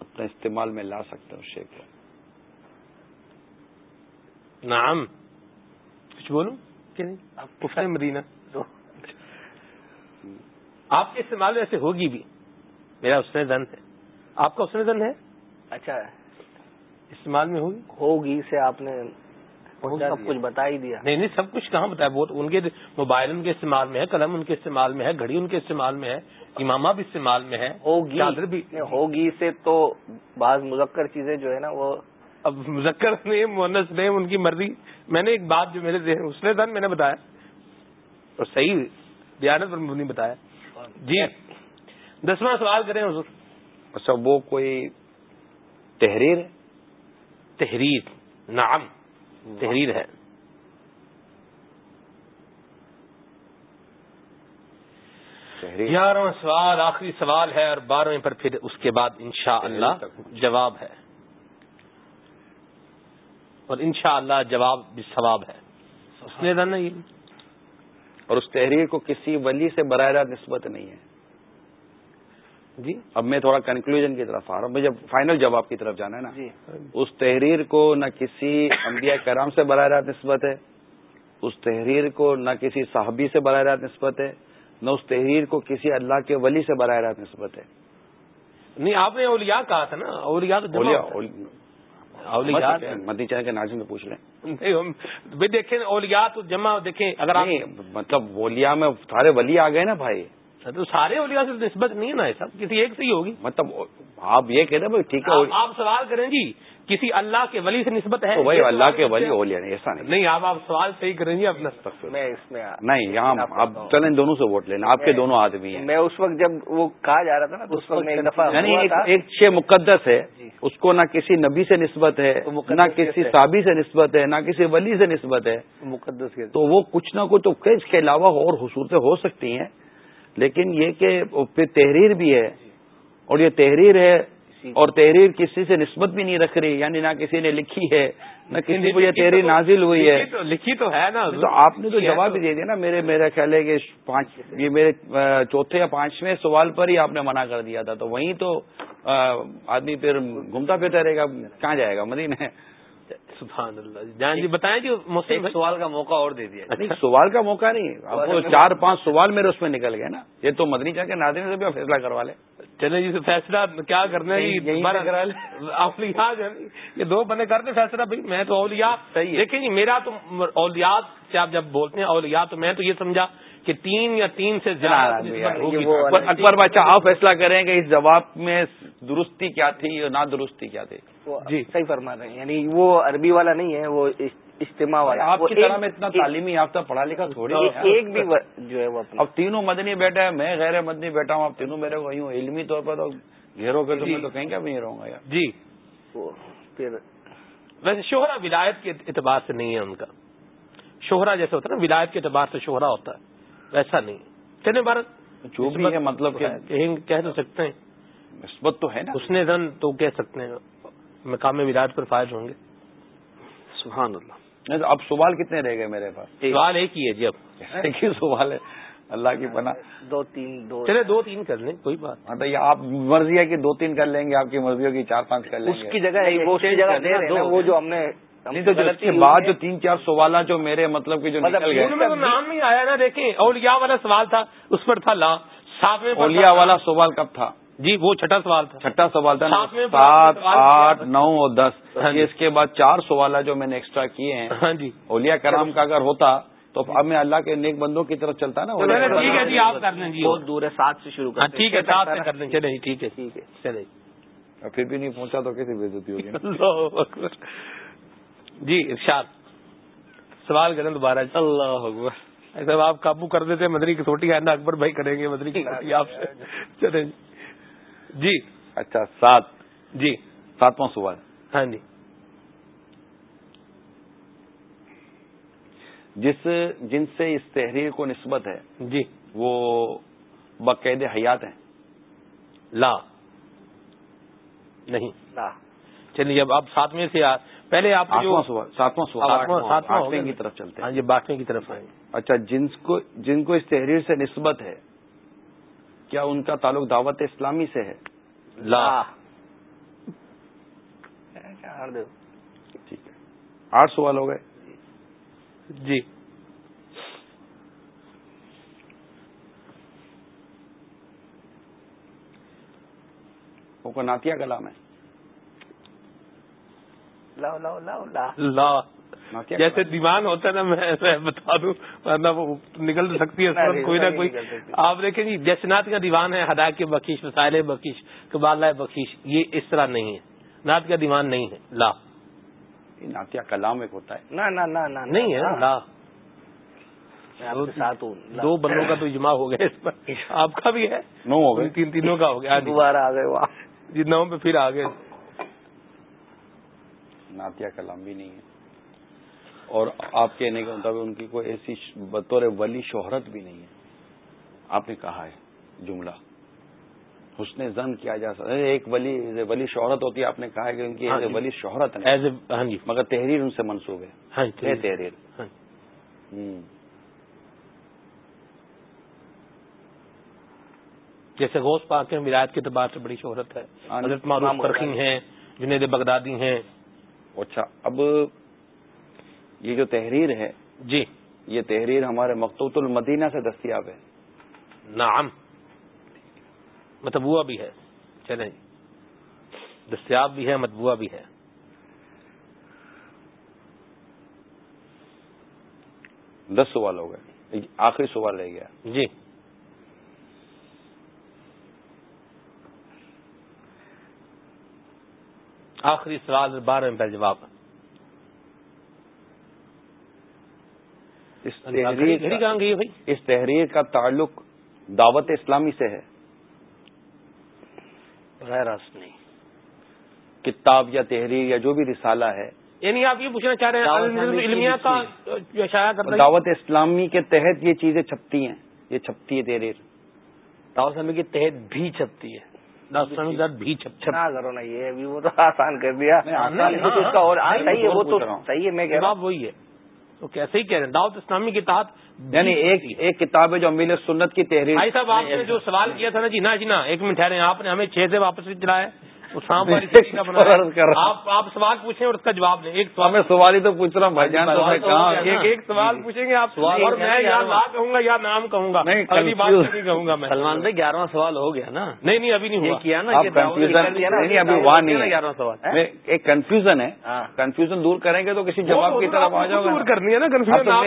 اپنے استعمال میں لا سکتے شے کو۔ نام کچھ بولوں کہ نہیں؟ آپ کفر مدینہ۔ آپ کے استعمال میں ایسے ہوگی بھی۔ میرا اس نے دن ہے۔ آپ کا اس نے دن ہے؟ اچھا۔ استعمال میں ہوگی؟ ہوگی سے آپ نے سب۔ کچھ بتا ہی دیا۔ نہیں نہیں سب کچھ کہاں بتایا؟ بہت ان کے موبائل ان کے استعمال میں ہے قلم ان کے استعمال میں ہے گھڑی ان کے استعمال میں ہے امامہ بھی استعمال میں ہے ہوگی ہوگی سے تو بعض مذکر چیزیں جو ہے نا وہ اب مذکر نیم مونس نیم ان کی مرضی۔ میں نے ایک بات جو میرے ذہن اس نے دن میں نے بتایا اور صحیح دیانت پر نہیں بتایا۔ جی دسواں سوال کریں حضور۔ اچھا وہ کوئی تحریر ہے؟ تحریر نعم۔ تحریر ہے۔ گیارہواں سوال آخری سوال ہے اور بارہویں پر پھر اس کے بعد انشاءاللہ اللہ جواب ہے۔ اور انشاءاللہ اللہ جواب بھی ثواب ہے۔ اس نے اور اس تحریر کو کسی ولی سے براہ راست نسبت نہیں ہے۔ جی؟ اب میں تھوڑا کنکلوژن کی طرف آ رہا ہوں۔ مجھے فائنل جواب کی طرف جانا ہے نا۔ جی۔ اس تحریر کو نہ کسی انبیاء کرام سے براہ راست نسبت ہے اس تحریر کو نہ کسی صحابی سے براہ راست نسبت ہے نہ اس تحریر کو کسی اللہ کے ولی سے براہ راست نسبت ہے۔ نہیں آپ نے اولیاء کہا تھا نا۔ اولیاء تو اولیاء ہوتا ہے۔ اولیاء۔ مدی چاہ کے ناظرین سے پوچھ لیں۔ دیکھیں اولیاء تو جمع دیکھیں اگر مطلب ولیاء میں سارے ولی آ گئے نا بھائی۔ تو سارے اولیاء سے نسبت نہیں ہے نا ایسا کسی ایک سے ہی ہوگی۔ مطلب آپ یہ ہیں بھائی ٹھیک ہے آپ سوال کریں جی کسی اللہ کے ولی سے نسبت ہے؟ وہی اللہ کے ولی؟ اولیاء نہیں ایسا نہیں۔ نہیں آپ آپ سوال صحیح کریں گے اپنا میں اس میں نہیں یہاں آپ چلیں دونوں سے ووٹ لینا آپ کے دونوں آدمی ہیں۔ میں اس وقت جب وہ کہا جا رہا تھا نا اس وقت میں ایک دفعہ یعنی ایک شے مقدس ہے اس کو نہ کسی نبی سے نسبت ہے نہ کسی؟ صحابی سے نسبت ہے نہ کسی ولی سے نسبت ہے۔ مقدس کے تو وہ کچھ نہ کچھ تو اس کے علاوہ اور حصورتیں ہو سکتی ہیں۔ لیکن یہ کہ پھر تحریر بھی ہے اور یہ تحریر ہے اور تحریر کسی سے نسبت بھی نہیں رکھ رہی یعنی نہ کسی نے لکھی ہے نہ کسی کو یہ تحریر نازل ہوئی ہے۔ لکھی تو- ہے نا تو آپ نے تو جواب بھی دے دیا نا میرے میرا خیال ہے کہ پانچ یہ میرے چوتھے یا پانچویں سوال پر ہی آپ نے منع کر دیا تھا۔ تو وہیں تو آدمی پھر گھومتا پھرتا رہے گا کہاں جائے گا؟ مدینہ سبحان اللہ جان جی بتائیں جی مسلم سوال کا موقع اور دے دیا نہیں سوال کا موقع نہیں اب وہ چار پانچ سوال میرے اس میں نکل گئے نا۔ یہ تو مدنی چاہ کے ناظرین سے بھی آپ فیصلہ کروا لیں۔ چلے جی فیصلہ کیا کرنا ہے؟ جی۔ اولیاء جو یہ دو بندے کرتے فیصلہ۔ بھائی میں تو اولیاء۔ صحیح۔ دیکھیں جی میرا تو اولیاء سے آپ جب بولتے ہیں اولیاء تو میں تو یہ سمجھا۔ کہ تین یا تین سے زیادہ اکبر بادشاہ آپ فیصلہ کریں کہ اس جواب میں درستی کیا تھی اور نہ درستی کیا تھی؟ جی۔ صحیح فرما رہے ہیں یعنی وہ عربی والا نہیں ہے وہ اج- اجتماع والا۔ آپ کی طرح میں اتنا تعلیمی یافتہ پڑھا لکھا تھوڑی ایک- ہے ایک بھی جو ہے وہ اپنا اب تینوں مدنی بیٹھے ہیں میں غیر مدنی بیٹھا ہوں اب تینوں میرے کو یوں علمی طور پر تو گھیرو کے تو میں تو کہیں کیا بھی نہیں رہوں گا یار۔ جی۔ پھر ویسے شوہرا ولایت کے اعتبار سے نہیں ہے ان کا۔ شوہرا جیسے ہوتا ہے نا ولایت کے اعتبار سے شوہرا ہوتا ہے۔ ویسا نہیں چلے بھارت جو بھی ہے مطلب کہ کہہ تو سکتے ہیں۔ نسبت تو ہے نا۔ اس نے دن تو کہہ سکتے ہیں۔ مقام ولایت پر فائز ہوں گے۔ سبحان اللہ۔ نہیں تو اب سوال کتنے رہ گئے میرے پاس؟ سوال ایک ہی ہے جی اب۔ ایک ہی سوال ہے۔ اللہ کی پناہ۔ دو تین دو چلے دو تین کر لیں کوئی بات۔ ہاں یہ آپ مرضی ہے کہ دو تین کر لیں گے آپ کی مرضی ہوگی چار پانچ کر لیں اس گے۔ کی اس کی جگہ وہ جو ہم نے نہیں تو کے بعد جو تین چار سوالات جو میرے مطلب کہ جو مطلب نکل گئے۔ تو نام نہیں آیا نا دیکھیں اولیاء والا سوال تھا اس پر تھا لا ساتویں پر اولیا تھا- والا سوال کب تھا؟ جی وہ چھٹا سوال تھا۔ چھٹا سوال تھا سات آٹھ۔ نو اور دس۔ ہاں جی۔ اس کے بعد چار سوالات جو میں نے ایکسٹرا کیے ہیں۔ ہاں جی۔ اولیاء کرام کا اگر ہوتا تو اب میں اللہ کے نیک بندوں کی طرف چلتا نا۔ اولیاء ٹھیک ہے۔ جی آپ کر لیں جی۔ بہت دور ہے سات سے شروع ہاں کرتے ٹھیک ہے۔ ساتھ میں کر لیں۔ چلے جی ٹھیک ہے۔ ٹھیک ہے۔ چلے پھر بھی نہیں پہنچا تو کیسی بےزتی ہوگی؟ اللہ اکبر۔ جی ارشاد۔ سوال کریں دوبارہ جی۔ اللہ اکبر۔ آپ قابو کر دیتے مدری کی چھوٹی ہے نا اکبر بھائی کریں گے مدری کی آپ سے۔ چلے جی۔ جی۔ اچھا سات۔ جی۔ ساتواں سوال۔ ہاں جی۔ جس جن سے اس تحریر کو نسبت ہے جی۔ وہ بقید حیات ہیں؟ لا۔ نہیں۔ لا۔ چلیے اب آپ ساتویں سے پہلے آپ جو آٹھواں سوال ساتواں سوال۔ ساتواں کی طرف چلتے ہاں ہیں جی باتیں کی طرف آئیں۔ اچھا جن کو جن کو اس تحریر سے نسبت ہے کیا ان کا تعلق دعوت اسلامی سے ہے؟ لا۔ ٹھیک ہے۔ آٹھ سوال ہو گئے۔ جی۔ وہ کو ناتیہ کلام ہے۔ لا جیسے۔ دیوان ہوتا ہے نا میں بتا دوں ورنہ وہ نکل سکتی ہے کوئی نہ کوئی۔ آپ دیکھیں جی نعت کا دیوان ہے ہدا کے بخش وسائل بخش کبالہ بخش یہ اس طرح نہیں ہے۔ نعت کا دیوان نہیں ہے۔ لا ناتیہ کلام ایک ہوتا ہے۔ نہ نہ نہ نہ نہیں ہے لا۔ دو بندوں کا تو اجماع ہو گیا اس پر۔ آپ کا بھی ہے؟ نو ہو گئے۔ تین تینوں کا ہو گیا۔ دوبارہ آ گئے جی نو پہ پھر آگے ناتیہ کلام بھی نہیں ہے۔ اور آپ کہنے کے مطابق ان کی کوئی ایسی بطور ولی شہرت بھی نہیں ہے۔ آپ نے کہا ہے جملہ۔ حسن زن کیا جا سکتا ہے۔ ایک ولی ولی شہرت ہوتی ہے۔ آپ نے کہا ہے کہ ان کی ہاں جی۔ ولی شہرت اے ہاں جی۔ مگر تحریر ان سے منسوب ہے۔ ہاں جی ہے تحریر۔ جیسے غوث پاک ہیں ولایت کے اعتبار سے بڑی شہرت ہے۔ حضرت معروف ہیں جنید بغدادی ہیں۔ اچھا اب یہ جو تحریر ہے جی۔ یہ تحریر ہمارے مقتوط المدینہ سے دستیاب ہے۔ نعم۔ متبوع بھی ہے۔ چلیں۔ دستیاب بھی ہے متبوع بھی ہے۔ دس سوال ہو گئے۔ آخری سوال رہ گیا۔ جی۔ آخری سوال بارہ میں پہلے جواب۔ اس گھڑی تحریر گئی بھائی؟ اس تحریر کا تعلق دعوت اسلامی سے ہے۔ غیر نہیں۔ کتاب یا تحریر یا جو بھی رسالہ ہے۔ یعنی آپ یہ پوچھنا چاہ رہے ہیں دعوت اسلامی کے تحت یہ چیزیں چھپتی ہیں یہ چھپتی ہے تحریر۔ دعوت اسلامی کے تحت بھی چھپتی ہے۔ دعوت اسلامی کے ساتھ بھی چھپ چھپ نہ کرو نا یہ ابھی وہ تو آسان کر دیا۔ اس کا اور صحیح ہے وہ تو پوچھ رہا ہوں۔ صحیح ہے میں کہہ رہا ہوں۔ وہی ہے۔ تو کیسے ہی کہہ رہے ہیں؟ دعوت اسلامی کے تحت بھی یعنی ایک۔ ایک کتاب ہے جو امیل سنت کی تحریر۔ بھائی صاحب آپ نے جو سوال کیا تھا نا جی نا جی نا ایک منٹ ٹھہرے آپ نے ہمیں چھ سے واپس چلایا آپ سوال پوچھیں اور اس کا جواب دیں ایک سوال میں سوال ہی تو پوچھ رہا ہوں؟ بھائی جان۔ ایک ایک سوال پوچھیں گے آپ۔ سوال اور میں یا۔ لا کہوں گا یا نام کہوں گا۔ نہیں، اگلی بات نہیں کہوں گا میں۔ سلمان بھائی گیارہواں سوال ہو گیا نا۔ نہیں نہیں ابھی نہیں کیا نا ابھی وہاں نہیں۔ گیارہواں سوال؟ ایک کنفیوژن ہے۔ ہاں۔ کنفیوژن دور کریں گے تو کسی جواب کی طرف آ جاؤ۔ دور کرنی ہے نا کنفیوژن ہو،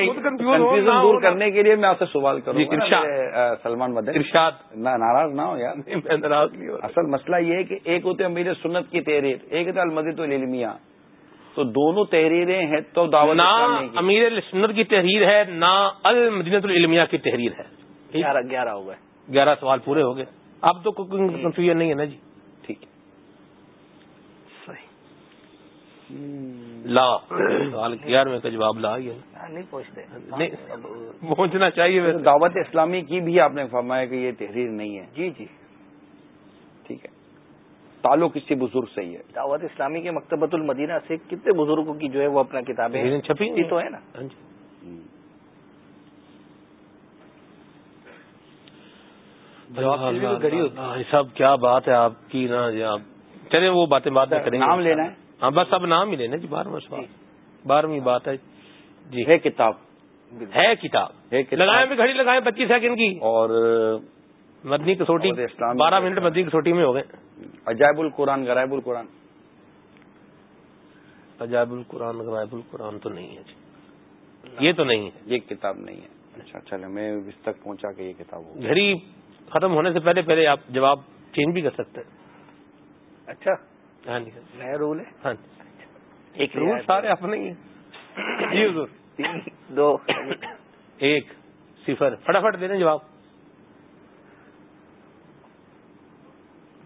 دور کرنے کے لیے میں آپ سے سوال کروں۔ جی، سلمان مدن ارشاد ناراض نہ ہو یار۔ میں ناراض نہیں ہو رہا۔ اصل مسئلہ یہ ہے کہ ایک ہوتے امیر سنت کی تحریر ایک ہوتا المدت العلمیہ تو دونوں تحریریں ہیں تو دعوت نہ امیر سنت کی تحریر ہے نہ المدینت العلمیہ کی تحریر ہے؟ گیارہ گیارہ ہو گئے۔ گیارہ سوال پورے ہو گئے۔ اب تو کنفیوژن نہیں ہے نا جی۔ ٹھیک۔ لا سوال گیارہویں کا جواب لا نا۔ ہاں، نہیں پہنچتے پہنچنا چاہیے دعوت اسلامی کی بھی آپ نے فرمایا کہ یہ تحریر نہیں ہے۔ جی جی۔ ٹھیک ہے۔ تعلق کسی بزرگ سے ہی ہے۔ دعوت اسلامی کے مکتبۃ المدینہ سے کتنے بزرگوں کی جو ہے وہ اپنا کتابیں چھپی تو ہے نا۔ ہاں جی۔ بھائی صاحب کیا بات ہے آپ کی نا جی آپ چلے وہ باتیں میں کریں گے۔ نام لینا ہے۔ ہاں بس اب نام ہی لینا جی بارہواں سوال۔ بارہویں بات ہے۔ جی۔ ہے کتاب۔ ہے کتاب۔ ہے کتاب۔ لگائیں بھی گھڑی لگائیں پچیس سیکنڈ کی؟ اور مدنی کسوٹی بارہ منٹ مدنی کسوٹی میں ہو گئے۔ عجائب القرآن غرائب القرآن۔ عجائب القرآن غرائب القرآن تو نہیں ہے جی۔ یہ تو نہیں ہے۔ یہ کتاب نہیں ہے۔ اچھا چلے میں اس تک پہنچا کہ یہ کتاب ہو گھڑی ختم ہونے سے پہلے پہلے آپ جواب چینج بھی کر سکتے ہیں۔ اچھا۔ ہاں جی۔ نیا رول ہے؟ ہاں جی۔ ایک رول سارے اپنے ہی ہیں۔ جی حضور۔ تین دو ایک صفر۔ فٹافٹ دے دیں جواب۔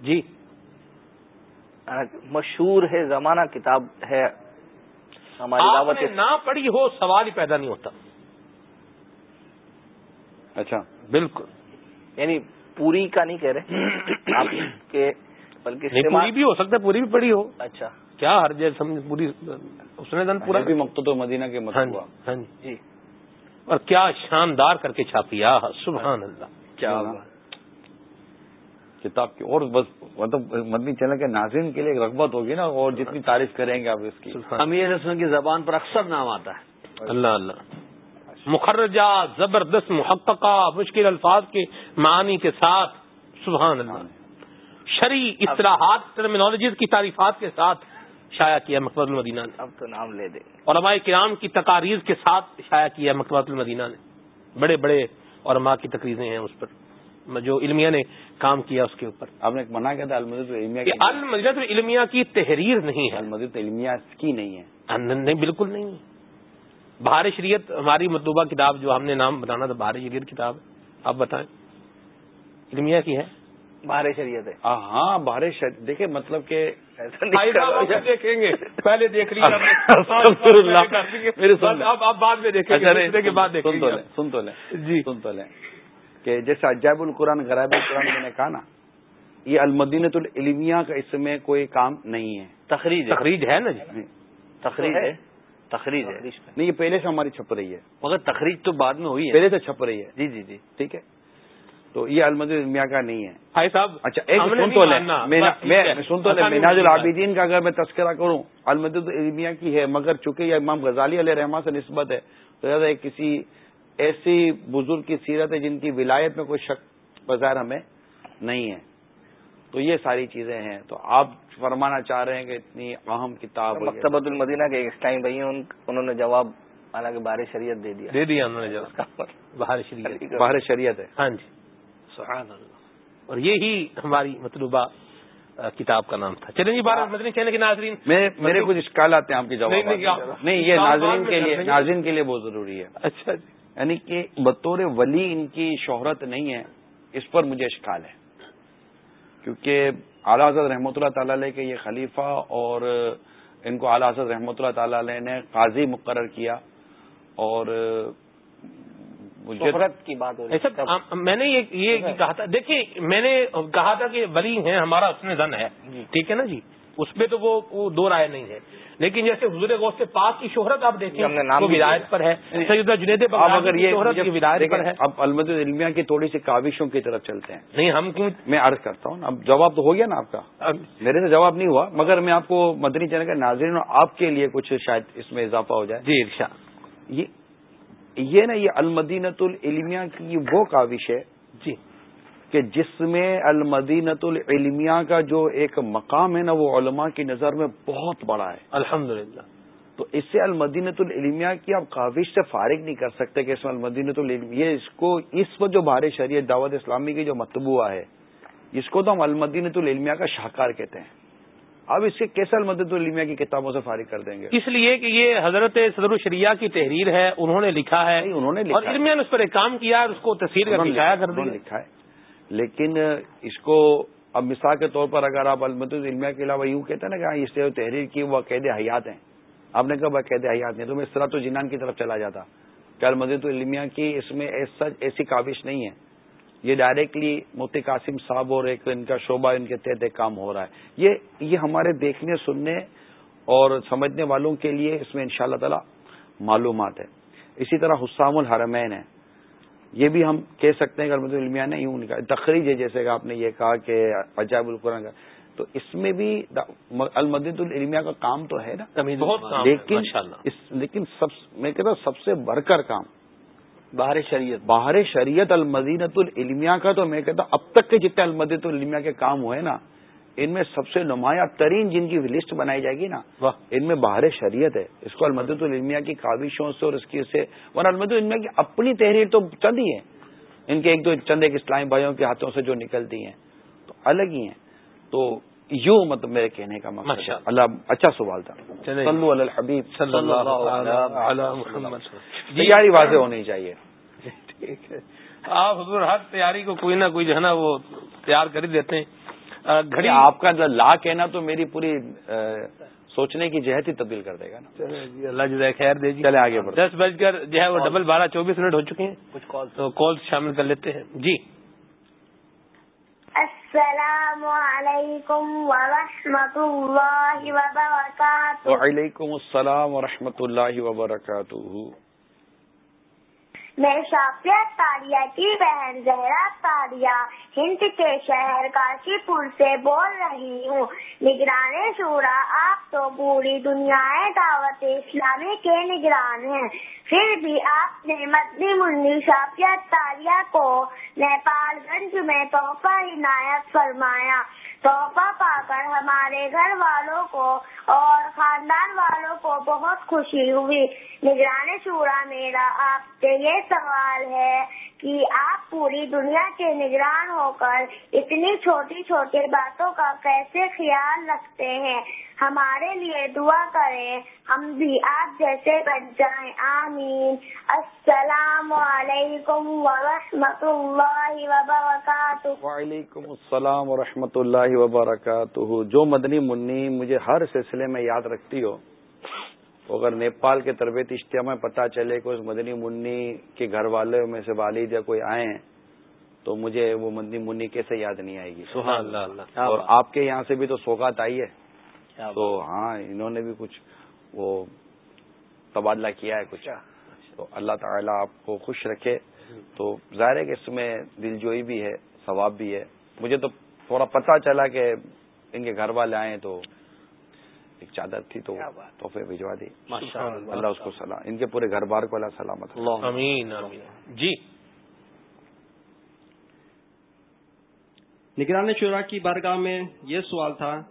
جی مشہور ہے زمانہ کتاب ہے ہماری نہ پڑھی ہو سوال ہی پیدا نہیں ہوتا۔ اچھا۔ بالکل۔ یعنی پوری کا نہیں کہہ رہے آپ کے بلکہ پوری بھی ہو سکتا ہے پوری بھی پڑھی ہو۔ اچھا۔ کیا ہر سمجھ پوری اس نے دن پورا بھی مقتد مدینہ کے ہاں جی مطلب ہاں جی۔ جی۔ اور کیا شاندار کر کے چھاپی آہ سبحان اللہ۔ کیا کتاب کی۔ اور بس مطلب مدنی چینل کے ناظرین کے لیے ایک رغبت ہوگی نا اور جتنی تعریف کریں گے آپ اس کی۔ امیر حسن کی زبان پر اکثر نام آتا ہے۔ اللہ اللہ۔ مخرجہ زبردست محققہ مشکل الفاظ کے معانی کے ساتھ۔ سبحان اللہ۔ شرعی اصطلاحات ٹرمینالوجیز کی تعریفات کے ساتھ شائع کیا مقبرۃ المدینہ نے۔ اب تو نام لے دیں۔ علماء کرام کی تقاریر کے ساتھ شائع کیا مقبرۃ المدینہ نے۔ بڑے بڑے علماء کی تقریریں ہیں اس پر۔ جو علمیہ نے کام کیا اس کے اوپر۔ آپ نے ایک منع کیا تھا المدت علمیہ کہ المجلت العلمیہ کی تحریر نہیں ہے۔ المدت علمیہ کی نہیں ہے۔ نہیں بالکل نہیں۔ بہار شریعت ہماری مطلوبہ کتاب جو ہم نے نام بتانا تھا بہار شریعت کتاب آپ بتائیں۔ علمیہ کی ہے؟ باہر شریعت ہے۔ ہاں شریعت۔ دیکھیں مطلب کہ دیکھیں گے۔ پہلے دیکھ لیجیے آپ بعد میں دیکھیں گے کے بعد سن تو لیں۔ جی۔ سن تو لیں۔ کہ جیسے عجائب القرآن غرائب القرآن میں نے کہا نا یہ المدینت العلمیہ کا اس میں کوئی کام نہیں ہے۔ تخریج تخریج ہے نا جی؟ تخریج ہے۔ تخریج ہے۔ نہیں یہ پہلے سے ہماری چھپ رہی ہے۔ مگر تخریج تو بعد میں ہوئی ہے۔ پہلے سے چھپ رہی ہے۔ جی جی جی۔ ٹھیک ہے۔ تو یہ المد المیہ کا نہیں ہے۔ بھائی صاحب اچھا ایک سن تو لیں۔ میں سن تو لیں۔ مناج العابدین کا اگر میں تذکرہ کروں المد المیہ کی ہے مگر چونکہ یہ امام غزالی علیہ رحمان سے نسبت ہے تو زیادہ کسی ایسی بزرگ کی سیرت ہے جن کی ولایت میں کوئی شک بظاہر ہمیں نہیں ہے۔ تو یہ ساری چیزیں ہیں۔ تو آپ فرمانا چاہ رہے ہیں کہ اتنی اہم کتاب مکتبۃ المدینہ کے ایک ٹائم بھائی انہوں نے جواب حالانکہ بار شریعت دے دیا۔ دے دیا انہوں نے جواب۔ باہر شریعت۔ باہر شریعت ہے۔ ہاں جی۔ سبحان اللہ۔ اور یہی ہماری مطلوبہ کتاب کا نام تھا۔ چلیں جی بارہ مدنی کہنے کے ناظرین۔ میرے کچھ اشکال آتے ہیں آپ کے جواب نہیں یہ ناظرین کے لیے ناظرین کے لیے بہت ضروری ہے۔ اچھا جی۔ یعنی کہ بطور ولی ان کی شہرت نہیں ہے اس پر مجھے اشکال ہے۔ کیونکہ اعلیٰ حضرت رحمۃ اللہ تعالی علیہ کے یہ خلیفہ اور ان کو اعلیٰ حضرت رحمۃ اللہ تعالی علیہ نے قاضی مقرر کیا اور کی بات میں نے یہ کہا تھا۔ دیکھیں میں نے کہا تھا کہ ولی ہیں ہمارا اس میں زن ہے۔ جی۔ ٹھیک ہے نا جی؟ اس پہ تو وہ دو رائے نہیں ہے۔ لیکن جیسے حضور غوث پاک کی شہرت آپ دیکھیں ہم نے نام ولایت پر ہے۔ سیدہ جنید اگر یہ شہرت کی ولایت پر ہے۔ اب المد علمیہ کی تھوڑی سی کاوشوں کی طرف چلتے ہیں۔ نہیں ہم کیوں؟ میں عرض کرتا ہوں اب جواب تو ہو گیا نا آپ کا۔ میرے سے جواب نہیں ہوا مگر میں آپ کو مدنی چینل کا ناظرین اور آپ کے لیے کچھ شاید اس میں اضافہ ہو جائے۔ جی ارشا یہ نا یہ المدینت العلمیہ کی وہ کاوش ہے کہ جس میں المدینت العلمیہ کا جو ایک مقام ہے نا وہ علماء کی نظر میں بہت بڑا ہے۔ الحمد تو اس سے المدینت العلمیہ کی آپ کاوش سے فارغ نہیں کر سکتے کہ اس میں المدینت العلم یہ اس کو اس وقت جو بھارت شریعت دعوت اسلامی کی جو متبوعہ ہے اس کو تو ہم المدینت العلمیہ کا شاہکار کہتے ہیں۔ اب اس سے کیسے المدت العلمیہ کی کتابوں سے فارغ کر دیں گے؟ اس لیے کہ یہ حضرت صدر الشریعہ کی تحریر ہے انہوں نے لکھا ہے۔ انہوں نے اور علمیہ نے اس پر ایک کام کیا اور اس کو تصویر کر لکھا ہے۔ لیکن اس کو اب مثال کے طور پر اگر آپ المد العلمیہ کے علاوہ یوں کہتے ہیں نا کہ ہاں اس سے تحریر کی، وہ قید حیات ہیں۔ آپ نے کہا قید حیات نہیں تو میں اس طرح تو جنان کی طرف چلا جاتا۔ کہ المدت العلمیہ کی اس میں ایسی کاوش نہیں ہے۔ یہ ڈائریکٹلی مفتی قاسم صاحب اور ایک ان کا شعبہ، ان کے تحت ایک کام ہو رہا ہے۔ یہ یہ ہمارے دیکھنے، سننے اور سمجھنے والوں کے لیے اس میں ان شاء اللہ تعالی معلومات ہے اسی طرح حسام الحرمین ہے یہ بھی ہم کہہ سکتے ہیں کہ المد المیہ نے یوں کہا۔ تقریج ہے جیسے کہ آپ نے یہ کہا کہ عجائب القرآن کا۔ تو اس میں بھی المدد العلمیہ کا کام تو ہے نا؟ لیکن لیکن سب میں کہتا ہوں سب سے بڑھ کر کام۔ باہر شریعت۔ باہر شریعت المدینت العلمیہ کا تو میں کہتا ہوں اب تک کے جتنے المدت العلمیہ کے کام ہوئے نا ان میں سب سے نمایاں ترین جن کی لسٹ بنائی جائے گی نا ان میں باہر شریعت ہے۔ اس کو المدت العلمیہ کی کاوشوں سے اور اس کی سے ورنہ المد العلمیہ کی اپنی تحریر تو چند ہی ہے ان کے ایک دو چند ایک اسلامی بھائیوں کے ہاتھوں سے جو نکلتی ہیں تو الگ ہی ہیں۔ تو یوں مطلب میرے کہنے کا مقصد اللہ اچھا سوال تھا۔ الحبیب۔ تیاری واضح ہونی چاہیے۔ ٹھیک ہے۔ آپ حضور ہر تیاری کو کوئی نہ کوئی جو ہے نا وہ تیار کر ہی دیتے ہیں۔ گھڑی آپ کا جو لا کہنا تو میری پوری سوچنے کی جہت ہی تبدیل کر دے گا نا۔ جی اللہ جزائے خیر دے جی۔ چلے آگے دس بج کر جو ہے وہ ڈبل بارہ چوبیس منٹ ہو چکے ہیں۔ کچھ کال تو کال شامل کر لیتے ہیں۔ جی۔ السلام علیکم ورحمۃ اللہ وبرکاتہ۔ وعلیکم السلام ورحمۃ اللہ وبرکاتہ۔ میں شافیت تاریہ کی بہن زہرا تاریہ، ہند کے شہر کاشی پور سے بول رہی ہوں۔ نگران شورا، آپ تو پوری دنیا دعوت اسلامی کے نگران ہیں۔ پھر بھی آپ نے مدنی منی شافیت تاریہ کو نیپال گنج میں تحفہ عنایت فرمایا۔ تحفہ پا کر ہمارے گھر والوں کو اور خاندان والوں کو بہت خوشی ہوئی۔ نگران شورا میرا، آپ سے یہ سوال ہے کہ آپ پوری دنیا کے نگران ہو کر اتنی چھوٹی چھوٹی باتوں کا کیسے خیال رکھتے ہیں؟ ہمارے لیے دعا کریں، ہم بھی آپ جیسے بن جائیں۔ آمین۔ السلام علیکم ورحمۃ اللہ وبرکاتہ۔ وعلیکم السلام ورحمۃ اللہ وبرکاتہ۔ جو مدنی منی مجھے ہر سلسلے میں یاد رکھتی ہو اگر نیپال کے تربیت اجتماع میں پتہ چلے کہ اس مدنی منی کے گھر والوں میں سے والد یا کوئی آئے ہیں تو مجھے وہ مدنی منی کیسے یاد نہیں آئے گی؟ سبحان اللہ اللہ اور آپ کے یہاں سے بھی تو سوگات آئی ہے۔ تو ہاں انہوں نے بھی کچھ وہ تبادلہ کیا ہے کچھ۔ تو اللہ تعالیٰ آپ کو خوش رکھے۔ تو ظاہر ہے کہ اس میں دل جوئی بھی ہے ثواب بھی ہے۔ مجھے تو تھوڑا پتہ چلا کہ ان کے گھر والے آئے تو ایک چادر تھی تو تحفے بھجوا دی۔ اللہ اس کو سلام ان کے پورے گھر بار کو اللہ سلامت امین جی۔ نگران شعرا کی بارگاہ میں یہ سوال تھا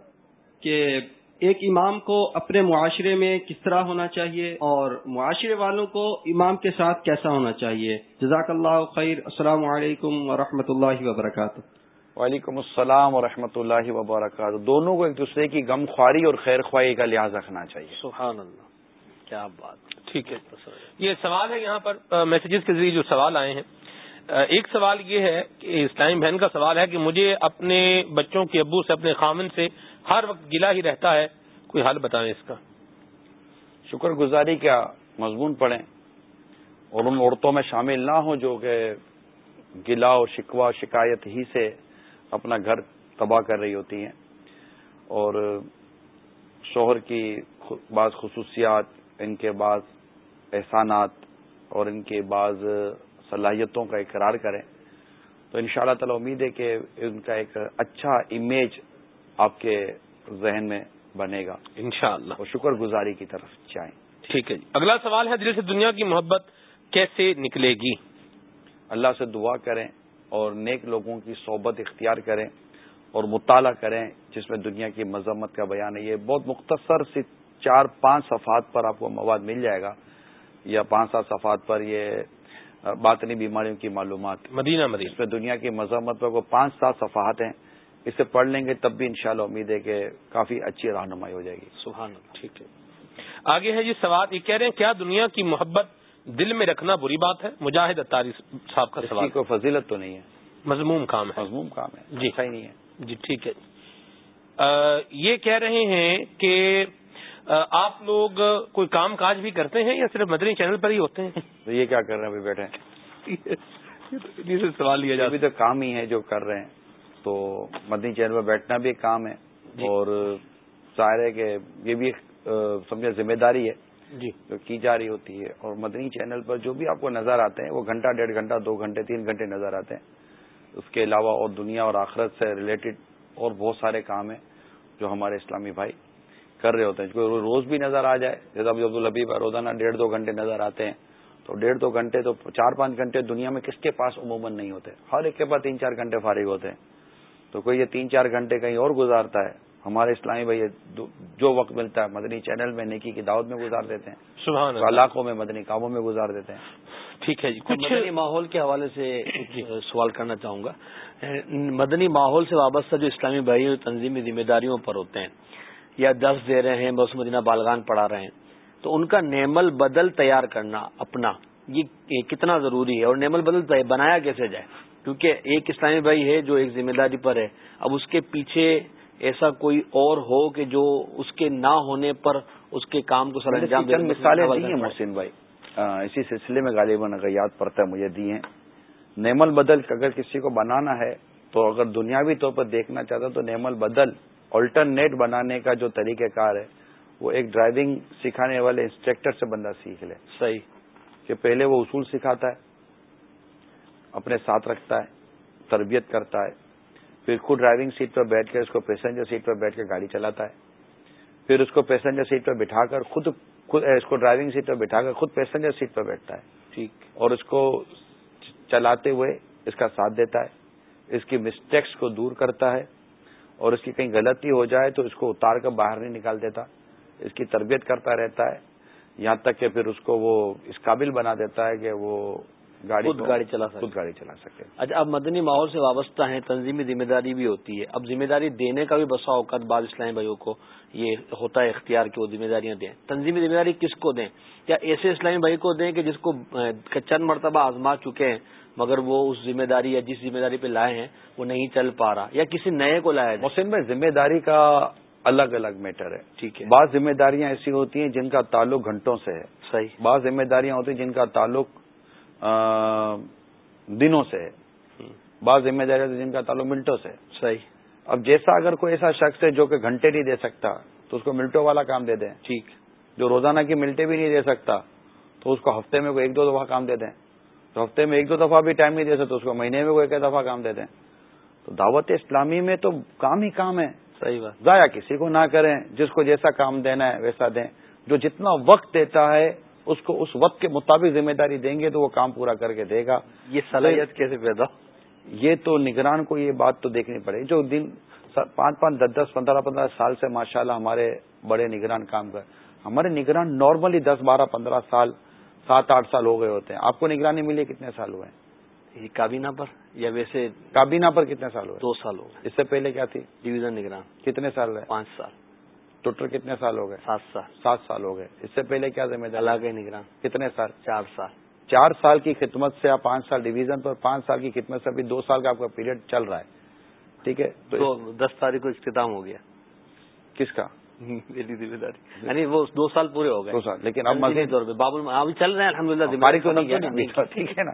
کہ ایک امام کو اپنے معاشرے میں کس طرح ہونا چاہیے اور معاشرے والوں کو امام کے ساتھ کیسا ہونا چاہیے؟ جزاک اللہ خیر۔ السلام علیکم ورحمۃ اللہ وبرکاتہ۔ وعلیکم السلام ورحمۃ اللہ وبرکاتہ۔ دونوں کو ایک دوسرے کی غم خواری اور خیر خواہی کا لحاظ رکھنا چاہیے۔ سبحان اللہ۔ کیا بات۔ ٹھیک ہے۔ یہ سوال ہے یہاں پر میسیجز کے ذریعے جو سوال آئے ہیں۔ ایک سوال یہ ہے کہ اسلامی بہن کا سوال ہے کہ مجھے اپنے بچوں کے ابو سے اپنے خامن سے ہر وقت گلا ہی رہتا ہے کوئی حل بتائیں اس کا؟ شکر گزاری کیا مضمون پڑھیں۔ اور ان عورتوں میں شامل نہ ہوں جو کہ گلا اور شکوہ شکایت ہی سے اپنا گھر تباہ کر رہی ہوتی ہیں اور شوہر کی بعض خصوصیات ان کے بعض احسانات اور ان کے بعض صلاحیتوں کا اقرار کریں تو ان شاء اللہ تعالی امید ہے کہ ان کا ایک اچھا امیج آپ کے ذہن میں بنے گا۔ انشاءاللہ۔ اور شکر گزاری کی طرف جائیں۔ ٹھیک ہے جی۔ اگلا سوال ہے دل سے دنیا کی محبت کیسے نکلے گی؟ اللہ سے دعا کریں۔ اور نیک لوگوں کی صحبت اختیار کریں اور مطالعہ کریں جس میں دنیا کی مذمت کا بیان ہے۔ یہ بہت مختصر سے چار پانچ صفحات پر آپ کو مواد مل جائے گا یا پانچ سات صفحات پر یہ باطنی بیماریوں کی معلومات۔ مدینہ مدینہ۔ اس میں دنیا کی مذمت پر وہ پانچ سات صفحات ہیں۔ اسے پڑھ لیں گے تب بھی انشاءاللہ امید ہے کہ کافی اچھی رہنمائی ہو جائے گی۔ سبحان اللہ ٹھیک ہے۔ آگے ہے جی سوال یہ کہہ رہے ہیں کیا دنیا کی محبت دل میں رکھنا بری بات ہے۔ مجاہد اتاری صاحب کا سوال۔ کوئی فضیلت تو نہیں ہے۔ مضموم کام ہے۔ مضموم کام ہے۔ جی۔ صحیح نہیں ہے۔ جی ٹھیک ہے۔ یہ کہہ رہے ہیں کہ آپ لوگ کوئی کام کاج بھی کرتے ہیں یا صرف مدنی چینل پر ہی ہوتے ہیں؟ تو یہ کیا کر رہے ہیں ابھی بیٹھے سوال لیا جائے ابھی تو کام ہی ہے جو کر رہے ہیں۔ تو مدنی چینل پر بیٹھنا بھی ایک کام ہے جی۔ اور ظاہر ہے کہ یہ بھی ایک سمجھے ذمہ داری ہے۔ جی۔ جو کی جا رہی ہوتی ہے۔ اور مدنی چینل پر جو بھی آپ کو نظر آتے ہیں، وہ گھنٹہ، ڈیڑھ گھنٹہ، دو گھنٹے، تین گھنٹے نظر آتے ہیں۔ اس کے علاوہ اور دنیا اور آخرت سے ریلیٹڈ اور بہت سارے کام ہیں جو ہمارے اسلامی بھائی کر رہے ہوتے ہیں۔ کوئی روز بھی نظر آ جائے جیسا ابھی عبدالحبیب روزانہ ڈیڑھ دو گھنٹے نظر آتے ہیں۔ تو ڈیڑھ دو گھنٹے تو چار پانچ گھنٹے دنیا میں کس کے پاس عموماً نہیں ہوتے۔ ہر ایک کے پاس تین چار گھنٹے فارغ ہوتے ہیں۔ تو کوئی یہ تین چار گھنٹے کہیں اور گزارتا ہے ہمارے اسلامی بھائی جو وقت ملتا ہے مدنی چینل میں نیکی کی دعوت میں گزار دیتے ہیں۔ سبحان علاقوں میں مدنی کاموں میں گزار دیتے ہیں۔ ٹھیک ہے جی کچھ مدنی ماحول کے حوالے سے سوال کرنا چاہوں گا۔ مدنی ماحول سے وابستہ جو اسلامی بھائی تنظیمی ذمہ داریوں پر ہوتے ہیں یا درس دے رہے ہیں بس مدینہ بالغان پڑھا رہے ہیں تو ان کا نیمل بدل تیار کرنا اپنا یہ کتنا ضروری ہے؟ اور نیمل بدل بنایا کیسے جائے؟ کیونکہ ایک اسلامی بھائی ہے جو ایک ذمہ داری پر ہے اب اس کے پیچھے ایسا کوئی اور ہو کہ جو اس کے نہ ہونے پر اس کے کام کو سر انجام مثالیں دی ہیں محسن بھائی۔ اسی سلسلے میں غالباً اگر یاد پڑتا ہے مجھے دی ہیں۔ نیمل بدل اگر کسی کو بنانا ہے تو اگر دنیاوی طور پر دیکھنا چاہتا تو نیمل بدل آلٹرنیٹ بنانے کا جو طریقہ کار ہے وہ ایک ڈرائیونگ سکھانے والے انسٹرکٹر سے بندہ سیکھ لے۔ صحیح۔ کہ پہلے وہ اصول سکھاتا ہے اپنے ساتھ رکھتا ہے تربیت کرتا ہے پھر خود ڈرائیونگ سیٹ پر بیٹھ کے اس کو پیسنجر سیٹ پر بیٹھ کے گاڑی چلاتا ہے۔ پھر اس کو پیسنجر سیٹ پر بٹھا کر خود خود اس کو ڈرائیونگ سیٹ پر بٹھا کر خود پیسنجر سیٹ پر بیٹھتا ہے۔ ٹھیک۔ اور اس کو چلاتے ہوئے اس کا ساتھ دیتا ہے۔ اس کی مسٹیکس کو دور کرتا ہے۔ اور اس کی کہیں غلطی ہو جائے تو اس کو اتار کر باہر نہیں نکال دیتا۔ اس کی تربیت کرتا رہتا ہے۔ یہاں تک کہ پھر اس کو وہ اس قابل بنا دیتا ہے کہ وہ گاڑی خود گاڑی چلا سکے خود گاڑی چلا سکے اچھا اب مدنی ماحول سے وابستہ ہیں تنظیمی ذمہ داری بھی ہوتی ہے۔ اب ذمہ داری دینے کا بھی بسا اوقات بعض اسلامی بھائیوں کو یہ ہوتا ہے اختیار کہ وہ ذمہ داریاں دیں۔ تنظیمی ذمہ داری کس کو دیں؟ یا ایسے اسلامی بھائی کو دیں کہ جس کو چند مرتبہ آزما چکے ہیں مگر وہ اس ذمہ داری یا جس ذمہ داری پہ لائے ہیں وہ نہیں چل پا رہا یا کسی نئے کو لایا محسن بھائی ذمہ داری کا الگ الگ میٹر ہے۔ ٹھیک ہے۔ بعض ذمہ داریاں ایسی ہوتی ہیں جن کا تعلق گھنٹوں سے ہے۔ صحیح۔ بعض ذمہ داریاں ہوتی ہیں جن کا تعلق دنوں سے ہے۔ بعض ذمہ داریاں جن کا تعلق منٹوں سے صحیح۔ اب جیسا اگر کوئی ایسا شخص ہے جو کہ گھنٹے نہیں دے سکتا تو اس کو ملٹوں والا کام دے دیں۔ ٹھیک۔ جو روزانہ کی ملٹیں بھی نہیں دے سکتا تو اس کو ہفتے میں کوئی ایک دو دفعہ کام دے دیں۔ تو ہفتے میں ایک دو دفعہ بھی ٹائم نہیں دے سکتے اس کو مہینے میں کوئی ایک دفعہ کام دے دیں۔ تو دعوت اسلامی میں تو کام ہی کام ہے۔ صحیح بات۔ ضائع کسی کو نہ کریں جس کو جیسا کام دینا ہے ویسا دیں۔ جو جتنا وقت دیتا ہے اس کو اس وقت کے مطابق ذمہ داری دیں گے تو وہ کام پورا کر کے دے گا۔ یہ صلاحیت کیسے پیدا یہ تو نگران کو یہ بات تو دیکھنی پڑے۔ جو دن پانچ پانچ دس دس پندرہ پندرہ سال سے ماشاءاللہ ہمارے بڑے نگران کام کر ہمارے نگران نارملی دس بارہ پندرہ سال سات آٹھ سال ہو گئے ہوتے ہیں۔ آپ کو نگرانی ملی کتنے سال ہوئے یہ کابینہ پر یا ویسے کابینہ پر کتنے سال ہوئے؟ دو سال ہو اس سے پہلے کیا تھی؟ ڈویژن نگران۔ کتنے سال رہے؟ پانچ سال۔ ٹوٹل کتنے سال ہو گئے؟ سات سال۔ سات سال ہو گئے۔ اس سے پہلے کیا ذمہ دار علاقے نگران کتنے سال؟ چار سال۔ چار سال کی خدمت سے آپ پانچ سال ڈویژن پر پانچ سال کی خدمت سے ابھی دو سال کا آپ کا پیریڈ چل رہا ہے۔ ٹھیک ہے؟ تو دس تاریخ کو اختتام ہو گیا۔ کس کا؟ ذمہ داری۔ یعنی وہ دو سال پورے ہو گئے۔ دو سال لیکن اب مزید طور پہ بابل ابھی چل رہے ہیں الحمد للہ ٹھیک ہے نا۔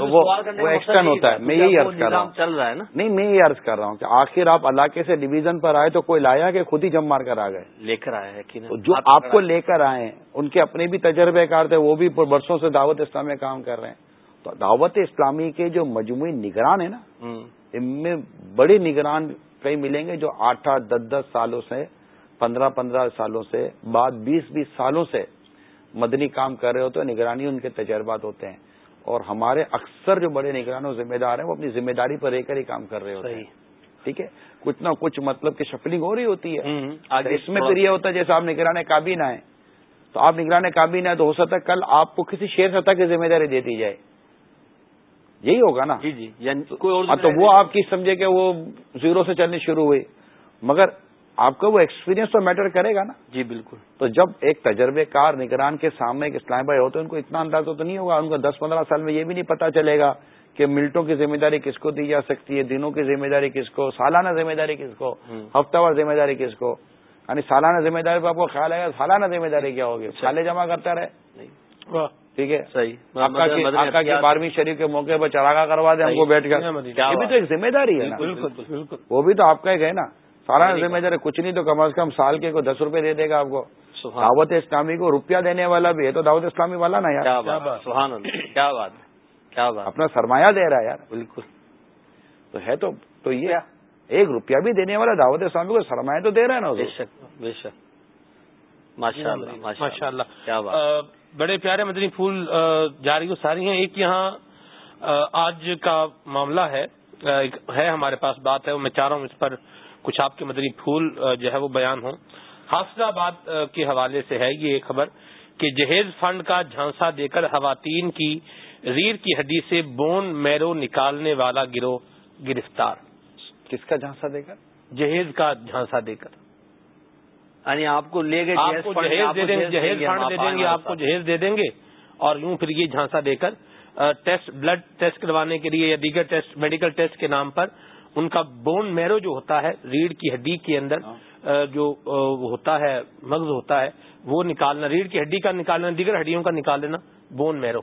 وہ ایکسٹرن ہوتا ہے میں یہی عرض کر رہا ہوں۔ چل رہا ہے نا؟ نہیں میں یہی عرض کر رہا ہوں کہ آخر آپ علاقے سے ڈویژن پر آئے تو کوئی لایا کہ خود ہی جم مار کر آ گئے؟ لے کر آئے جو آپ کو لے کر آئے ان کے اپنے بھی تجربے کار تھے وہ بھی برسوں سے دعوت اسلام میں کام کر رہے ہیں۔ تو دعوت اسلامی کے جو مجموعی نگران ہیں نا ان میں بڑے نگران کئی ملیں گے جو آٹھ آٹھ دس دس سالوں سے پندرہ پندرہ سالوں سے بعد بیس بیس سالوں سے مدنی کام کر رہے ہوتے ہیں نگرانی ان کے تجربات ہوتے ہیں۔ اور ہمارے اکثر جو بڑے نگران و ذمہ دار ہیں وہ اپنی ذمہ داری پر رہ کر ہی کام کر رہے ہوتے ہیں۔ ٹھیک ہے؟ کچھ نہ کچھ مطلب کہ شفلنگ ہو رہی ہوتی ہے۔ اس میں پھر یہ ہوتا ہے جیسے آپ نگران کابینہ ہیں تو آپ نگران کابینہ ہیں تو ہو سکتا ہے کل آپ کو کسی شیر سطح کی ذمہ داری دے دی جائے۔ یہی ہوگا نا؟ جی جی۔ یعنی تو وہ آپ کی سمجھے کہ وہ زیرو سے چلنی شروع ہوئی۔ مگر آپ کا وہ ایکسپیرینس تو میٹر کرے گا نا۔ جی بالکل۔ تو جب ایک تجربے کار نگران کے سامنے ایک اسلام بھائی ہوتے ہیں ان کو اتنا اندازہ تو نہیں ہوگا۔ ان کو دس پندرہ سال میں یہ بھی نہیں پتا چلے گا کہ ملٹوں کی ذمہ داری کس کو دی جا سکتی ہے دنوں کی ذمہ داری کس کو سالانہ ذمہ داری کس کو ہفتہ وار ذمہ داری کس کو۔ یعنی سالانہ ذمہ داری پہ آپ کو خیال آئے گا سالانہ ذمہ داری کیا ہوگی؟ سالے جمع کرتا رہے۔ ٹھیک ہے۔ صحیح۔ آپ کی بارہویں شریف کے موقع پر چڑھا کروا دیں ہم کو بیٹھ کر۔ یہ بھی تو ایک ذمہ داری ہے نا۔ وہ بھی تو آپ کا ایک ہے نا۔ سالانہ ذمہ داری کچھ نہیں تو کم از کم سال کے کو دس روپے دے دے گا آپ کو۔ دعوت اسلامی کو روپیہ دینے والا بھی ہے تو دعوت اسلامی والا نا یار۔ کیا بات کیا بات۔ اپنا سرمایہ دے رہا ہے یار۔ بالکل۔ تو ہے تو تو یہ ایک روپیہ بھی دینے والا دعوت اسلامی کو سرمایہ تو دے رہا ہے نا بے شک بے شک۔ ماشاء اللہ ماشاء اللہ کیا بات۔ بڑے پیارے مدنی پھول جاری ساری ہیں۔ ایک یہاں آج کا معاملہ ہے۔ ہے ہمارے پاس بات ہے۔ میں چاہ رہا ہوں اس پر کچھ آپ کے مدنی پھول جو ہے وہ بیان ہوں۔ حافظ آباد کے حوالے سے ہے یہ خبر کہ جہیز فنڈ کا جھانسا دے کر خواتین کی ریڑھ کی ہڈی سے بون میرو نکالنے والا گروہ گرفتار۔ کس کا جھانسا دے کر؟ جہیز کا جھانسا دے کر۔ یعنی آپ کو لے گئے آپ کو جہیز دے دیں گے جہیز فنڈ دے دیں گے آپ کو جہیز دے دیں گے اور یوں پھر یہ جھانسا دے کر ٹیسٹ بلڈ ٹیسٹ کروانے کے لیے یا دیگر ٹیسٹ میڈیکل ٹیسٹ کے نام پر ان کا بون میرو جو ہوتا ہے ریڑھ کی ہڈی کے اندر جو ہوتا ہے مغز ہوتا ہے وہ نکالنا ریڑھ کی ہڈی کا نکالنا دیگر ہڈیوں کا نکال لینا بون میرو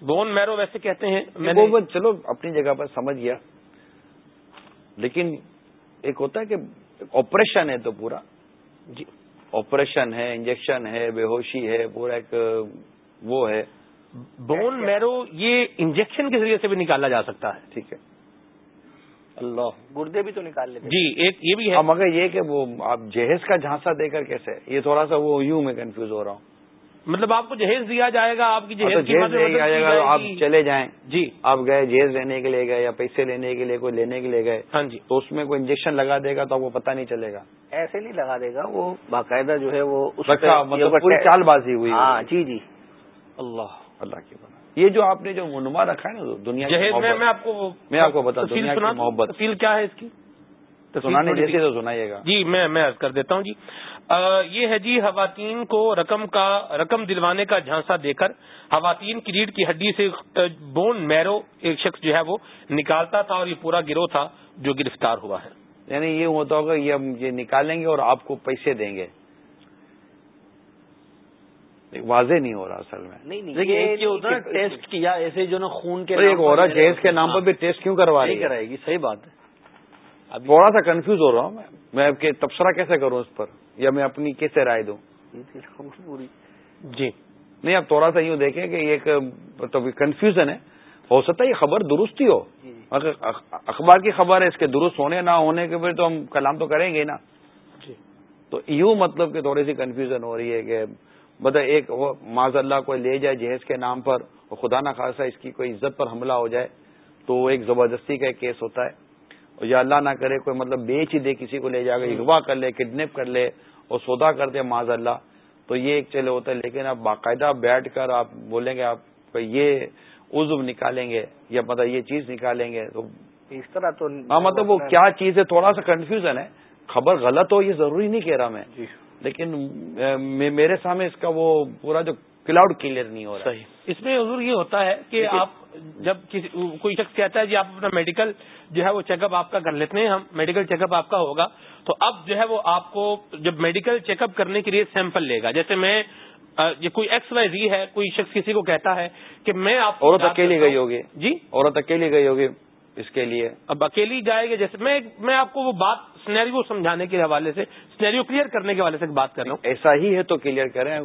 بون میرو ویسے کہتے ہیں میں چلو اپنی جگہ پر سمجھ گیا۔ لیکن ایک ہوتا ہے کہ آپریشن ہے تو پورا۔ جی۔ آپریشن ہے انجیکشن ہے بے ہوشی ہے پورا ایک وہ ہے۔ بون میرو یہ انجیکشن کے ذریعے سے بھی نکالا جا سکتا ہے۔ ٹھیک ہے۔ اللہ۔ گردے بھی تو نکال لیتے جی ایک یہ بھی ہے۔ مگر یہ کہ وہ آپ جہیز کا جھانسا دے کر کیسے؟ یہ تھوڑا سا وہ یوں میں کنفیوز ہو رہا ہوں۔ مطلب آپ کو جہیز دیا جائے گا آپ کی جہیز جائے گا آپ چلے جائیں۔ جی۔ آپ گئے جہیز لینے کے لیے گئے یا پیسے لینے کے لیے کوئی لینے کے لیے گئے ہاں جی۔ تو اس میں کوئی انجیکشن لگا دے گا تو آپ کو پتہ نہیں چلے گا۔ ایسے نہیں لگا دے گا وہ باقاعدہ جو ہے وہ مطلب پوری چال بازی ہوئی ہاں جی جی۔ اللہ۔ اللہ کی بنا یہ جو آپ نے جو منما رکھا ہے نا دنیا میں آپ کو میں آپ کو بتا دنیا کی محبت. فیل کیا ہے اس کی؟ سنانے جیسے تو سنائیے گا۔ جی میں میں کر دیتا ہوں جی۔ یہ ہے جی خواتین کو رقم کا رقم دلوانے کا جھانسا دے کر خواتین کی ریڑھ کی ہڈی سے بون میرو ایک شخص جو ہے وہ نکالتا تھا اور یہ پورا گروہ تھا جو گرفتار ہوا ہے۔ یعنی یہ ہوتا ہوگا یہ ہم یہ نکالیں گے اور آپ کو پیسے دیں گے۔ واضح نہیں ہو رہا اصل میں۔ ٹیسٹ کیا ایسے جو نا خون کے ایک رہا جہیز کے نام پر بھی ٹیسٹ کیوں کروا رہی کرائے گی صحیح بات ہے۔ اب تھوڑا سا کنفیوز ہو رہا ہوں میں۔ تبصرہ کیسے کروں اس پر؟ یا میں اپنی کیسے رائے دوں؟ جی۔ نہیں اب تھوڑا سا یوں دیکھیں کہ یہ ایک کنفیوژن ہے۔ ہو سکتا ہے یہ خبر درست ہی ہو۔ جی، جی۔ اخبار کی خبر ہے اس کے درست ہونے نہ ہونے کے پھر تو ہم کلام تو کریں گے نا۔ جی۔ تو یوں مطلب کہ تھوڑی سی کنفیوژن ہو رہی ہے کہ مطلب ایک معذ اللہ کو لے جائے جہیز کے نام پر خدا نہ خاصا اس کی کوئی عزت پر حملہ ہو جائے تو وہ ایک زبردستی کا ایک کیس ہوتا ہے اور یا اللہ نہ کرے کوئی مطلب بیچ ہی دے کسی کو لے جا کر اغوا کر لے کڈنیپ کر لے اور سودا کر دے معذ اللہ تو یہ ایک چلے ہوتا ہے۔ لیکن آپ باقاعدہ بیٹھ کر آپ بولیں گے آپ یہ عزو نکالیں گے یا مطلب یہ چیز نکالیں گے تو اس طرح تو ہاں مطلب وہ کیا چیز ہے؟ تھوڑا سا کنفیوژن ہے۔ خبر غلط ہو یہ ضروری نہیں کہہ رہا میں۔ جی۔ لیکن میرے سامنے اس کا وہ پورا جو کلاؤڈ کلیئر نہیں ہو رہا۔ صحیح۔ اس میں حضور یہ ہوتا ہے کہ آپ جب کسی کوئی شخص کہتا ہے جی آپ اپنا میڈیکل جو ہے وہ چیک اپ آپ کا کر لیتے ہیں ہم میڈیکل چیک اپ آپ کا ہوگا تو اب جو ہے وہ آپ کو جب میڈیکل چیک اپ کرنے کے لیے سیمپل لے گا۔ جیسے میں یہ کوئی ایکس وائی زی ہے کوئی شخص کسی کو کہتا ہے کہ میں آپ عورت اکیلی گئی ہوگی۔ جی؟ عورت اکیلی گئی ہوگی۔ اس کے لیے۔ اب اکیلی جائے گی جیسے میں میں آپ کو وہ بات سنیریو سمجھانے کے حوالے سے سنیریو کلیئر کرنے کے حوالے سے بات کر رہا ہوں۔ ایسا ہی ہے تو کلیئر کریں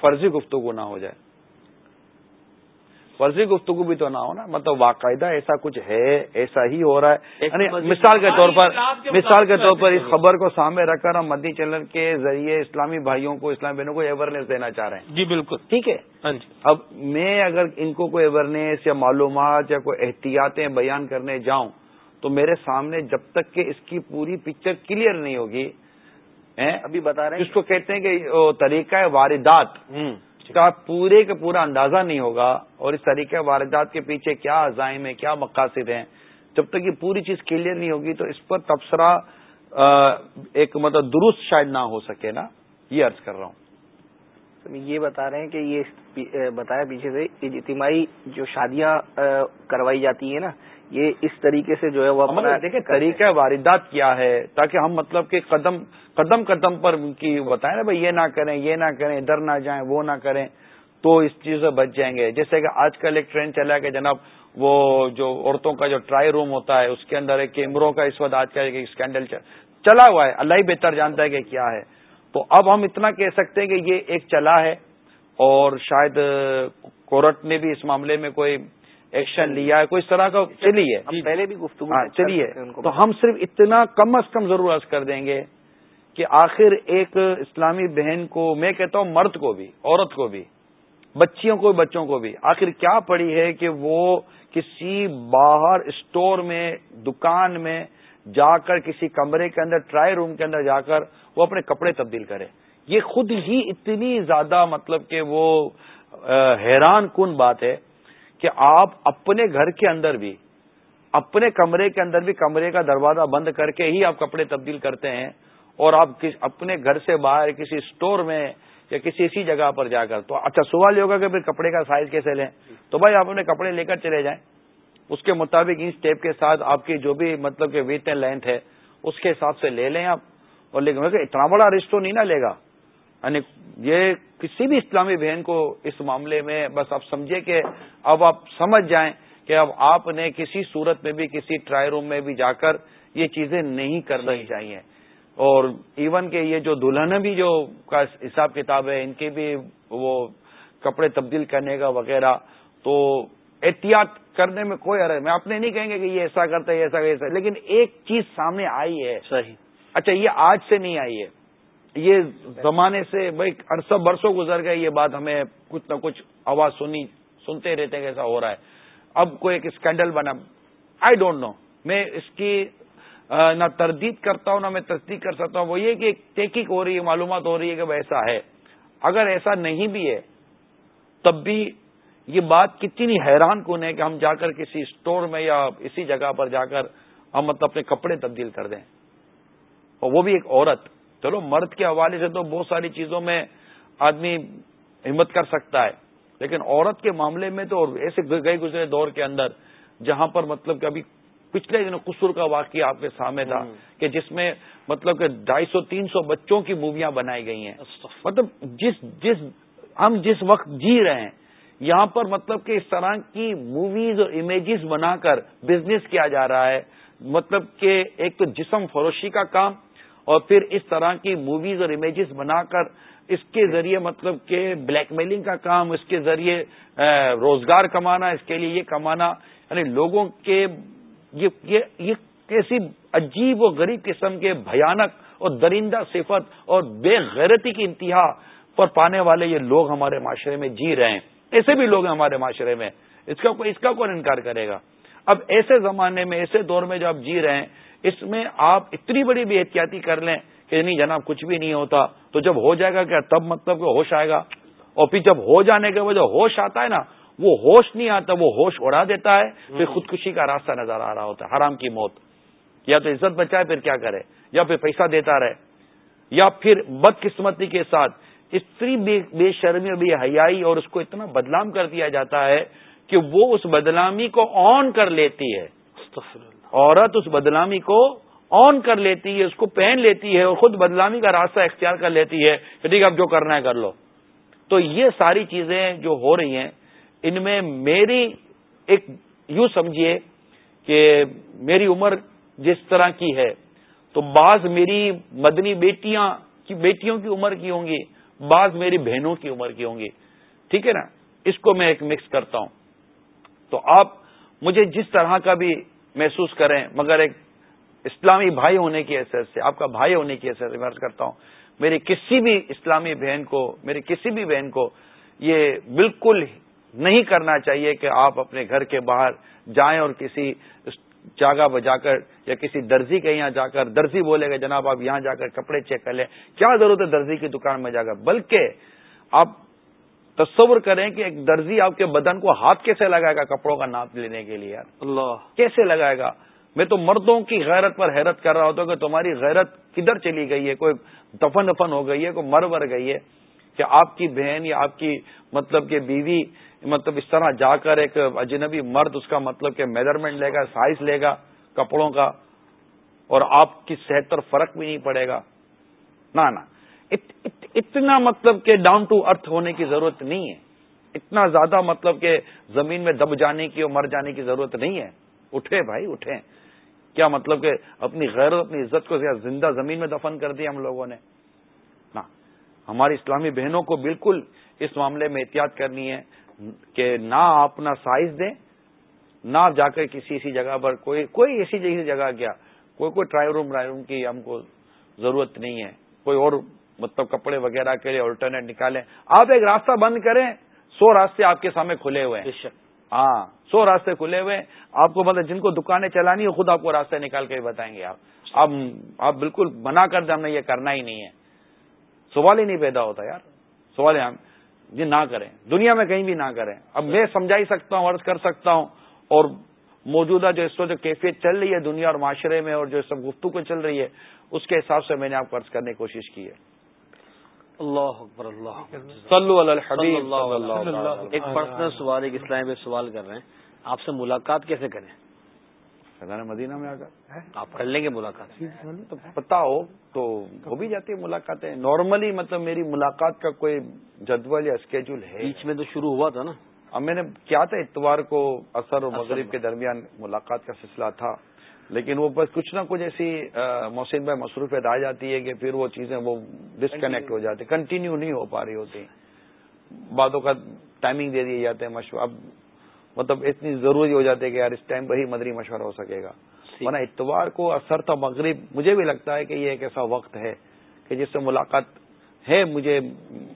فرضی گفتگو نہ ہو جائے۔ فرضی گفتگو بھی تو نہ ہو نا۔ مطلب باقاعدہ ایسا کچھ ہے ایسا ہی ہو رہا ہے۔ یعنی مثال کے طور پر مثال کے طور پر اس خبر کو سامنے رکھ کر ہم مدی چلن کے ذریعے اسلامی بھائیوں کو اسلامی بہنوں کو اویئرنیس دینا چاہ رہے ہیں۔ جی بالکل۔ ٹھیک ہے؟ ہاں جی۔ اب میں اگر ان کو کوئی اویئرنیس یا معلومات یا کوئی احتیاطیں بیان کرنے جاؤں تو میرے سامنے جب تک کہ اس کی پوری پکچر کلیئر نہیں ہوگی ابھی بتا رہے ہیں جس کو کہتے ہیں کہ طریقہ واردات۔ کا پورے کا پورا اندازہ نہیں ہوگا اور اس طریقے واردات کے پیچھے کیا عزائم ہے کیا مقاصد ہیں؟ جب تک یہ پوری چیز کلیئر نہیں ہوگی تو اس پر تبصرہ ایک مطلب درست شاید نہ ہو سکے نا؟ یہ عرض کر رہا ہوں۔ یہ بتا رہے ہیں کہ یہ بتایا پیچھے سے، اجتماعی جو شادیاں کروائی جاتی ہیں نا یہ اس طریقے سے جو ہے وہ دیکھیں طریقہ واردات کیا ہے تاکہ ہم مطلب کہ قدم قدم قدم پر کی بتائیں نا بھائی یہ نہ کریں یہ نہ کریں ادھر نہ جائیں وہ نہ کریں تو اس چیز سے بچ جائیں گے۔ جیسے کہ آج کل ایک ٹرینڈ چلا کہ جناب وہ جو عورتوں کا جو ٹرائی روم ہوتا ہے اس کے اندر ایک کیمروں کا اس وقت آج کل ایک اسکینڈل چلا ہوا ہے۔ اللہ ہی بہتر جانتا ہے کہ کیا ہے۔ تو اب ہم اتنا کہہ سکتے ہیں کہ یہ ایک چلا ہے اور شاید کورٹ نے بھی اس معاملے میں کوئی ایکشن لیا ہے کوئی اس طرح کا چلی ہے۔ پہلے بھی گفتگو ہاں چلیے تو ہم صرف اتنا کم از کم ضرور عرض کر دیں گے کہ آخر ایک اسلامی بہن کو میں کہتا ہوں مرد کو بھی عورت کو بھی بچیوں کو بچوں کو بھی آخر کیا پڑی ہے کہ وہ کسی باہر اسٹور میں دکان میں جا کر کسی کمرے کے اندر ٹرائی روم کے اندر جا کر وہ اپنے کپڑے تبدیل کرے۔ یہ خود ہی اتنی زیادہ مطلب کہ وہ حیران کن بات ہے کہ آپ اپنے گھر کے اندر بھی، اپنے کمرے کے اندر بھی کمرے کا دروازہ بند کر کے ہی آپ کپڑے تبدیل کرتے ہیں اور آپ اپنے گھر سے باہر کسی اسٹور میں یا کسی ایسی جگہ پر جا کر۔ تو اچھا سوال یہ ہوگا کہ پھر کپڑے کا سائز کیسے لیں؟ تو بھائی آپ اپنے کپڑے لے کر چلے جائیں۔ اس کے مطابق ان اسٹیپ کے ساتھ آپ کی جو بھی مطلب کہ ویٹ اینڈ لینتھ ہے، اس کے حساب سے لے لیں آپ۔ اور لیکن اتنا بڑا رسک نہیں نہ لے گا۔ یعنی یہ کسی بھی اسلامی بہن کو اس معاملے میں بس آپ سمجھے کہ اب آپ سمجھ جائیں کہ اب آپ نے کسی صورت میں بھی کسی ٹرائی روم میں بھی جا کر یہ چیزیں نہیں کرنی چاہیے۔ اور ایون کہ یہ جو دلہن بھی جو کا حساب کتاب ہے ان کے بھی وہ کپڑے تبدیل کرنے کا وغیرہ تو احتیاط کرنے میں کوئی ارے میں اپنے نہیں کہیں گے کہ یہ ایسا کرتا ہے ایسا ایسا لیکن ایک چیز سامنے آئی ہے۔ صحیح۔ اچھا یہ آج سے نہیں آئی ہے۔ یہ زمانے سے بھائی عرصہ برسوں گزر گئے، یہ بات ہمیں کچھ نہ کچھ آواز سنی، سنتے رہتے کہ ایسا ہو رہا ہے۔ اب کوئی ایک اسکینڈل بنا آئی ڈونٹ نو میں اس کی نہ تردید کرتا ہوں، نہ میں تصدیق کر سکتا ہوں۔ وہ یہ کہ تحقیق ہو رہی ہے، معلومات ہو رہی ہے کہ ایسا ہے۔ اگر ایسا نہیں بھی ہے، تب بھی یہ بات کتنی حیران کن ہے کہ ہم جا کر کسی اسٹور میں یا اسی جگہ پر جا کر ہم مطلب اپنے کپڑے تبدیل کر دیں۔ اور وہ بھی ایک عورت۔ چلو مرد کے حوالے سے تو بہت ساری چیزوں میں آدمی ہمت کر سکتا ہے لیکن عورت کے معاملے میں تو ایسے گئے گزرے دور کے اندر جہاں پر مطلب کہ ابھی پچھلے دنوں قصور کا واقعہ آپ کے سامنے تھا کہ جس میں مطلب کہ ڈھائی سو تین سو بچوں کی موویاں بنائی گئی ہیں۔ مطلب جس جس ہم جس وقت جی رہے ہیں یہاں پر مطلب کہ اس طرح کی موویز اور امیجز بنا کر بزنس کیا جا رہا ہے۔ مطلب کہ ایک تو جسم فروشی کا کام اور پھر اس طرح کی موویز اور امیجز بنا کر اس کے ذریعے مطلب کہ بلیک میلنگ کا کام، اس کے ذریعے روزگار کمانا، اس کے لیے یہ کمانا یعنی لوگوں کے یہ کیسی عجیب و غریب قسم کے بھیانک اور درندہ صفت اور بے غیرتی کی انتہا پر پانے والے یہ لوگ ہمارے معاشرے میں جی رہے ہیں۔ ایسے بھی لوگ ہیں ہمارے معاشرے میں۔ اس کا اس کا کون انکار کرے گا؟ اب ایسے زمانے میں، ایسے دور میں جو آپ جی رہے ہیں اس میں آپ اتنی بڑی بھی احتیاطی کر لیں کہ نہیں جناب کچھ بھی نہیں ہوتا، تو جب ہو جائے گا کیا؟ تب مطلب کہ ہوش آئے گا۔ اور پھر جب ہو جانے کے بعد جو ہوش آتا ہے نا، وہ ہوش نہیں آتا، وہ ہوش اڑا دیتا ہے۔ پھر خودکشی کا راستہ نظر آ رہا ہوتا ہے، حرام کی موت۔ یا تو عزت بچائے، پھر کیا کرے؟ یا پھر پیسہ دیتا رہے۔ یا پھر بدقسمتی کے ساتھ استری بے شرمی اور بے حیائی اور اس کو اتنا بدلام کر دیا جاتا ہے کہ وہ اس بدلامی کو آن کر لیتی ہے۔ عورت اس بدلامی کو آن کر لیتی ہے، اس کو پہن لیتی ہے اور خود بدلامی کا راستہ اختیار کر لیتی ہے کہ ٹھیک ہے، اب جو کرنا ہے کر لو۔ تو یہ ساری چیزیں جو ہو رہی ہیں، ان میں میری ایک یوں سمجھیے کہ میری عمر جس طرح کی ہے، تو بعض میری مدنی بیٹیاں کی، بیٹیوں کی عمر کی ہوں گی، بعض میری بہنوں کی عمر کی ہوں گی۔ ٹھیک ہے نا؟ اس کو میں ایک مکس کرتا ہوں۔ تو آپ مجھے جس طرح کا بھی محسوس کریں، مگر ایک اسلامی بھائی ہونے کی حیثیت سے، آپ کا بھائی ہونے کی حیثیت سے میں کرتا ہوں، میری کسی بھی اسلامی بہن کو، میری کسی بھی بہن کو یہ بالکل نہیں کرنا چاہیے کہ آپ اپنے گھر کے باہر جائیں اور کسی جگہ پہ جا کر یا کسی درزی کے یہاں جا کر درزی بولے گا جناب آپ یہاں جا کر کپڑے چیک کر لیں۔ کیا ضرورت ہے درزی کی دکان میں جا کر؟ بلکہ آپ تصور کریں کہ ایک درزی آپ کے بدن کو ہاتھ کیسے لگائے گا کپڑوں کا ناپ لینے کے لیے؟ اللہ۔ کیسے لگائے گا؟ میں تو مردوں کی غیرت پر حیرت کر رہا ہوتا کہ تمہاری غیرت کدھر چلی گئی ہے؟ کوئی دفن دفن ہو گئی ہے؟ کوئی مر مر گئی ہے؟ کہ آپ کی بہن یا آپ کی مطلب کہ بیوی مطلب اس طرح جا کر ایک اجنبی مرد اس کا مطلب کہ میجرمنٹ لے گا سائز لے گا کپڑوں کا اور آپ کی صحت پر فرق بھی نہیں پڑے گا؟ نہ اتنا مطلب کہ ڈاؤن ٹو ارتھ ہونے کی ضرورت نہیں ہے۔ اتنا زیادہ مطلب کہ زمین میں دب جانے کی اور مر جانے کی ضرورت نہیں ہے۔ اٹھے بھائی، اٹھے۔ کیا مطلب کہ اپنی غیر اپنی عزت کو زندہ زمین میں دفن کر دیا ہم لوگوں نے؟ نہ۔ ہماری اسلامی بہنوں کو بالکل اس معاملے میں احتیاط کرنی ہے کہ نہ اپنا سائز دیں، نہ جا کر کسی ایسی جگہ پر کوئی کوئی ایسی جیسی جگہ کیا؟ کوئی کوئی ٹرائی روم ٹرائی روم کی ہم کو ضرورت نہیں ہے۔ کوئی اور مطلب کپڑے وغیرہ کے لیے آلٹرنیٹ نکالیں۔ آپ ایک راستہ بند کریں سو راستے آپ کے سامنے کھلے ہوئے ہیں۔ ہاں سو راستے کھلے ہوئے آپ کو مطلب جن کو دکانیں چلانی ہو خود آپ کو راستے نکال کے بتائیں گے آپ۔ اب آپ بالکل بنا کر دیں ہم نے یہ کرنا ہی نہیں ہے۔ سوال ہی نہیں پیدا ہوتا یار۔ سوال ہم یہ نہ کریں۔ دنیا میں کہیں بھی نہ کریں۔ اب میں سمجھا ہی سکتا ہوں عرض کر سکتا ہوں۔ اور موجودہ جو اس وقت جو کیفیت چل رہی ہے دنیا اور معاشرے میں اور جو سب گفتگو چل رہی ہے اس کے حساب سے میں نے آپ کو عرض کرنے کی کوشش کی ہے۔ اللہ اکبر اللہ ایک پرسنل سوال ایک اسلام سوال کر رہے ہیں۔ آپ سے ملاقات کیسے کریں؟ مدینہ میں آ کر۔ آپ کر لیں گے ملاقات۔ تو پتا ہو تو ہو بھی جاتی ہے ملاقاتیں۔ نارملی مطلب میری ملاقات کا کوئی جدول یا اسکیجول ہے۔ بیچ میں تو شروع ہوا تھا نا۔ اب میں نے کیا تھا اتوار کو اثر اور مغرب کے درمیان ملاقات کا سلسلہ تھا۔ لیکن وہ بس کچھ نہ کچھ ایسی محسن بھائی مصروفیت آ جاتی ہے کہ پھر وہ چیزیں وہ ڈسکنیکٹ ہو جاتی کنٹینیو نہیں ہو پا رہی ہوتی۔ باتوں کا ٹائمنگ دے دیے جاتے ہیں مشورہ۔ اب مطلب اتنی ضروری ہو جاتی ہے کہ یار اس ٹائم پہ ہی مدری مشورہ ہو سکے گا۔ ورنہ اتوار کو اثر تھا مغرب مجھے بھی لگتا ہے کہ یہ ایک ایسا وقت ہے کہ جس سے ملاقات ہے۔ مجھے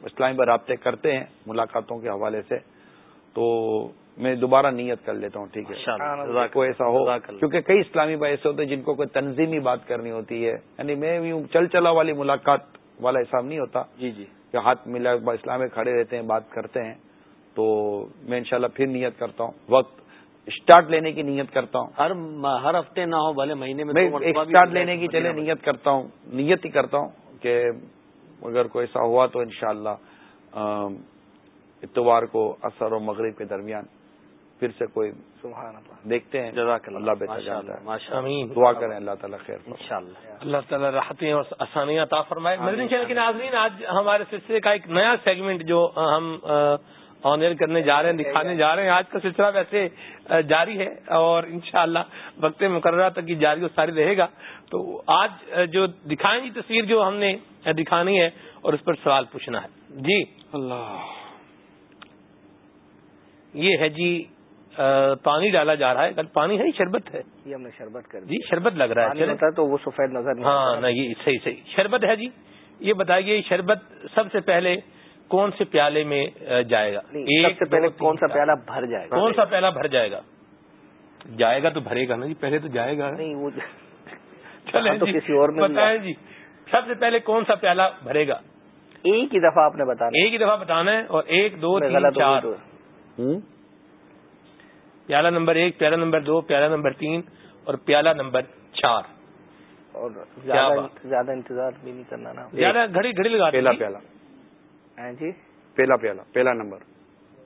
اسلام پر رابطے کرتے ہیں ملاقاتوں کے حوالے سے۔ تو میں دوبارہ نیت کر لیتا ہوں ٹھیک ہے؟ کوئی ایسا ہو کیونکہ کئی اسلامی بھائی ایسے ہوتے ہیں جن کو کوئی تنظیمی بات کرنی ہوتی ہے یعنی میں یوں چل چلا والی ملاقات والا حساب نہیں ہوتا۔ جی جی۔ کہ ہاتھ ملا اسلام میں کھڑے رہتے ہیں بات کرتے ہیں تو میں انشاءاللہ پھر نیت کرتا ہوں۔ وقت اسٹارٹ لینے کی نیت کرتا ہوں۔ ہر ہر ہفتے نہ ہو بھلے مہینے میں اسٹارٹ لینے کی چلے نیت کرتا ہوں نیت ہی کرتا ہوں کہ اگر کوئی ایسا ہوا تو انشاءاللہ اتوار کو اثر و مغرب کے درمیان پھر سے کوئی سبحان اللہ۔ دیکھتے ہیں۔ جزاک اللہ۔ بہتر جانتا ہے۔ دعا کریں اللہ تعالیٰ خیر انشاءاللہ۔ اللہ تعالیٰ راحتیں اور آسانیاں عطا فرمائے۔ مدنی چینل کے ناظرین آج ہمارے سلسلے کا ایک نیا سیگمنٹ جو ہم آن ایئر کرنے جا رہے ہیں دکھانے جا رہے ہیں آج کا سلسلہ ویسے جاری ہے اور انشاءاللہ وقت مقررہ تک یہ جاری و ساری رہے گا۔ تو آج جو دکھائیں گی تصویر جو ہم نے دکھانی ہے اور اس پر سوال پوچھنا ہے۔ جی۔ اللہ۔ یہ ہے جی پانی ڈالا جا رہا ہے۔ کل پانی ہے شربت ہے۔ یہ ہم نے شربت کر جی شربت لگ رہا ہے۔ تو وہ سفید نظر ہاں نہیں یہ صحیح صحیح۔ شربت ہے جی۔ یہ بتائیے شربت سب سے پہلے کون سے پیالے میں جائے گا؟ ایک سے پہلے کون سا پیالہ بھر جائے گا؟ کون سا پیالہ بھر جائے گا؟ جائے گا تو بھرے گا نا جی پہلے تو جائے گا۔ نہیں وہ چلے تو کسی اور میں بتائیں جی سب سے پہلے کون سا پیالہ بھرے گا؟ ایک ہی دفعہ آپ نے بتانا ایک ہی دفعہ بتانا ہے اور ایک دو تین چار۔ پیالہ نمبر ایک پیالہ نمبر دو پیالہ نمبر تین اور پیالہ نمبر چار۔ اور کیا زیادہ بات؟ زیادہ انتظار بھی نہیں کرنا نا۔ زیادہ گھڑی گھڑی لگا پہلا۔ پیالہ۔ ہیں جی؟ پہلا پیالہ پہلا نمبر۔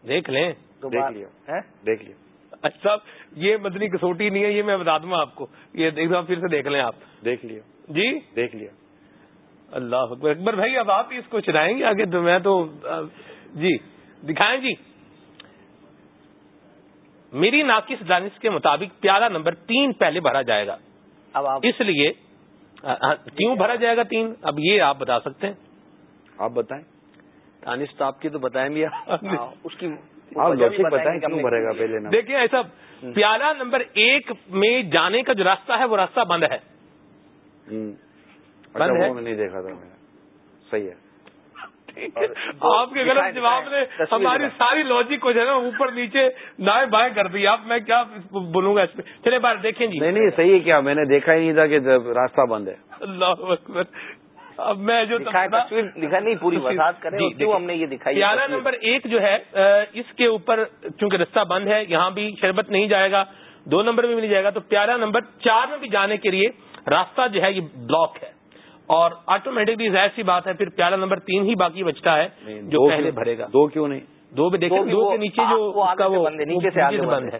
دیکھ لیں۔ لیا۔ دیکھ لیا اچھا یہ مدنی کسوٹی نہیں ہے یہ میں بتا دوں آپ کو۔ یہ ایک دفعہ پھر سے دیکھ لیں آپ۔ دیکھ لیا جی؟ دیکھ لیا اللہ اکبر اکبر بھائی اب آپ ہی اس کو چلائیں گے آگے تو میں تو جی دکھائیں جی۔ میری ناقص دانش کے مطابق پیالہ نمبر تین پہلے بھرا جائے گا۔ اب اس لیے کیوں بھرا جائے گا تین؟ اب یہ آپ بتا سکتے ہیں۔ آپ بتائیں۔ دانش تو آپ کی تو بتائیں بھی۔ ہاں، اس کی دیکھیں ایسا پیالہ نمبر ایک میں جانے کا جو راستہ ہے وہ راستہ بند ہے۔ بند اچھا ہے؟ نہیں دیکھا تھا صحیح ہے۔ آپ کے غلط جواب نے ہماری۔ ساری لاجک کو جو ہے نا اوپر نیچے دائیں بائیں کر دی۔ اب میں کیا بولوں گا اس پہ؟ چلے بار دیکھیں جی۔ نہیں نہیں صحیح ہے کیا؟ میں نے دیکھا ہی نہیں تھا کہ راستہ بند ہے۔ اللہ اکبر۔ اب میں جو دکھائیں نہیں پوری تصویر- وضاحت کریں جی، کیوں۔ ہم نے یہ دکھائی پیالہ تصویر؟ نمبر ایک جو ہے اس کے اوپر چونکہ رستہ بند ہے یہاں بھی شربت نہیں جائے گا دو نمبر میں بھی نہیں جائے گا تو پیالہ نمبر چار میں بھی جانے کے لیے راستہ جو ہے یہ بلاک ہے۔ اور آٹومیٹکلی ظاہر سی بات ہے پھر پیالہ نمبر تین ہی باقی بچتا ہے جو پہلے بھرے گا۔ دو کیوں نہیں؟ دو بھی دیکھیں دو کے نیچے جو نیچے سے آگے بند ہے۔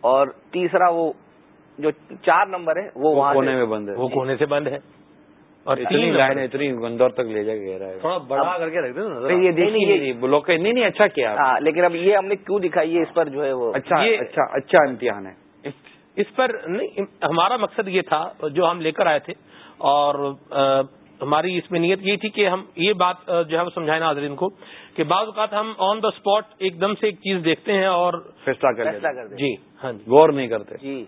اور تیسرا وہ جو چار نمبر ہے وہ کونے میں بند ہے۔ وہ کونے سے بند ہے۔ اور اتنی لائن اتنی گندور تک لے جا کے تھوڑا بڑا کر کے رکھ دیں یہ دیکھیے نہیں نہیں بلوک نہیں نہیں اچھا کیا۔ ہاں لیکن اب یہ ہم نے کیوں دکھائی؟ ہے اس پر جو ہے وہ۔ اچھا اچھا اچھا امتحان ہے۔ اس پر نہیں ہمارا مقصد یہ تھا جو ہم لے کر آئے تھے اور ہماری اس میں نیت یہ تھی کہ ہم یہ بات جو ہے وہ سمجھائیں ناظرین کو کہ بعض اوقات ہم آن دا اسپاٹ ایک دم سے ایک چیز دیکھتے ہیں اور فیصلہ کر جی ہاں جی۔ غور نہیں کرتے۔ جی۔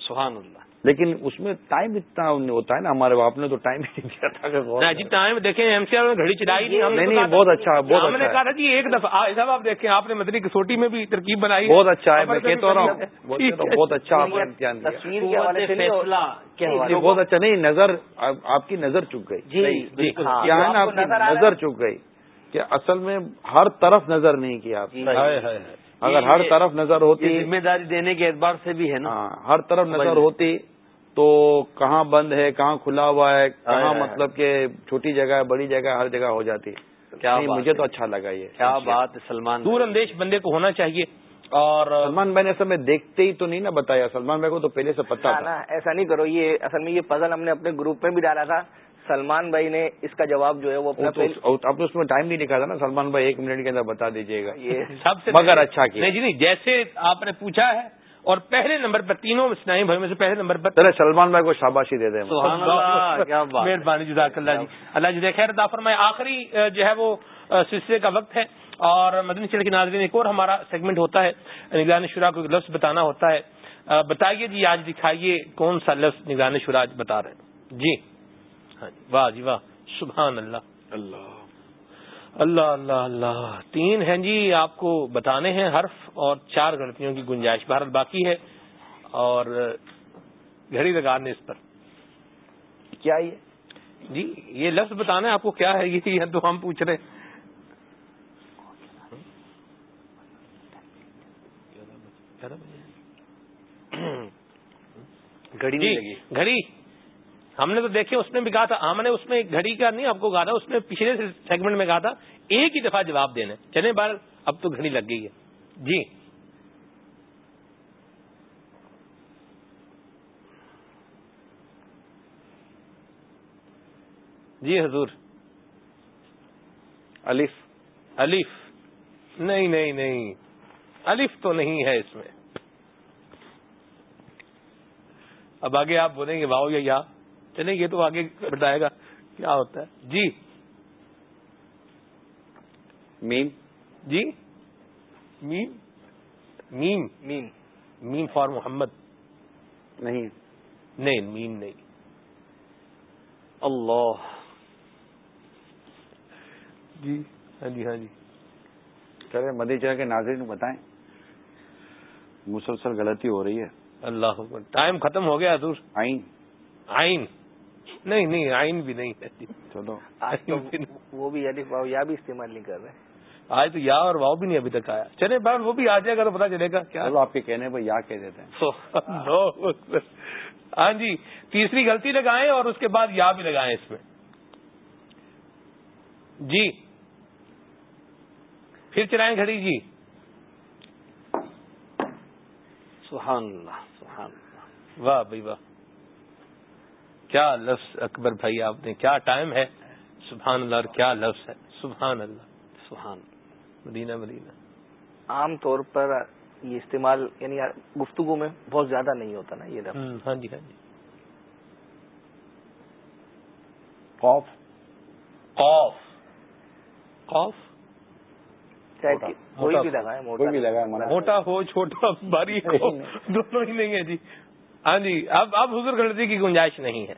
سبحان اللہ۔ لیکن اس میں ٹائم اتنا ہوتا ہے نا ہمارے باپ نے تو ٹائم ہی نہیں دیا تھا کہ غور نہیں جی ٹائم دیکھیں ایم سی آر نے گھڑی چلائی نہیں ہم نے نہیں بہت اچھا بہت ہم نے اچھا۔ کہا تھا جی ایک دفعہ صاحب آپ دیکھیں آپ نے مدنی کسوٹی میں بھی ترکیب بنائی۔ بہت اچھا ہے میں کہتا رہا ہوں۔ تو بہت اچھا آپ تصویر کے حوالے سے حوالے جی، بہت اچھا نہیں نظر آپ کی نظر چک گئی۔ جی جی، ہاں کیا ہے نا آپ کی نظر آ رہا ہے- نظر چک گئی کہ اصل میں ہر طرف نظر نہیں کی آپ جی، ہائے، ہائے، ہائے۔ اگر ہر طرف نظر ہوتی ذمہ داری دینے کے اعتبار سے بھی ہے نا۔ ہاں ہر طرف نظر ہوتی۔ تو کہاں بند ہے کہاں کھلا ہوا ہے کہاں مطلب کہ چھوٹی جگہ ہے بڑی جگہ ہر جگہ ہو جاتی کیا بات مجھے۔ تو اچھا لگا یہ۔ کیا بات ہے سلمان دور اندیش بندے کو ہونا چاہیے اور سلمان بھائی نے اصل میں دیکھتے ہی تو نہیں نا بتایا۔ سلمان بھائی کو تو پہلے سے پتا تھا۔ ایسا نہیں کرو یہ اصل میں یہ پزل ہم نے اپنے گروپ میں بھی ڈالا تھا۔ سلمان بھائی نے اس کا جواب جو ہے وہ اب تو اس میں ٹائم نہیں لکھا تھا نا۔ سلمان بھائی ایک منٹ کے اندر بتا دیجیے گا۔ یہ سب سے مگر اچھا کیا۔ نہیں جی نہیں جیسے آپ نے پوچھا ہے اور پہلے نمبر پر تینوں اسنائی بھائی میں سے پہلے نمبر پر چلے سلمان بھائی کو شاباشی دے دیں سبحان اللہ کیا بات مہربانی جزاک اللہ جی۔ اللہ جی خیر فرمائے۔ آخری جو ہے وہ سلسلے کا وقت ہے۔ اور مدنی چل کے ناظرین ایک اور ہمارا سیگمنٹ ہوتا ہے۔ نگران شورا کو ایک لفظ بتانا ہوتا ہے۔ بتائیے جی آج دکھائیے کون سا لفظ نگران شورا آج بتا رہے ہیں۔ جی۔ ہاں جی واہ جی واہ۔ سبحان اللہ۔ اللہ۔ اللہ اللہ اللہ۔ تین ہیں جی آپ کو بتانے ہیں حرف اور چار غلطیوں کی گنجائش۔ بھارت باقی ہے اور گھڑی لگانے اس پر۔ کیا یہ؟ جی یہ لفظ بتانا ہے آپ کو کیا ہے؟ یہ تو ہم پوچھ رہے گھڑی جی، گھڑی۔ ہم نے تو دیکھے اس میں بھی کہا تھا ہم نے اس میں گھڑی کا نہیں آپ کو کہا تھا اس میں پچھلے سیگمنٹ میں کہا تھا ایک ہی دفعہ جواب دینے چلے بار اب تو گھڑی لگ گئی ہے۔ جی۔ جی حضور۔ الف۔ الف۔ نہیں نہیں نہیں۔ الف تو نہیں ہے اس میں۔ اب آگے آپ بولیں گے واؤ یا یا۔ چلیں یہ تو آگے بتائے گا کیا ہوتا ہے۔ جی۔ میم۔ جی۔ میم۔ میم۔ میم۔ میم فار محمد۔ نہیں۔ نہیں میم نہیں۔ اللہ۔ جی۔ ہاں جی ہاں جی۔ چلے مدی چرا کے ناظرین بتائیں۔ مسلسل غلطی ہو رہی ہے۔ اللہ ٹائم ختم ہو گیا حضور۔ آئین۔ آئین۔ نہیں نہیں آئین بھی نہیں ہے۔ چلو۔ وہ بھی یعنی واؤ یا بھی استعمال نہیں کر رہے۔ آج تو یا اور واؤ بھی نہیں ابھی تک آیا۔ چلے بہن وہ بھی آ جائے گا تو پتا چلے گا۔ کیا؟ آپ کے کہنے پہ یا کہہ دیتے ہیں۔ ہاں جی تیسری غلطی لگائیں اور اس کے بعد یا بھی لگائیں اس میں۔ جی۔ پھر چلائیں گھڑی جی۔ سبحان اللہ سبحان اللہ۔ واہ بھائی واہ۔ کیا لفظ اکبر بھائی آپ نے کیا ٹائم ہے؟ سبحان اللہ اور کیا لفظ ہے؟ سبحان اللہ سبحان مدینہ مدینہ۔ عام طور پر یہ استعمال یعنی گفتگو میں بہت زیادہ نہیں ہوتا نا یہ لفظ۔ ہاں جی ہاں جی۔ قوف قوف کہ کوئی موٹا- بھی لگائے موٹا ہو چھوٹا باریک ہو دونوں ہی نہیں ہے جی۔ ہاں جی اب اب حضور غلطی کی گنجائش نہیں ہے۔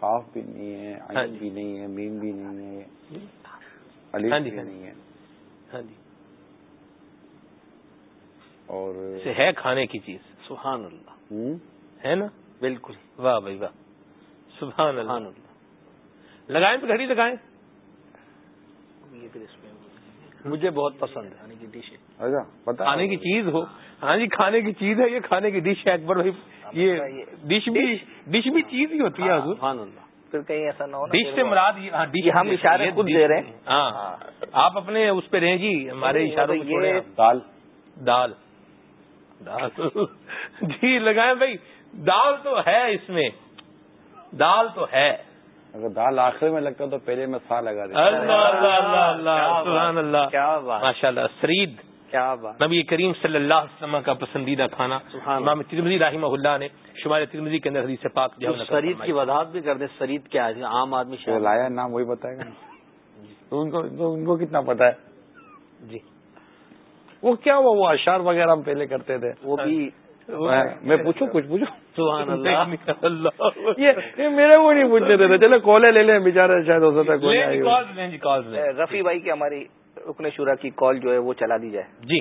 قاف بھی نہیں ہے ہاں عین جی۔ بھی نہیں ہے میم بھی نہیں ہے ہاں جی، بھی ہاں جی۔ نہیں ہے۔ ہاں جی۔ اور ہے کھانے کی چیز۔ سبحان اللہ۔ ہوں؟ ہے نا؟ بالکل۔ واہ بھائی واہ۔ سبحان اللہ۔ لگائیں تو گھڑی لگائیں۔ مجھے بہت پسند ہے۔ اچھا کھانے کی چیز ہو۔ ہاں جی کھانے کی چیز ہے یہ کھانے کی ڈش ہے اکبر بھائی۔ یہ ڈش بھی ڈش؟ بھی چیز ہی ہوتی ہے حضور۔ سبحان اللہ۔ پھر کہیں ایسا نہ ہو ڈش سے مراد یہ- ہاں ہم اشارے خود دے رہے ہیں۔ ہاں۔ آپ اپنے اس پہ رہیں جی ہمارے اشاروں کو یہ-۔ دال۔ دال۔ دال۔ جی لگائیں بھائی۔ دال تو ہے اس میں۔ دال تو ہے۔ اگر دال آخر میں لگتا تو پہلے میں سا لگا دیتا۔ اللہ اللہ اللہ اللہ سبحان اللہ۔ کیا بات۔ ماشاء اللہ سرید کیا بات۔ نبی کریم صلی اللہ علیہ وسلم کا پسندیدہ کھانا امام ترمزی رحمہ اللہ نے شمار ترمزی کے اندر حدیث پاک جو فرمائی۔ کی وضاحت بھی کر دیں شرید کیا ہے؟ عام آدمی شاید۔ لایا نام وہی بتائے گا تو ان کو ان کو- کتنا پتا ہے؟ جی۔ وہ کیا ہوا؟ وہ اشار وغیرہ ہم پہلے کرتے تھے۔ وہ بھی میں پوچھوں کچھ پوچھوں؟ سبحان اللہ۔ یہ میرے کو نہیں پوچھنے دیتے چلے کالے لے لیں بےچارے شاید ہو سکتا ہے جی جی رفیع بھائی کی ہماری رکن شورا کی کال جو ہے وہ چلا دی جائے۔ جی۔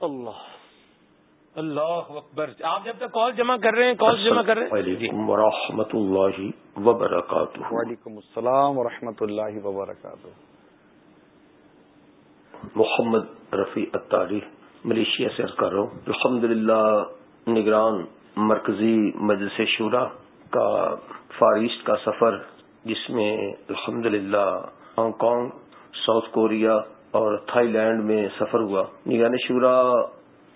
اللہ۔ اللہ اکبر۔ آپ جب تک کال جمع کر رہے ہیں کال جمع کر رہے ہیں۔ جی۔ ورحمۃ اللہ وبرکاتہ۔ وعلیکم السلام ورحمۃ اللہ وبرکاتہ۔ محمد رفیع اتاری ملیشیا سے عرض کر رہا ہوں۔ الحمد نگران مرکزی مجلس شورا کا فارسٹ کا سفر، جس میں الحمد ہانگ کانگ، ساؤتھ کوریا اور تھائی لینڈ میں سفر ہوا۔ نگران شورا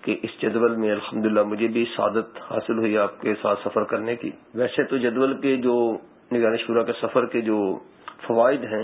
کے اس جدول میں الحمد مجھے بھی سعادت حاصل ہوئی آپ کے ساتھ سفر کرنے کی۔ ویسے تو جدول کے جو نگران شورا کے سفر کے جو فوائد ہیں،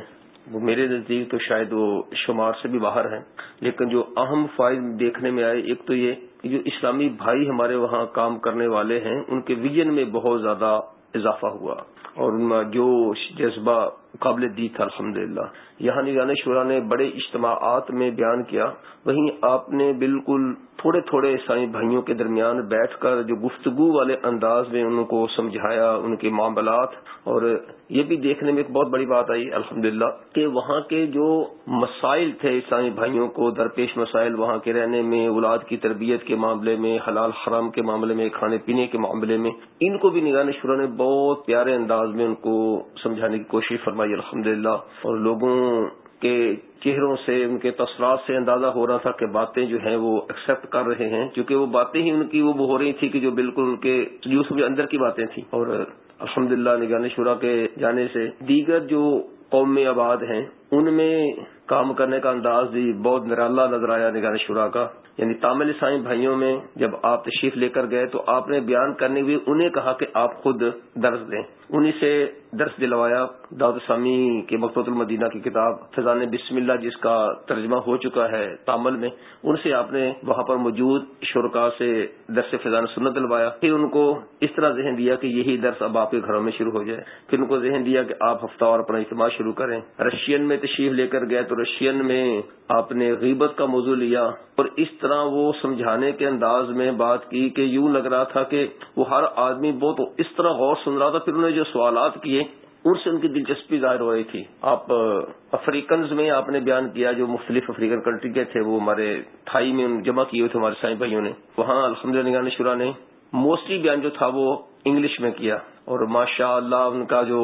وہ میرے نزدیک تو شاید وہ شمار سے بھی باہر ہیں۔ لیکن جو اہم فائد دیکھنے میں آئے، ایک تو یہ کہ جو اسلامی بھائی ہمارے وہاں کام کرنے والے ہیں، ان کے ویژن میں بہت زیادہ اضافہ ہوا اور ان میں جوش جذبہ قابل دی تھا الحمد یہاں نگران شورا نے بڑے اجتماعات میں بیان کیا۔ وہیں آپ نے بالکل تھوڑے تھوڑے عیسائی بھائیوں کے درمیان بیٹھ کر جو گفتگو والے انداز میں ان کو سمجھایا، ان کے معاملات۔ اور یہ بھی دیکھنے میں ایک بہت بڑی بات آئی الحمد کہ وہاں کے جو مسائل تھے عیسائی بھائیوں کو، درپیش مسائل وہاں کے رہنے میں، اولاد کی تربیت کے معاملے میں، حلال حرام کے معاملے میں، کھانے پینے کے معاملے میں، ان کو بھی نگران شورا نے بہت پیارے انداز میں ان کو سمجھانے کی کوشش فرمائی۔ بھائی الحمد اور لوگوں کے چہروں سے، ان کے تثرات سے اندازہ ہو رہا تھا کہ باتیں جو ہیں وہ ایکسپٹ کر رہے ہیں۔ کیونکہ وہ باتیں ہی ان کی، وہ ہو رہی تھی کہ جو بالکل ان کے یوسف کے اندر کی باتیں تھیں۔ اور الحمد للہ نگان شورا کے جانے سے دیگر جو قوم آباد ہیں ان میں کام کرنے کا انداز بھی بہت نرالا نظر آیا نگان شورا کا۔ یعنی تامل عیسائی بھائیوں میں جب آپ تشریف لے کر گئے تو آپ نے بیان کرنے ہوئے انہیں کہا کہ آپ خود درس دیں۔ انہیں سے درس دلوایا داود سامی کے مقبوط المدینہ کی کتاب فضان بسم اللہ جس کا ترجمہ ہو چکا ہے تامل میں۔ ان سے آپ نے وہاں پر موجود شرکا سے درس فضان سنت دلوایا۔ پھر ان کو اس طرح ذہن دیا کہ یہی درس اب آپ کے گھروں میں شروع ہو جائے۔ پھر ان کو ذہن دیا کہ آپ ہفتہ اور اپنا اجتماع شروع کریں۔ رشین میں تشریف لے کر گئے تو رشین میں آپ نے غیبت کا موضوع لیا اور اس طرح وہ سمجھانے کے انداز میں بات کی کہ یوں لگ رہا تھا کہ وہ ہر آدمی بہت اس طرح غور سن رہا تھا، پھر انہوں نے جو سوالات کیے ان سے ان کی دلچسپی ظاہر ہو رہی تھی۔ آپ افریقنز میں آپ نے بیان کیا جو مختلف افریقن کنٹری کے تھے، وہ ہمارے تھائی میں جمع کیے ہوئے تھے، ہمارے سائیں بھائیوں نے۔ وہاں الحمد للہ شورا نے موسٹلی بیان جو تھا وہ انگلش میں کیا۔ اور ماشاء اللہ ان کا جو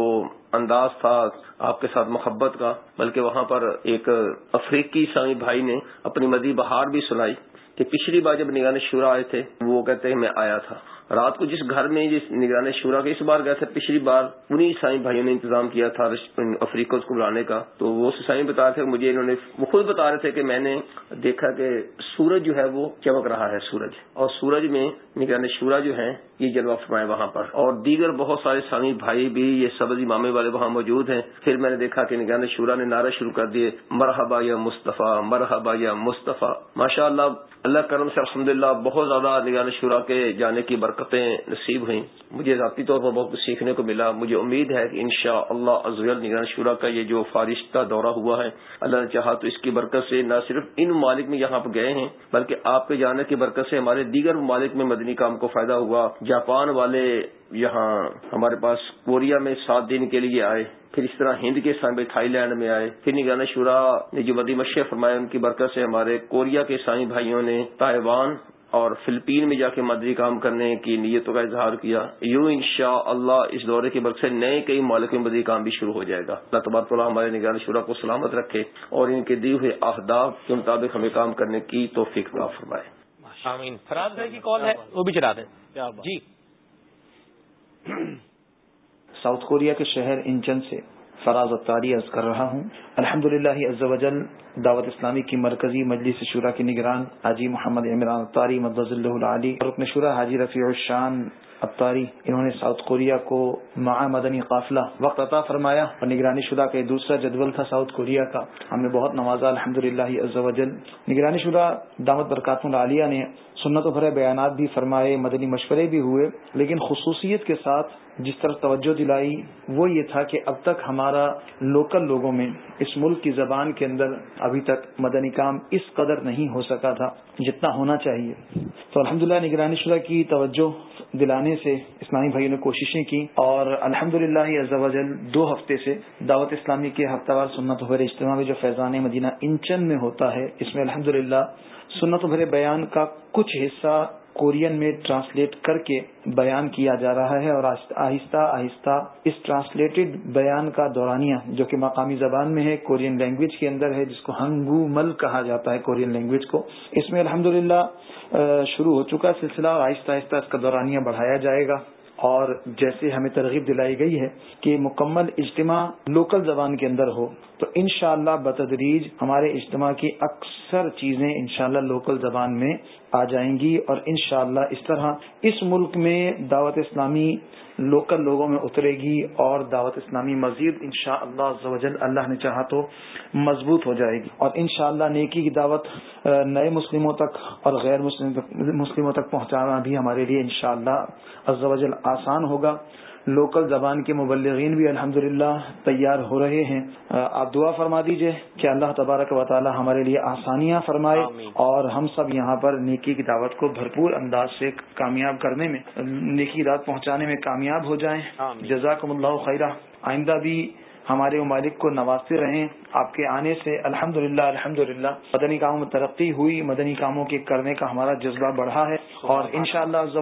انداز تھا آپ کے ساتھ محبت کا، بلکہ وہاں پر ایک افریقی سائی بھائی نے اپنی مدی بہار بھی سنائی کہ پچھلی بار جب نگانے شورا آئے تھے، وہ کہتے ہیں میں آیا تھا۔ رات کو جس گھر میں جس نگرانی شورا کے اس بار گئے تھے، پچھلی بار انہیں عیسائی بھائیوں نے انتظام کیا تھا افریقہ کو بلانے کا۔ تو وہ سسائی بتا رہے تھے مجھے انہوں نے وہ خود بتا رہے تھے کہ میں نے دیکھا کہ سورج جو ہے وہ چمک رہا ہے، سورج۔ اور سورج میں نگرانی شورا جو ہے یہ جلوہ فرمائے وہاں پر۔ اور دیگر بہت سارے سامی بھائی بھی یہ سبزی مامے والے وہاں موجود ہیں۔ پھر میں نے دیکھا کہ نگران شورا نے نعرہ شروع کر دیے، مرحبا یا مصطفیٰ، مرحبا یا مصطفیٰ۔ ماشاء اللہ اللہ کرم سے الحمد للہ بہت زیادہ نگران شورا کے جانے کی برکتیں نصیب ہوئیں۔ مجھے ذاتی طور پر بہت کچھ سیکھنے کو ملا۔ مجھے امید ہے کہ انشاء اللہ ازل نگران شورا کا یہ جو فارشتہ دورہ ہوا ہے، اللہ نے چاہا تو اس کی برکت سے نہ صرف ان ممالک میں یہاں پہ گئے ہیں، بلکہ آپ کے جانے کی برکت سے ہمارے دیگر ممالک میں مدنی کام کو فائدہ ہوا۔ جاپان والے یہاں ہمارے پاس کوریا میں سات دن کے لیے آئے، پھر اس طرح ہند کے سائیں تھائی لینڈ میں آئے۔ پھر نگران شورا نے جو مدی مشے فرمایا، ان کی برکت سے ہمارے کوریا کے سائی بھائیوں نے تائیوان اور فلپین میں جا کے مدری کام کرنے کی نیتوں کا اظہار کیا یوں انشاء اللہ اس دورے کے برق سے نئے کئی مالک میں مدری کام بھی شروع ہو جائے گا۔ اللہ تبارک اللہ ہمارے نگران شورا کو سلامت رکھے اور ان کے دیے ہوئے اہداف کے مطابق ہمیں کام کرنے کی توفیق فرمائے۔ فراز بھائی کی کال ہے وہ بھی چلا دیں۔ جی۔ ساؤتھ کوریا کے شہر انچن سے فراز اتاری عرض کر رہا ہوں۔ الحمد للہ دعوت اسلامی کی مرکزی مجلس شورا کی نگران حاجی محمد عمران اتاری مدض اللہ علی رکن شورا حاجی رفیع الشان اتاری انہوں نے ساؤتھ کوریا کو مع مدنی قافلہ وقت عطا فرمایا اور نگرانی شدہ کا دوسرا جدول تھا ساؤتھ کوریا کا۔ ہم نے بہت نوازا الحمد للہ نگرانی شدہ دامت برکات العالیہ نے سنت و بھرے بیانات بھی فرمائے، مدنی مشورے بھی ہوئے، لیکن خصوصیت کے ساتھ جس طرح توجہ دلائی، وہ یہ تھا کہ اب تک ہمارا لوکل لوگوں میں اس ملک کی زبان کے اندر ابھی تک مدنی کام اس قدر نہیں ہو سکا تھا جتنا ہونا چاہیے۔ تو الحمدللہ نگرانی شدہ کی توجہ دلانے سے اسلامی بھائیوں نے کوششیں کی اور الحمد للہ دو ہفتے سے دعوت اسلامی کے ہفتہ وار سنت بھرے اجتماع میں جو فیضان مدینہ انچن میں ہوتا ہے، اس میں الحمد للہ سنت بھرے بیان کا کچھ حصہ کورین میں ٹرانسلیٹ کر کے بیان کیا جا رہا ہے اور آہستہ آہستہ اس ٹرانسلیٹڈ بیان کا دورانیہ جو کہ مقامی زبان میں ہے، کورین لینگویج کے اندر ہے، جس کو ہنگو مل کہا جاتا ہے کورین لینگویج کو۔ اس میں الحمد شروع ہو چکا سلسلہ اور آہستہ آہستہ اس کا دورانیہ بڑھایا جائے گا۔ اور جیسے ہمیں ترغیب دلائی گئی ہے کہ مکمل اجتماع لوکل زبان کے اندر ہو، تو انشاءاللہ اللہ بتدریج ہمارے اجتماع کی اکثر چیزیں انشاءاللہ لوکل زبان میں آ جائیں گی اور انشاءاللہ اس طرح اس ملک میں دعوت اسلامی لوکل لوگوں میں اترے گی اور دعوت اسلامی مزید ان شاء اللہ اللہ نے چاہا تو مضبوط ہو جائے گی اور ان شاء اللہ نیکی کی دعوت نئے مسلموں تک اور غیر مسلموں تک پہنچانا بھی ہمارے لیے ان شاء اللہ آسان ہوگا۔ لوکل زبان کے مبلغین بھی الحمد تیار ہو رہے ہیں۔ آپ دعا فرما دیجیے کہ اللہ تبارک و تعالی ہمارے لیے آسانیاں فرمائے اور ہم سب یہاں پر نیکی کی دعوت کو بھرپور انداز سے کامیاب کرنے میں نیکی دعوت پہنچانے میں کامیاب ہو جائیں۔ جزاکم اللہ خیرہ۔ آئندہ بھی ہمارے ممالک کو نوازتے رہیں۔ آپ کے آنے سے الحمد للہ الحمد للہ مدنی کاموں میں ترقی ہوئی، مدنی کاموں کے کرنے کا ہمارا جذبہ بڑھا ہے۔ اور ان شاء اللہ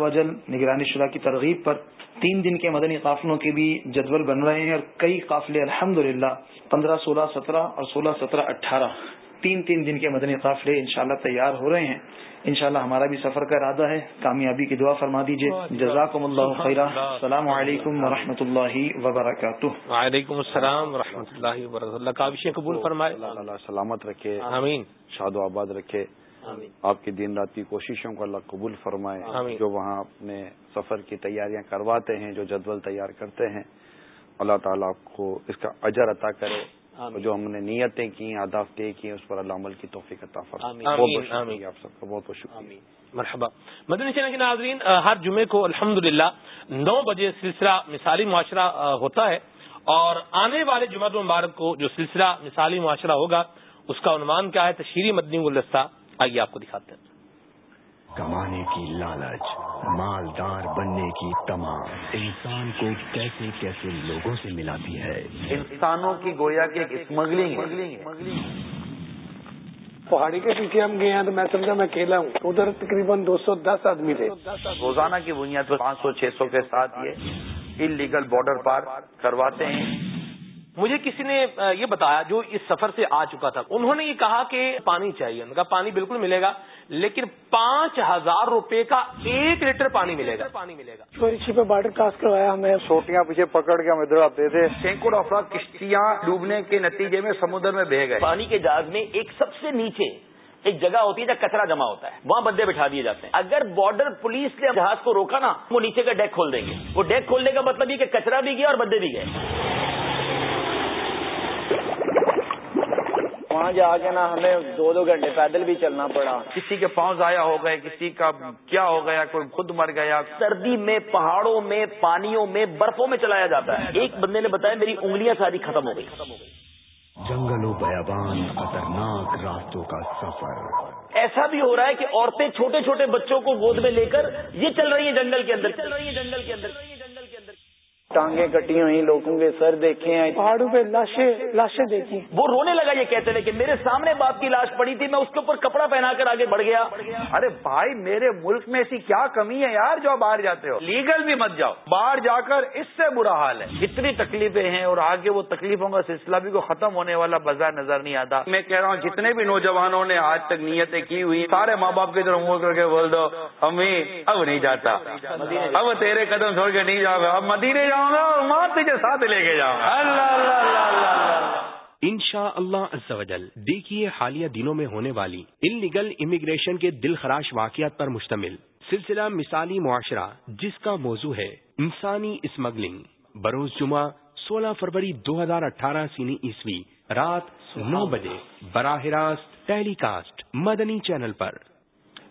نگرانی شدہ کی ترغیب پر تین دن کے مدنی قافلوں کے بھی جدول بن رہے ہیں اور کئی قافلے الحمد للہ پندرہ، سولہ، سترہ اور سولہ، سترہ، اٹھارہ، تین تین دن کے مدنی قافلے انشاءاللہ تیار ہو رہے ہیں۔ انشاءاللہ ہمارا بھی سفر کا ارادہ ہے۔ کامیابی کی دعا فرما دیجیے جزاکم اللہ خیر السلام علیکم و اللہ وبرکاتہ۔ وعلیکم السلام و اللہ وبرکاتہ۔ اللہ کا قبول فرمائے۔ اللہ سلامت رکھے۔ آمین۔ شاد و آباد رکھے۔ آپ کی دن رات کی کوششوں کو اللہ قبول فرمائے۔ جو وہاں اپنے سفر کی تیاریاں کرواتے ہیں جو جدول تیار کرتے ہیں اللہ تعالیٰ آپ کو اس کا اجر عطا کرے۔ جو ہم نے نیتیں کی آداف طے کی اس پر اللہ عمل کی توفیق عطا فرمائے. آپ سب کا بہت بہت شکریہ. مرحبا. مدنی چینل کے ناظرین ہر جمعے کو الحمد نو بجے سلسلہ مثالی معاشرہ ہوتا ہے اور آنے والے جمعہ مبارک کو جو سلسلہ مثالی معاشرہ ہوگا اس کا عنوان کیا ہے؟ تشہیری مدنی گلدستہ. آئیے آپ کو دکھاتے ہیں. کمانے کی لالچ مالدار بننے کی تمام۔ انسان کو کیسے کیسے لوگوں سے ملاتی ہے۔ انسانوں کی گویا کی اسمگلنگ پہاڑی کے پیچھے ہم گئے ہیں تو میں سمجھا میں کھیلا ہوں۔ ادھر تقریباً دو سو دس آدمی تھے۔ روزانہ کی بنیاد پر پانچ سو چھ سو کے ساتھ یہ ان لیگل بارڈر پار کرواتے ہیں۔ مجھے کسی نے یہ بتایا جو اس سفر سے آ چکا تھا انہوں نے یہ کہا کہ پانی چاہیے۔ ان کا پانی بالکل ملے گا لیکن پانچ ہزار روپے کا ایک لیٹر پانی ملے گا۔ پانی ملے گا پہ بارڈر کراس کروایا ہمیں چھوٹیاں پیچھے پکڑ کے ہم ادھر آتے تھے سینکڑوں افراد کشتیاں ڈوبنے کے نتیجے میں سمندر میں بہ گئے۔ پانی کے جہاز میں ایک سب سے نیچے ایک جگہ ہوتی ہے جہاں کچرا جمع ہوتا ہے۔ وہاں بندے بٹھا دیے جاتے ہیں۔ اگر بارڈر پولیس نے جہاز کو روکا نا وہ نیچے کا ڈیک کھول دیں گے۔ وہ ڈیک کھولنے کا مطلب یہ کہ کچرا بھی گیا اور بندے بھی گئے۔ وہاں جا کے نا ہمیں دو دو گھنٹے پیدل بھی چلنا پڑا۔ کسی کے پاؤں ضائع ہو گئے کسی کا کیا ہو گیا کوئی خود مر گیا۔ سردی میں پہاڑوں میں پانیوں میں برفوں میں چلایا جاتا ہے۔ ایک بندے نے بتایا میری انگلیاں ساری ختم ہو گئی۔ جنگلوں بیابان خطرناک راستوں کا سفر۔ ایسا بھی ہو رہا ہے کہ عورتیں چھوٹے چھوٹے بچوں کو گود میں لے کر یہ چل رہی ہیں جنگل کے اندر۔ چل رہی ہیں جنگل کے اندر ٹانگیں کٹی ہوئی لوگوں کے سر دیکھے ہیں۔ پہاڑوں پہ لاشیں لاشیں دیکھی وہ رونے لگا یہ کہتے کہ میرے سامنے باپ کی لاش پڑی تھی میں اس کے اوپر کپڑا پہنا کر آگے بڑھ گیا۔ ارے بھائی میرے ملک میں ایسی کیا کمی ہے یار جو باہر جاتے ہو؟ لیگل بھی مت جاؤ۔ باہر جا کر اس سے برا حال ہے۔ کتنی تکلیفیں ہیں اور آگے وہ تکلیفوں کا سلسلہ بھی کو ختم ہونے والا بازار نظر نہیں آتا۔ میں کہہ رہا ہوں جتنے بھی نوجوانوں نے آج تک نیتیں کی ہوئی سارے ماں باپ کی طرف منہ کر کے بول دو امی اب نہیں جاتا۔ اب تیرے قدم چھوڑ کے نہیں جاؤں گا اب مدینے جاؤں گا ماں ساتھ لے کے جاؤں۔ ان شاء اللہ دیکھیے حالیہ دنوں میں ہونے والی ان لیگل امیگریشن کے دل خراش واقعات پر مشتمل سلسلہ مثالی معاشرہ جس کا موضوع ہے انسانی اسمگلنگ۔ بروز جمعہ سولہ فروری دو ہزار اٹھارہ سینی عیسوی رات نو بجے۔ براہ راست ٹیلی کاسٹ مدنی چینل پر۔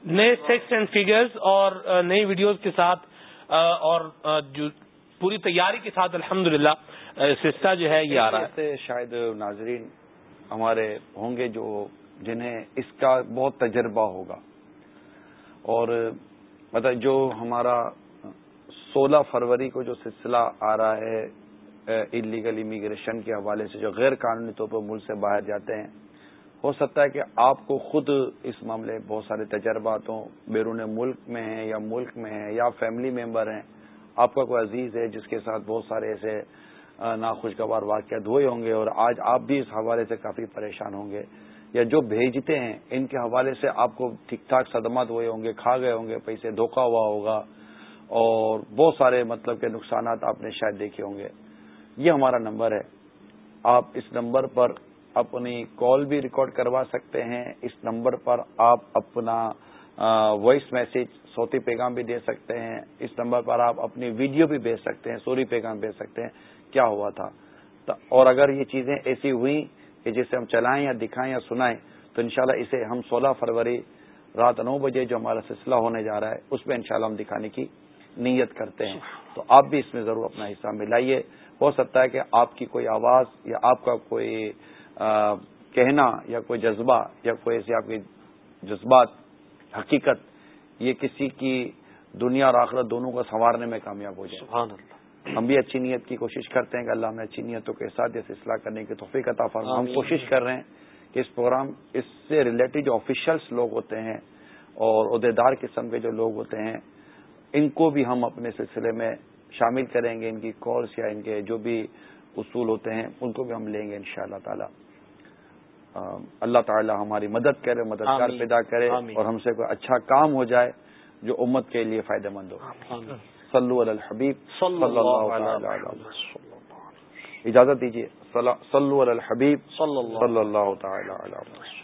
نئے سیکس اینڈ فیگرز اور نئی ویڈیوز کے ساتھ اور جو پوری تیاری کے ساتھ الحمد للہ سلسلہ جو ہے یہ آ رہا ہے۔ شاید ناظرین ہمارے ہوں گے جو جنہیں اس کا بہت تجربہ ہوگا۔ اور مطلب جو ہمارا سولہ فروری کو جو سلسلہ آ رہا ہے انلیگل امیگریشن کے حوالے سے جو غیر قانونی طور پر ملک سے باہر جاتے ہیں، ہو سکتا ہے کہ آپ کو خود اس معاملے بہت سارے تجربات ہوں، بیرون ملک میں ہیں یا ملک میں ہیں یا فیملی ممبر ہیں آپ کا کوئی عزیز ہے جس کے ساتھ بہت سارے ایسے ناخوشگوار واقعات ہوئے ہوں گے اور آج آپ بھی اس حوالے سے کافی پریشان ہوں گے یا جو بھیجتے ہیں، ان کے حوالے سے آپ کو ٹھیک ٹھاک صدمات ہوئے ہوں گے، کھا گئے ہوں گے، پیسے دھوکا ہوا ہوگا اور بہت سارے مطلب کے نقصانات آپ نے شاید دیکھے ہوں گے۔ یہ ہمارا نمبر ہے۔ آپ اس نمبر پر اپنی کال بھی ریکارڈ کروا سکتے ہیں۔ اس نمبر پر آپ اپنا وائس میسج صوتی پیغام بھی دے سکتے ہیں۔ اس نمبر پر آپ اپنی ویڈیو بھی بھیج سکتے ہیں، سوری پیغام بھیج سکتے ہیں۔ کیا ہوا تھا؟ اور اگر یہ چیزیں ایسی ہوئی کہ جسے ہم چلائیں یا دکھائیں یا سنائیں، تو انشاءاللہ اسے ہم سولہ فروری رات نو بجے جو ہمارا سلسلہ ہونے جا رہا ہے، اس میں انشاءاللہ ہم دکھانے کی نیت کرتے ہیں۔ تو آپ بھی اس میں ضرور اپنا حصہ ملائیے۔ ہو سکتا ہے کہ آپ کی کوئی آواز یا آپ کا کوئی کہنا یا کوئی جذبہ یا کوئی ایسی آپ کی جذبات حقیقت یہ کسی کی دنیا اور آخرت دونوں کو سنوارنے میں کامیاب ہو جائے۔ سبحان اللہ۔ ہم بھی اچھی نیت کی کوشش کرتے ہیں کہ اللہ ہمیں اچھی نیتوں کے ساتھ اس اصلاح کرنے کی توفیق عطا فرما ہم کوشش کر رہے ہیں کہ اس پروگرام اس سے ریلیٹڈ جو آفیشلس لوگ ہوتے ہیں اور عہدیدار قسم کے جو لوگ ہوتے ہیں ان کو بھی ہم اپنے سلسلے میں شامل کریں گے ان کی کالس یا ان کے جو بھی اصول ہوتے ہیں ان کو بھی ہم لیں گے ان شاء اللہ تعالی۔ اللہ تعالی ہماری مدد کرے مددگار پیدا کرے اور ہم سے کوئی اچھا کام ہو جائے جو امت کے لیے فائدہ مند ہو۔ صلو علی الحبیب صلی اللہ اجازت دیجیے صلو علی الحبیب صلی اللہ تعالی علیہ